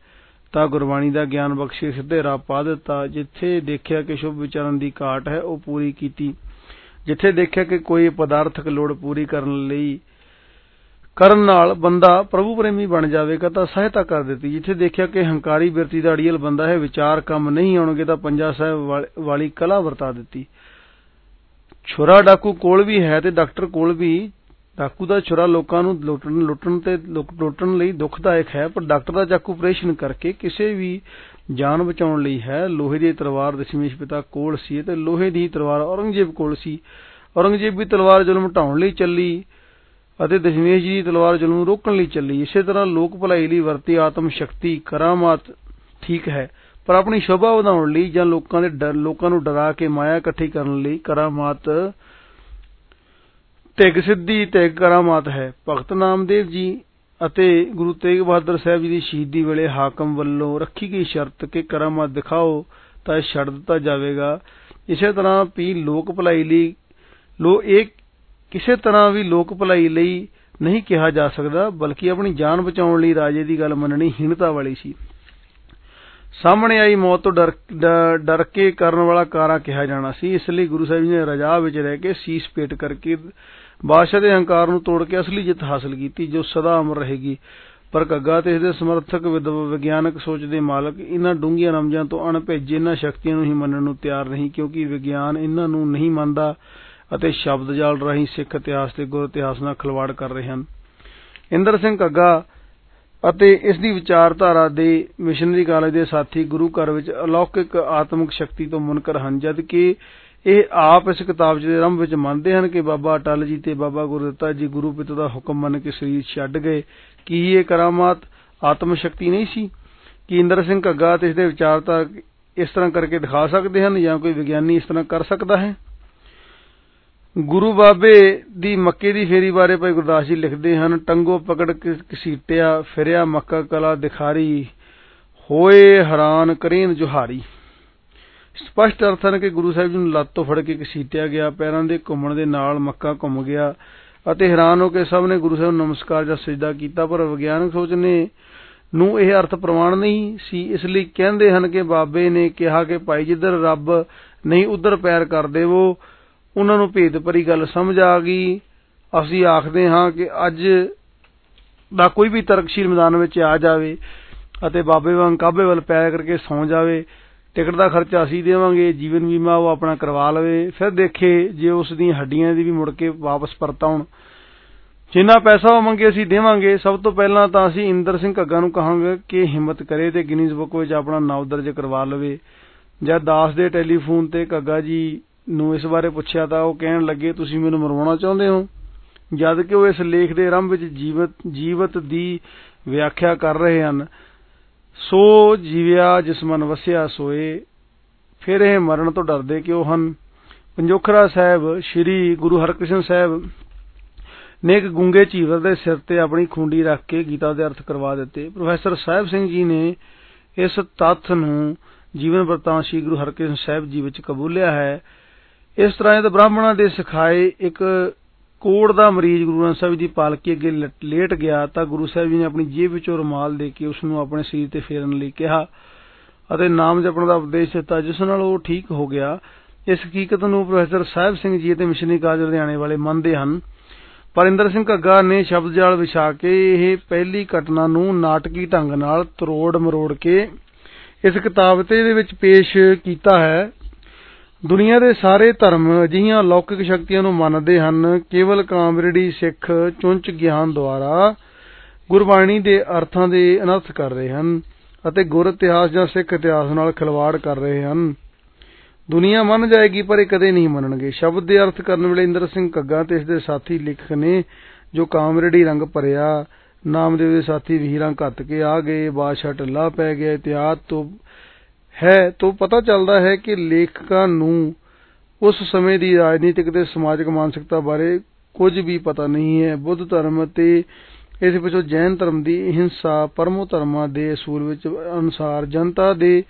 ਤਾਂ ਗੁਰਬਾਣੀ ਦਾ ਗਿਆਨ ਬਖਸ਼ੇ ਸਿੱਧੇ ਰਾਹ ਪਾ ਦਿੱਤਾ। ਜਿੱਥੇ ਦੇਖਿਆ ਕਿ ਸ਼ੁਭ ਵਿਚਾਰਨ ਦੀ ਘਾਟ ਹੈ, ਉਹ ਪੂਰੀ ਕੀਤੀ। ਜਿੱਥੇ ਦੇਖਿਆ ਕਿ ਕੋਈ ਪਦਾਰਥਕ ਲੋੜ ਪੂਰੀ ਕਰਨ ਲਈ ਕਰਨ ਨਾਲ ਬੰਦਾ ਪ੍ਰਭੂ ਪ੍ਰੇਮੀ ਬਣ ਜਾਵੇਗਾ, ਤਾਂ ਸਹਾਇਤਾ ਕਰ ਦਿੱਤੀ। ਜਿੱਥੇ ਦੇਖਿਆ ਕਿ ਹੰਕਾਰੀ ਬਿਰਤੀ ਦਾ ਅੜੀਅਲ ਬੰਦਾ ਹੈ, ਵਿਚਾਰ ਕੰਮ ਨਹੀਂ ਆਉਣਗੇ, ਤਾਂ ਪੰਜਾ ਸਾਹਿਬ ਵਾਲੀ ਕਲਾ ਵਰਤਾ ਦਿੱਤੀ। ਛੁਰਾ ਡਾਕੂ ਕੋਲ ਵੀ ਹੈ ਤੇ ਡਾਕਟਰ ਕੋਲ ਵੀ ਡਾਕੂ ਦਾ ਛੁਰਾ ਲੋਕਾਂ ਨੂੰ ਲੁੱਟਣ ਲੁੱਟਣ ਤੇ ਲੁੱਟਣ ਲਈ ਦੁਖਦਾਇਕ ਹੈ, ਪਰ ਡਾਕਟਰ ਦਾ ਚਾਕੂ ਆਪਰੇਸ਼ਨ ਕਰਕੇ ਕਿਸੇ ਵੀ ਜਾਨ ਬਚਾਉਣ ਲਈ ਹੈ। ਲੋਹੇ ਦੀ ਤਲਵਾਰ ਦਸ਼ਮੇਸ਼ ਪਿਤਾ ਕੋਲ ਸੀ ਤੇ ਲੋਹੇ ਦੀ ਤਲਵਾਰ ਔਰੰਗਜ਼ੇਬ ਕੋਲ ਸੀ। ਔਰੰਗਜ਼ੇਬ ਦੀ ਤਲਵਾਰ ਜ਼ੁਲਮ ਢਾਉਣ ਲਈ ਚੱਲੀ ਅਤੇ ਦਸ਼ਮੇਸ਼ ਜੀ ਦੀ ਤਲਵਾਰ ਜ਼ੁਲਮ ਰੋਕਣ ਲਈ ਚੱਲੀ। ਇਸੇ ਤਰ੍ਹਾਂ ਲੋਕ ਭਲਾਈ ਲਈ ਵਰਤੀ ਆਤਮ ਸ਼ਕਤੀ ਕਰਾਮਾਤ ਠੀਕ ਹੈ, ਪਰ ਆਪਣੀ ਸ਼ੋਭਾ ਵਧਾਉਣ ਲਈ ਜਾਂ ਲੋਕਾਂ ਦੇ ਲੋਕਾਂ ਨੂੰ ਡਰਾ ਕੇ ਮਾਇਆ ਇਕੱਠੀ ਕਰਨ ਲਈ ਕਰਾਮਾਤ ਤਿਗ ਸਿੱਧੀ, ਤਿਗ ਕਰਾਮਾਤ ਹੈ। ਭਗਤ ਨਾਮਦੇਵ ਜੀ ਅਤੇ ਗੁਰੂ ਤੇਗ ਬਹਾਦਰ ਸਾਹਿਬ ਜੀ ਦੀ ਸ਼ਹੀਦੀ ਵੇਲੇ ਹਾਕਮ ਵੱਲੋਂ ਰੱਖੀ ਗਈ ਸ਼ਰਤ ਕਿ ਕਰਾਮਾਤ ਦਿਖਾਓ ਤਾਂ ਛੱਡ ਦਿੱਤਾ ਜਾਵੇਗਾ। ਇਸੇ ਤਰ੍ਹਾਂ ਵੀ ਲੋਕ ਭਲਾਈ ਲਈ ਲੋ, ਇਹ ਕਿਸੇ ਤਰ੍ਹਾਂ ਵੀ ਲੋਕ ਭਲਾਈ ਲਈ ਨਹੀਂ ਕਿਹਾ ਜਾ ਸਕਦਾ, ਬਲਕਿ ਆਪਣੀ ਜਾਨ ਬਚਾਉਣ ਲਈ ਰਾਜੇ ਦੀ ਗੱਲ ਮੰਨਣੀ ਹੀਣਤਾ ਵਾਲੀ ਸੀ। ਸਾਹਮਣੇ ਆਈ ਮੌਤ ਤੋਂ ਡਰ ਡਰ ਕੇ ਕਰਨ ਵਾਲਾ ਕਾਰਾ ਕਿਹਾ ਜਾਣਾ ਸੀ। ਇਸ ਲਈ ਗੁਰੂ ਸਾਹਿਬ ਜੀ ਨੇ ਰਜਾ ਵਿੱਚ ਰਹਿ ਕੇ ਸੀਸ ਪੇਟ ਕਰਕੇ ਬਾਦਸ਼ਾਹ ਦੇ ਹੰਕਾਰ ਨੂੰ ਤੋੜ ਕੇ ਅਸਲੀ ਜਿੱਤ ਹਾਸਲ ਕੀਤੀ, ਜੋ ਸਦਾ ਅਮਰ ਰਹੇਗੀ। ਪਰ ਘੱਗਾ ਤੇ ਇਸਦੇ ਸਮਰਥਕ ਵਿਗਿਆਨਕ ਸੋਚ ਦੇ ਮਾਲਕ ਇਹਨਾਂ ਡੂੰਘੀਆਂ ਰਮਜਾਂ ਤੋਂ ਅਣਭੇਜੇ ਇਹਨਾਂ ਸ਼ਕਤੀਆਂ ਨੂੰ ਹੀ ਮੰਨਣ ਨੂੰ ਤਿਆਰ ਨਹੀਂ, ਕਿਉਂਕਿ ਵਿਗਿਆਨ ਇਹਨਾਂ ਨੂੰ ਨਹੀਂ ਮੰਨਦਾ ਅਤੇ ਸ਼ਬਦ ਜਾਲ ਰਾਹੀਂ ਸਿੱਖ ਇਤਿਹਾਸ ਤੇ ਗੁਰ ਇਤਿਹਾਸ ਨਾਲ ਖਿਲਵਾੜ ਕਰ ਰਹੇ ਹਨ। ਇੰਦਰ ਸਿੰਘ ਘੱਗਾ ਅਤੇ ਇਸ ਦੀ ਵਿਚਾਰਧਾਰਾ ਦੇ ਮਿਸ਼ਨਰੀ ਕਾਲਜ ਦੇ ਸਾਥੀ ਗੁਰੂ ਘਰ ਵਿੱਚ ਅਲੌਕਿਕ ਆਤਮਿਕ ਸ਼ਕਤੀ ਤੋਂ ਮੁਨਕਰ ਹਨ, ਜਦਕਿ ਇਹ ਆਪ ਇਸ ਕਿਤਾਬ ਦੇ ਆਰੰਭ ਵਿੱਚ ਮੰਨਦੇ ਹਨ ਕਿ ਬਾਬਾ ਅਟਲ ਜੀ ਤੇ ਬਾਬਾ ਗੁਰਦਿੱਤਾ ਜੀ ਗੁਰੂ ਪਿਤਾ ਦਾ ਹੁਕਮ ਮੰਨ ਕੇ ਸਰੀਰ ਛੱਡ ਗਏ। ਕੀ ਇਹ ਕਰਾਮਾਤ ਆਤਮ ਸ਼ਕਤੀ ਨਹੀਂ ਸੀ? ਕਿ ਇੰਦਰ ਸਿੰਘ ਘੱਗਾ ਅਤੇ ਇਸ ਦੇ ਵਿਚਾਰਤਾ ਇਸ ਤਰ੍ਹਾਂ ਕਰਕੇ ਦਿਖਾ ਸਕਦੇ ਹਨ ਜਾਂ ਕੋਈ ਵਿਗਿਆਨੀ ਇਸ ਤਰ੍ਹਾਂ ਕਰ ਸਕਦਾ ਹੈ? ਗੁਰੂ ਬਾਬੇ ਦੀ ਮੱਕੇ ਦੀ ਫੇਰੀ ਬਾਰੇ ਭਾਈ ਗੁਰਦਾਸ ਜੀ ਲਿਖਦੇ ਹਨ, ਟੰਗੋ ਪਕੜ ਘਸੀਟਿਆ, ਫਿਰਿਆ ਮੱਕਾ ਕਲਾ ਦਿਖਾਰੀ, ਹੋਏ ਹੈਰਾਨ ਕਰੀਨ ਜੁਹਾਰੀ। ਸਪਸ਼ਟ ਅਰਥ ਹਨ ਕਿ ਗੁਰੂ ਸਾਹਿਬ ਜੀ ਨੂੰ ਲੱਤ ਤੋਂ ਫੜ ਕੇ ਕਸੀਟਿਆ ਗਿਆ, ਪੈਰਾਂ ਦੇ ਘੁੰਮਣ ਦੇ ਨਾਲ ਮੱਕਾ ਘੁੰਮ ਗਿਆ ਅਤੇ ਹੈਰਾਨ ਹੋ ਕੇ ਸਭ ਨੇ ਗੁਰੂ ਸਾਹਿਬ ਨੂੰ ਨਮਸਕਾਰ ਜਾਂ ਸਜਦਾ ਕੀਤਾ, ਪਰ ਵਿਗਿਆਨਕ ਸੋਚ ਨੇ ਨੂੰ ਇਹ ਅਰਥ ਪ੍ਰਮਾਣ ਨਹੀਂ ਸੀ, ਇਸ ਲਈ ਕਹਿੰਦੇ ਹਨ ਕਿ ਬਾਬੇ ਨੇ ਕਿਹਾ ਕਿ ਭਾਈ ਜਿੱਧਰ ਰੱਬ ਨਹੀਂ, ਉਧਰ ਪੈਰ ਕਰ ਦੇਵੋ। ਉਹਨਾਂ ਨੂੰ ਭੇਦ ਭਰੀ ਗੱਲ ਸਮਝ ਆ ਗਈ। ਅਸੀਂ ਆਖਦੇ ਹਾਂ ਕਿ ਅੱਜ ਦਾ ਕੋਈ ਵੀ ਤਰਕਸ਼ੀਲ ਮੈਦਾਨ ਵਿੱਚ ਆ ਜਾਵੇ ਅਤੇ ਬਾਬੇ ਵਾਂਗ ਕਾਬੇ ਵੱਲ ਪੈਰ ਕਰਕੇ ਸੌ ਜਾਵੇ ਟਿਕਟ ਦਾ ਖਰਚਾ ਅਸੀਂ ਦੇਵਾਂਗੇ, ਜੀਵਨ ਬੀਮਾ ਉਹ ਆਪਣਾ ਕਰਵਾ ਲਵੇ। ਫਿਰ ਦੇਖੇ ਜੇ ਉਸ ਦੀਆਂ ਹੱਡੀਆਂ ਦੀ ਵੀ ਮੁੜ ਕੇ ਵਾਪਸ ਪਰਤਾਉਣ। ਜਿੰਨਾ ਪੈਸਾ ਉਹ ਮੰਗੇ ਅਸੀਂ ਦੇਵਾਂਗੇ। ਸਭ ਤੋਂ ਪਹਿਲਾਂ ਤਾਂ ਅਸੀਂ ਇੰਦਰ ਸਿੰਘ ਘੱਗਾ ਨੂੰ ਕਹਾਂਗੇ ਕਿ ਹਿੰਮਤ ਕਰੇ ਤੇ ਗਿਨੀਜ਼ ਬੁੱਕ ਵਿੱਚ ਆਪਣਾ ਨਾਮ ਦਰਜ ਕਰਵਾ ਲਵੇ। ਜਦ ਦਾਸ ਦੇ ਟੈਲੀਫੋਨ ਤੇ ਘੱਗਾ ਜੀ ਨੂੰ ਇਸ ਬਾਰੇ ਪੁੱਛਿਆ ਤਾਂ ਉਹ ਕਹਿਣ ਲੱਗੇ, ਤੁਸੀਂ ਮੈਨੂੰ ਮਰਵਾਉਣਾ ਚਾਹੁੰਦੇ ਹੋ? ਜਦ ਕਿ ਉਹ ਇਸ ਲੇਖ ਦੇ ਆਰੰਭ ਵਿੱਚ ਜੀਵਤ ਜੀਵਤ ਦੀ ਵਿਆਖਿਆ ਕਰ ਰਹੇ ਹਨ। ਸੋ ਜੀਵਿਆ ਜਿਸ ਮਨ ਵਸਿਆ ਸੋਏ, ਫਿਰ ਇਹ ਮਰਨ ਤੋਂ ਡਰਦੇ ਕਿਉਂ ਹਨ? ਪੰਜੋਖਰਾ ਸਾਹਿਬ, ਸ੍ਰੀ ਗੁਰੂ ਹਰਕ੍ਰਿਸ਼ਨ ਸਾਹਿਬ ਨੇ ਇੱਕ ਗੁੰਗੇ ਚੀਵਰ ਦੇ ਸਿਰ ਤੇ ਆਪਣੀ ਖੁੰਡੀ ਰੱਖ ਕੇ ਗੀਤਾ ਦੇ ਅਰਥ ਕਰਵਾ ਦਿੱਤੇ। ਪ੍ਰੋਫੈਸਰ ਸਾਹਿਬ ਸਿੰਘ ਜੀ ਨੇ ਇਸ ਤੱਥ ਨੂੰ ਜੀਵਨ ਵਰਤਾਂ ਸ੍ਰੀ ਗੁਰੂ ਹਰਕ੍ਰਿਸ਼ਨ ਸਾਹਿਬ ਜੀ ਵਿੱਚ ਕਬੂਲਿਆ ਹੈ। ਇਸ ਤਰ੍ਹਾਂ ਇਹ ਬ੍ਰਾਹਮਣਾਂ ਦੇ ਸਿਖਾਏ ਇੱਕ ਕੋੜ ਦਾ ਮਰੀਜ਼ ਗੁਰੂ ਗ੍ਰੰਥ ਸਾਹਿਬ ਦੀ ਪਾਲਕੀ ਅੱਗੇ ਲੇਟ ਗਿਆ ਤਾਂ ਗੁਰੂ ਸਾਹਿਬ ਜੀ ਨੇ ਆਪਣੀ ਜੇਬ ਵਿੱਚੋਂ ਰੁਮਾਲ ਦੇ ਕੇ ਉਸ ਨੂੰ ਆਪਣੇ ਸਰੀਰ ਤੇ ਫੇਰਨ ਲਈ ਕਿਹਾ ਅਤੇ ਨਾਮ ਜਪਣ ਦਾ ਉਪਦੇਸ਼ ਦਿੱਤਾ, ਜਿਸ ਨਾਲ ਉਹ ਠੀਕ ਹੋ ਗਿਆ। ਇਸ ਹਕੀਕਤ ਨੂੰ ਪ੍ਰੋਫੈਸਰ ਸਾਹਿਬ ਸਿੰਘ ਜੀ ਅਤੇ ਮਿਸ਼ਨਰੀ ਕਾਲਜ ਲੁਧਿਆਣੇ ਵਾਲੇ ਮੰਨਦੇ ਹਨ। ਪਰ ਇੰਦਰ ਸਿੰਘ ਘੱਗਾ ਨੇ ਸ਼ਬਦ ਜਾਲ ਵਿਛਾ ਕੇ ਇਹ ਪਹਿਲੀ ਘਟਨਾ ਨੂੰ ਨਾਟਕੀ ਢੰਗ ਨਾਲ ਤਰੋੜ ਮਰੋੜ ਕੇ ਇਸ ਕਿਤਾਬ ਤੇ ਦੇ ਵਿੱਚ ਪੇਸ਼ ਕੀਤਾ ਹੈ। ਦੁਨੀਆ ਦੇ ਸਾਰੇ ਧਰਮ ਅਜਿਹੀਆਂ ਲੌਕਿਕ ਸ਼ਕਤੀਆਂ ਨੂੰ ਮੰਨਦੇ ਹਨ। ਕੇਵਲ ਕਾਮਰੇਡੀ ਸਿੱਖ ਚੁੰਚ ਗਿਆਨ ਦੁਆਰਾ ਗੁਰਬਾਣੀ ਦੇ ਅਰਥਾਂ ਦੇ ਅਨਰਥ ਕਰ ਰਹੇ ਹਨ ਅਤੇ ਗੁਰ ਇਤਿਹਾਸ ਜਾਂ ਸਿੱਖ ਇਤਿਹਾਸ ਨਾਲ ਖਿਲਵਾੜ ਕਰ ਰਹੇ ਹਨ। ਦੁਨੀਆ ਮੰਨ ਜਾਏਗੀ ਪਰ ਇਹ ਕਦੇ ਨਹੀਂ ਮੰਨਣਗੇ। ਸ਼ਬਦ ਦੇ ਅਰਥ ਕਰਨ ਵੇਲੇ ਇੰਦਰ ਸਿੰਘ ਕੱਗਾ ਤੇ ਇਸ ਦੇ ਸਾਥੀ ਲੇਖਕ ਨੇ ਜੋ ਕਾਮਰੇਡੀ ਰੰਗ ਭਰਿਆ, ਨਾਮਦੇਵ ਦੇ ਸਾਥੀ ਵੀਰਾਂ ਘੱਤ ਕੇ ਆ ਗਏ, ਬਾਦਸ਼ਾਹ ਢੱਲਾ ਪੈ ਗਿਆ, ਇਤਿਹਾਸ ਤੋਂ ਹੈ, ਤੋਂ ਪਤਾ ਚੱਲਦਾ ਹੈ ਕਿ ਲੇਖਕਾਂ ਨੂੰ ਉਸ ਸਮੇਂ ਦੀ ਰਾਜਨੀਤਿਕ ਅਤੇ ਸਮਾਜਿਕ ਮਾਨਸਿਕਤਾ ਬਾਰੇ ਕੁਝ ਵੀ ਪਤਾ ਨਹੀਂ ਹੈ। ਬੁੱਧ ਧਰਮ ਅਤੇ ਇਸ ਵਿੱਚੋਂ ਜੈਨ ਧਰਮ ਦੀ ਹਿੰਸਾ ਪਰਮੋ ਧਰਮਾਂ ਦੇ ਅਸੂਲ ਵਿੱਚ ਅਨੁਸਾਰ ਜਨਤਾ ਦੇ,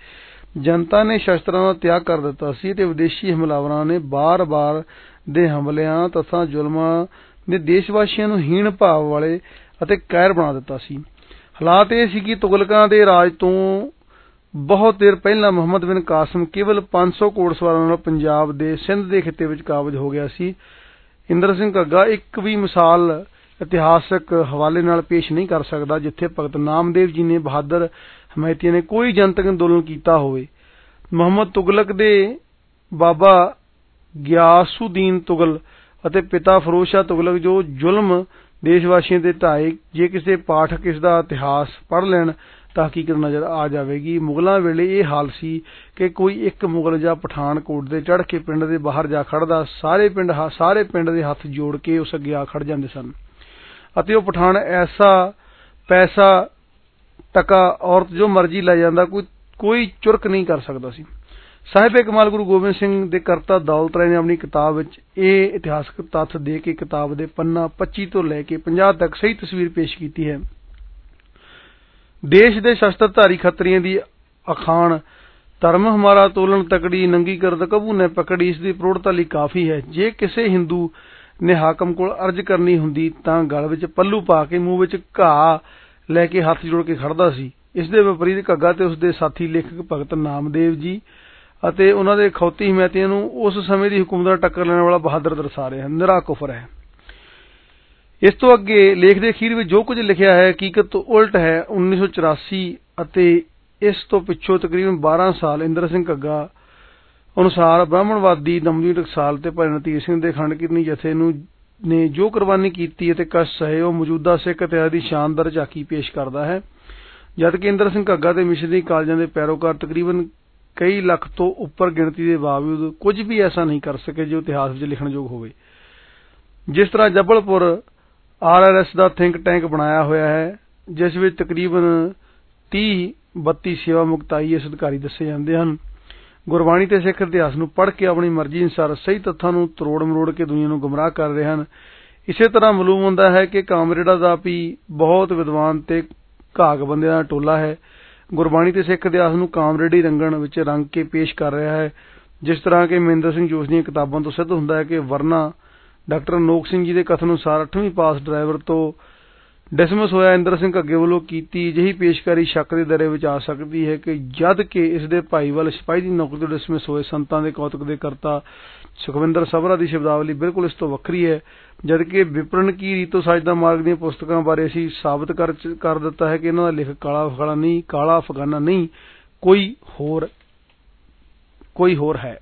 ਜਨਤਾ ਨੇ ਸ਼ਸਤਰਾਂ ਦਾ ਤਿਆਗ ਕਰ ਦਿੱਤਾ ਸੀ ਤੇ ਵਿਦੇਸ਼ੀ ਹਮਲਾਵਰਾਂ ਨੇ ਬਾਰ-ਬਾਰ ਦੇ ਹਮਲਿਆਂ ਤਥਾ ਜ਼ੁਲਮਾਂ ਨੇ ਦੇਸ਼-ਵਾਸੀਆਂ ਨੂੰ ਹੀਣ ਭਾਵ ਵਾਲੇ ਅਤੇ ਕਾਇਰ ਬਣਾ ਦਿੱਤਾ ਸੀ। ਹਾਲਾਤ ਇਹ ਸੀ ਕਿ ਤੁਗਲਕਾਂ ਦੇ ਰਾਜ ਤੋਂ ਬਹੁਤ ਦੇਰ ਪਹਿਲਾਂ ਮੁਹੰਮਦ ਬਿਨ ਕਾਸਮ ਕੇਵਲ 500 ਘੋੜਸਵਾਰਾਂ ਨਾਲ ਪੰਜਾਬ ਦੇ ਸਿੰਧ ਦੇ ਖਿੱਤੇ ਵਿੱਚ ਕਾਬਜ ਹੋ ਗਿਆ ਸੀ। ਇੰਦਰ ਸਿੰਘ ਘੱਗਾ ਇੱਕ ਵੀ ਮਿਸਾਲ ਇਤਿਹਾਸਕ ਹਵਾਲੇ ਨਾਲ ਪੇਸ਼ ਨਹੀਂ ਕਰ ਸਕਦਾ ਜਿੱਥੇ ਭਗਤ ਨਾਮਦੇਵ ਜੀ ਨੇ ਬਹਾਦਰ ਹਮਾਇਤੀਆਂ ਨੇ ਕੋਈ ਜਨਤਕ ਅੰਦੋਲਨ ਕੀਤਾ ਹੋਵੇ। ਮੁਹੰਮਦ ਤੁਗਲਕ ਦੇ ਬਾਬਾ ਗਿਆਸੁਦੀਨ ਤੁਗਲ ਅਤੇ ਪਿਤਾ ਫਰੋਸ਼ਾ ਤੁਗਲਕ ਜੋ ਜ਼ੁਲਮ ਦੇਸ਼ ਵਾਸੀਆਂ ਤੇ ਢਾਏ ਜੇ ਕਿਸੇ ਪਾਠਕ ਇਸ ਦਾ ਇਤਿਹਾਸ ਪੜ੍ਹ ਲੈਣ ਤਾਂ ਨਜ਼ਰ ਆ ਜਾਵੇਗੀ। ਮੁਗਲਾਂ ਵੇਲੇ ਇਹ ਹਾਲ ਸੀ ਕਿ ਕੋਈ ਇੱਕ ਮੁਗਲ ਜਾਂ ਪਠਾਨਕੋਟ ਦੇ ਚੜ੍ਹ ਕੇ ਪਿੰਡ ਦੇ ਬਾਹਰ ਜਾ ਖੜਦਾ ਸਾਰੇ ਪਿੰਡ ਦੇ ਹੱਥ ਜੋੜ ਕੇ ਉਸ ਅੱਗੇ ਆ ਖੜ ਜਾਂਦੇ ਸਨ। ਅਤੇ ਉਹ ਪਠਾਨ ਐਸਾ ਪੈਸਾ, ਟਕਾ, ਔਰਤ ਜੋ ਮਰਜ਼ੀ ਲੈ ਜਾਂਦਾ, ਕੋਈ ਚੁਰਕ ਨਹੀਂ ਕਰ ਸਕਦਾ ਸੀ। ਸਾਹਿਬ ਕਮਾਲ ਗੁਰੂ ਗੋਬਿੰਦ ਸਿੰਘ ਦੇ ਕਰਤਾ ਦੌਲਤ ਰਾਏ ਨੇ ਆਪਣੀ ਕਿਤਾਬ ਵਿੱਚ ਇਹ ਇਤਿਹਾਸਕ ਤੱਥ ਦੇ ਕੇ ਕਿਤਾਬ ਦੇ ਪੰਨਾ 25 ਤੋਂ ਲੈ ਕੇ 50 ਤੱਕ ਸਹੀ ਤਸਵੀਰ ਪੇਸ਼ ਕੀਤੀ ਹੈ। ਦੇਸ਼ ਦੇ ਸ਼ਸਤਰਧਾਰੀ ਖੱਤਰੀਆਂ ਦੀ ਅਖਾਣ ਧਰਮ ਹਮਾਰਾ ਤੋਲਨ ਤਕੜੀ ਨੰਗੀ ਕਰਦ ਕਬੂ ਨੇ ਪਕੜੀ, ਇਸ ਦੀ ਪ੍ਰੋੜਤਾ ਲਈ ਕਾਫੀ ਹੈ। ਜੇ ਕਿਸੇ ਹਿੰਦੂ ਨੇ ਹਾਕਮ ਕੋਲ ਅਰਜ਼ ਕਰਨੀ ਹੁੰਦੀ ਤਾਂ ਗਲ ਵਿੱਚ ਪੱਲੂ ਪਾ ਕੇ ਮੂੰਹ ਵਿੱਚ ਘਾਹ ਲੈ ਕੇ ਹੱਥ ਜੋੜ ਕੇ ਖੜਦਾ ਸੀ। ਇਸ ਦੇ ਵਿਪਰੀਤ ਘੱਗਾ ਤੇ ਉਸ ਦੇ ਸਾਥੀ ਲੇਖਕ ਭਗਤ ਨਾਮਦੇਵ ਜੀ ਅਤੇ ਉਹਨਾਂ ਦੇ ਖੌਤੀ ਹਮਾਇਤੀਆਂ ਨੂੰ ਉਸ ਸਮੇਂ ਦੀ ਹਕੂਮਤ ਨਾਲ ਟੱਕਰ ਲੈਣ ਵਾਲਾ ਬਹਾਦਰ ਦਰਸਾ ਰਹੇ ਹਨ। ਨਿਰਾ ਕੁਫਰ ਹੈ ਇਸ ਤੋਂ ਅੱਗੇ ਲੇਖ ਦੇ ਅਖੀਰ ਵਿੱਚ ਜੋ ਕੁਝ ਲਿਖਿਆ ਹੈ, ਹਕੀਕਤ ਤੋਂ ਉਲਟ ਹੈ 1984 ਅਤੇ ਇਸ ਤੋਂ ਪਿੱਛੋਂ ਤਕਰੀਬਨ 12 ਸਾਲ ਇੰਦਰ ਸਿੰਘ ਘੱਗਾ ਅਨੁਸਾਰ ਬ੍ਰਾਹਮਣਵਾਦੀ ਦਮਦਮੀ ਟਕਸਾਲ ਤੇ ਭਾਈ ਨਤੀਰ ਸਿੰਘ ਦੇ ਖੰਡ ਕੀਰਤਨੀ ਜਥੇ ਨੇ ਜੋ ਕੁਰਬਾਨੀ ਕੀਤੀ ਅਤੇ ਕਸ਼ਟ ਸਹੇ, ਉਹ ਮੌਜੂਦਾ ਸਿੱਖ ਇਤਿਹਾਸ ਦੀ ਸ਼ਾਨਦਾਰ ਝਾਕੀ ਪੇਸ਼ ਕਰਦਾ ਹੈ। ਜਦਕਿ ਇੰਦਰ ਸਿੰਘ ਘੱਗਾ ਤੇ ਮਿਸ਼ਨਰੀ ਕਾਲਜਾਂ ਦੇ ਪੈਰੋਕਾਰ ਤਕਰੀਬਨ ਕਈ ਲੱਖ ਤੋਂ ਉੱਪਰ ਗਿਣਤੀ ਦੇ ਬਾਵਜੂਦ ਕੁਝ ਵੀ ਐਸਾ ਨਹੀਂ ਕਰ ਸਕੇ ਜੋ ਇਤਿਹਾਸ ਵਿੱਚ ਲਿਖਣਯੋਗ ਹੋਵੇ। ਜਿਸ ਤਰ੍ਹਾਂ ਜਬਲਪੁਰ ਆਰਆਰਐਸ ਦਾ ਥਿੰਕ ਟੈਂਕ ਬਣਾਇਆ ਹੋਇਆ ਹੈ, ਜਿਸ ਵਿੱਚ ਤਕਰੀਬਨ 30 32 ਸੇਵਾ ਮੁਕਤ ਆਈਐਸ ਅਧਿਕਾਰੀ ਦੱਸੇ ਜਾਂਦੇ ਹਨ। ਗੁਰਬਾਣੀ ਤੇ ਸਿੱਖ ਇਤਿਹਾਸ ਨੂੰ ਪੜ੍ਹ ਕੇ ਆਪਣੀ ਮਰਜ਼ੀ ਅਨੁਸਾਰ ਸਹੀ ਤੱਥਾਂ ਨੂੰ ਤਰੋੜ ਮਰੋੜ ਕੇ ਦੁਨੀਆ ਨੂੰ ਗੁੰਮਰਾਹ ਕਰ ਰਹੇ ਹਨ। ਇਸੇ ਤਰ੍ਹਾਂ ਮਾਲੂਮ ਹੁੰਦਾ ਹੈ ਕਿ ਕਾਮਰੇਡਾ ਦਾ ਵੀ ਬਹੁਤ ਵਿਦਵਾਨ ਤੇ ਘਾਗ ਬੰਦਿਆਂ ਦਾ ਟੋਲਾ ਹੈ। ਗੁਰਬਾਣੀ ਤੇ ਸਿੱਖ ਇਤਿਹਾਸ ਨੂੰ ਕਾਮਰੇਡੀ ਰੰਗਣ ਵਿੱਚ ਰੰਗ ਕੇ ਪੇਸ਼ ਕਰ ਰਿਹਾ ਹੈ, ਜਿਸ ਤਰ੍ਹਾਂ ਕਿ ਮਹਿੰਦਰ ਸਿੰਘ ਜੋਸ਼ ਦੀਆਂ ਕਿਤਾਬਾਂ ਤੋਂ ਸਿੱਧ ਹੁੰਦਾ ਹੈ ਕਿ ਵਰਨਾ ਡਾਕਟਰ ਨੋਕ ਸਿੰਘ ਜੀ ਦੇ ਕਥਨ ਅਨੁਸਾਰ 8ਵੀਂ ਪਾਸ ਡਰਾਈਵਰ ਤੋਂ ਡਿਸਮਿਸ ਹੋਇਆ ਇੰਦਰ ਸਿੰਘ ਘੱਗੇ ਵੱਲੋਂ ਕੀਤੀ ਅਜਿਹੀ ਪੇਸ਼ਕਾਰੀ ਸ਼ੱਕ ਦੇ ਦਰੇ ਵਿੱਚ ਆ ਸਕਦੀ ਹੈ ਕਿ ਜਦ ਕਿ ਇਸ ਦੇ ਭਾਈਵਾਲ ਸਿਪਾਹੀ ਦੀ ਨੌਕਰੀ ਤੋਂ ਡਿਸਮਿਸ ਹੋਏ ਸੰਤਾਂ ਦੇ ਕੌਤਕ ਦੇ ਕਰਤਾ ਸੁਖਵਿੰਦਰ ਸਭਰਾ ਦੀ ਸ਼ਬਦਾਵਲੀ ਬਿਲਕੁਲ ਇਸ ਤੋਂ ਵੱਖਰੀ ਹੈ ਜਦਕਿ ਵਿਪਰਨ ਕੀ ਰੀਤੋ ਸਾਜਦਾ ਮਾਰਗ ਦੀਆਂ ਪੁਸਤਕਾਂ ਬਾਰੇ ਅਸੀਂ ਸਾਬਤ ਕਰ ਕਰ ਦਿੱਤਾ ਹੈ ਕਿ ਇਹਨਾਂ ਦਾ ਲੇਖਕ ਕਾਲਾ ਫਗਾਨਾ ਨਹੀਂ, ਕਾਲਾ ਫਗਾਨਾ ਨਹੀਂ, ਕੋਈ ਹੋਰ ਕੋਈ ਹੋਰ ਹੈ।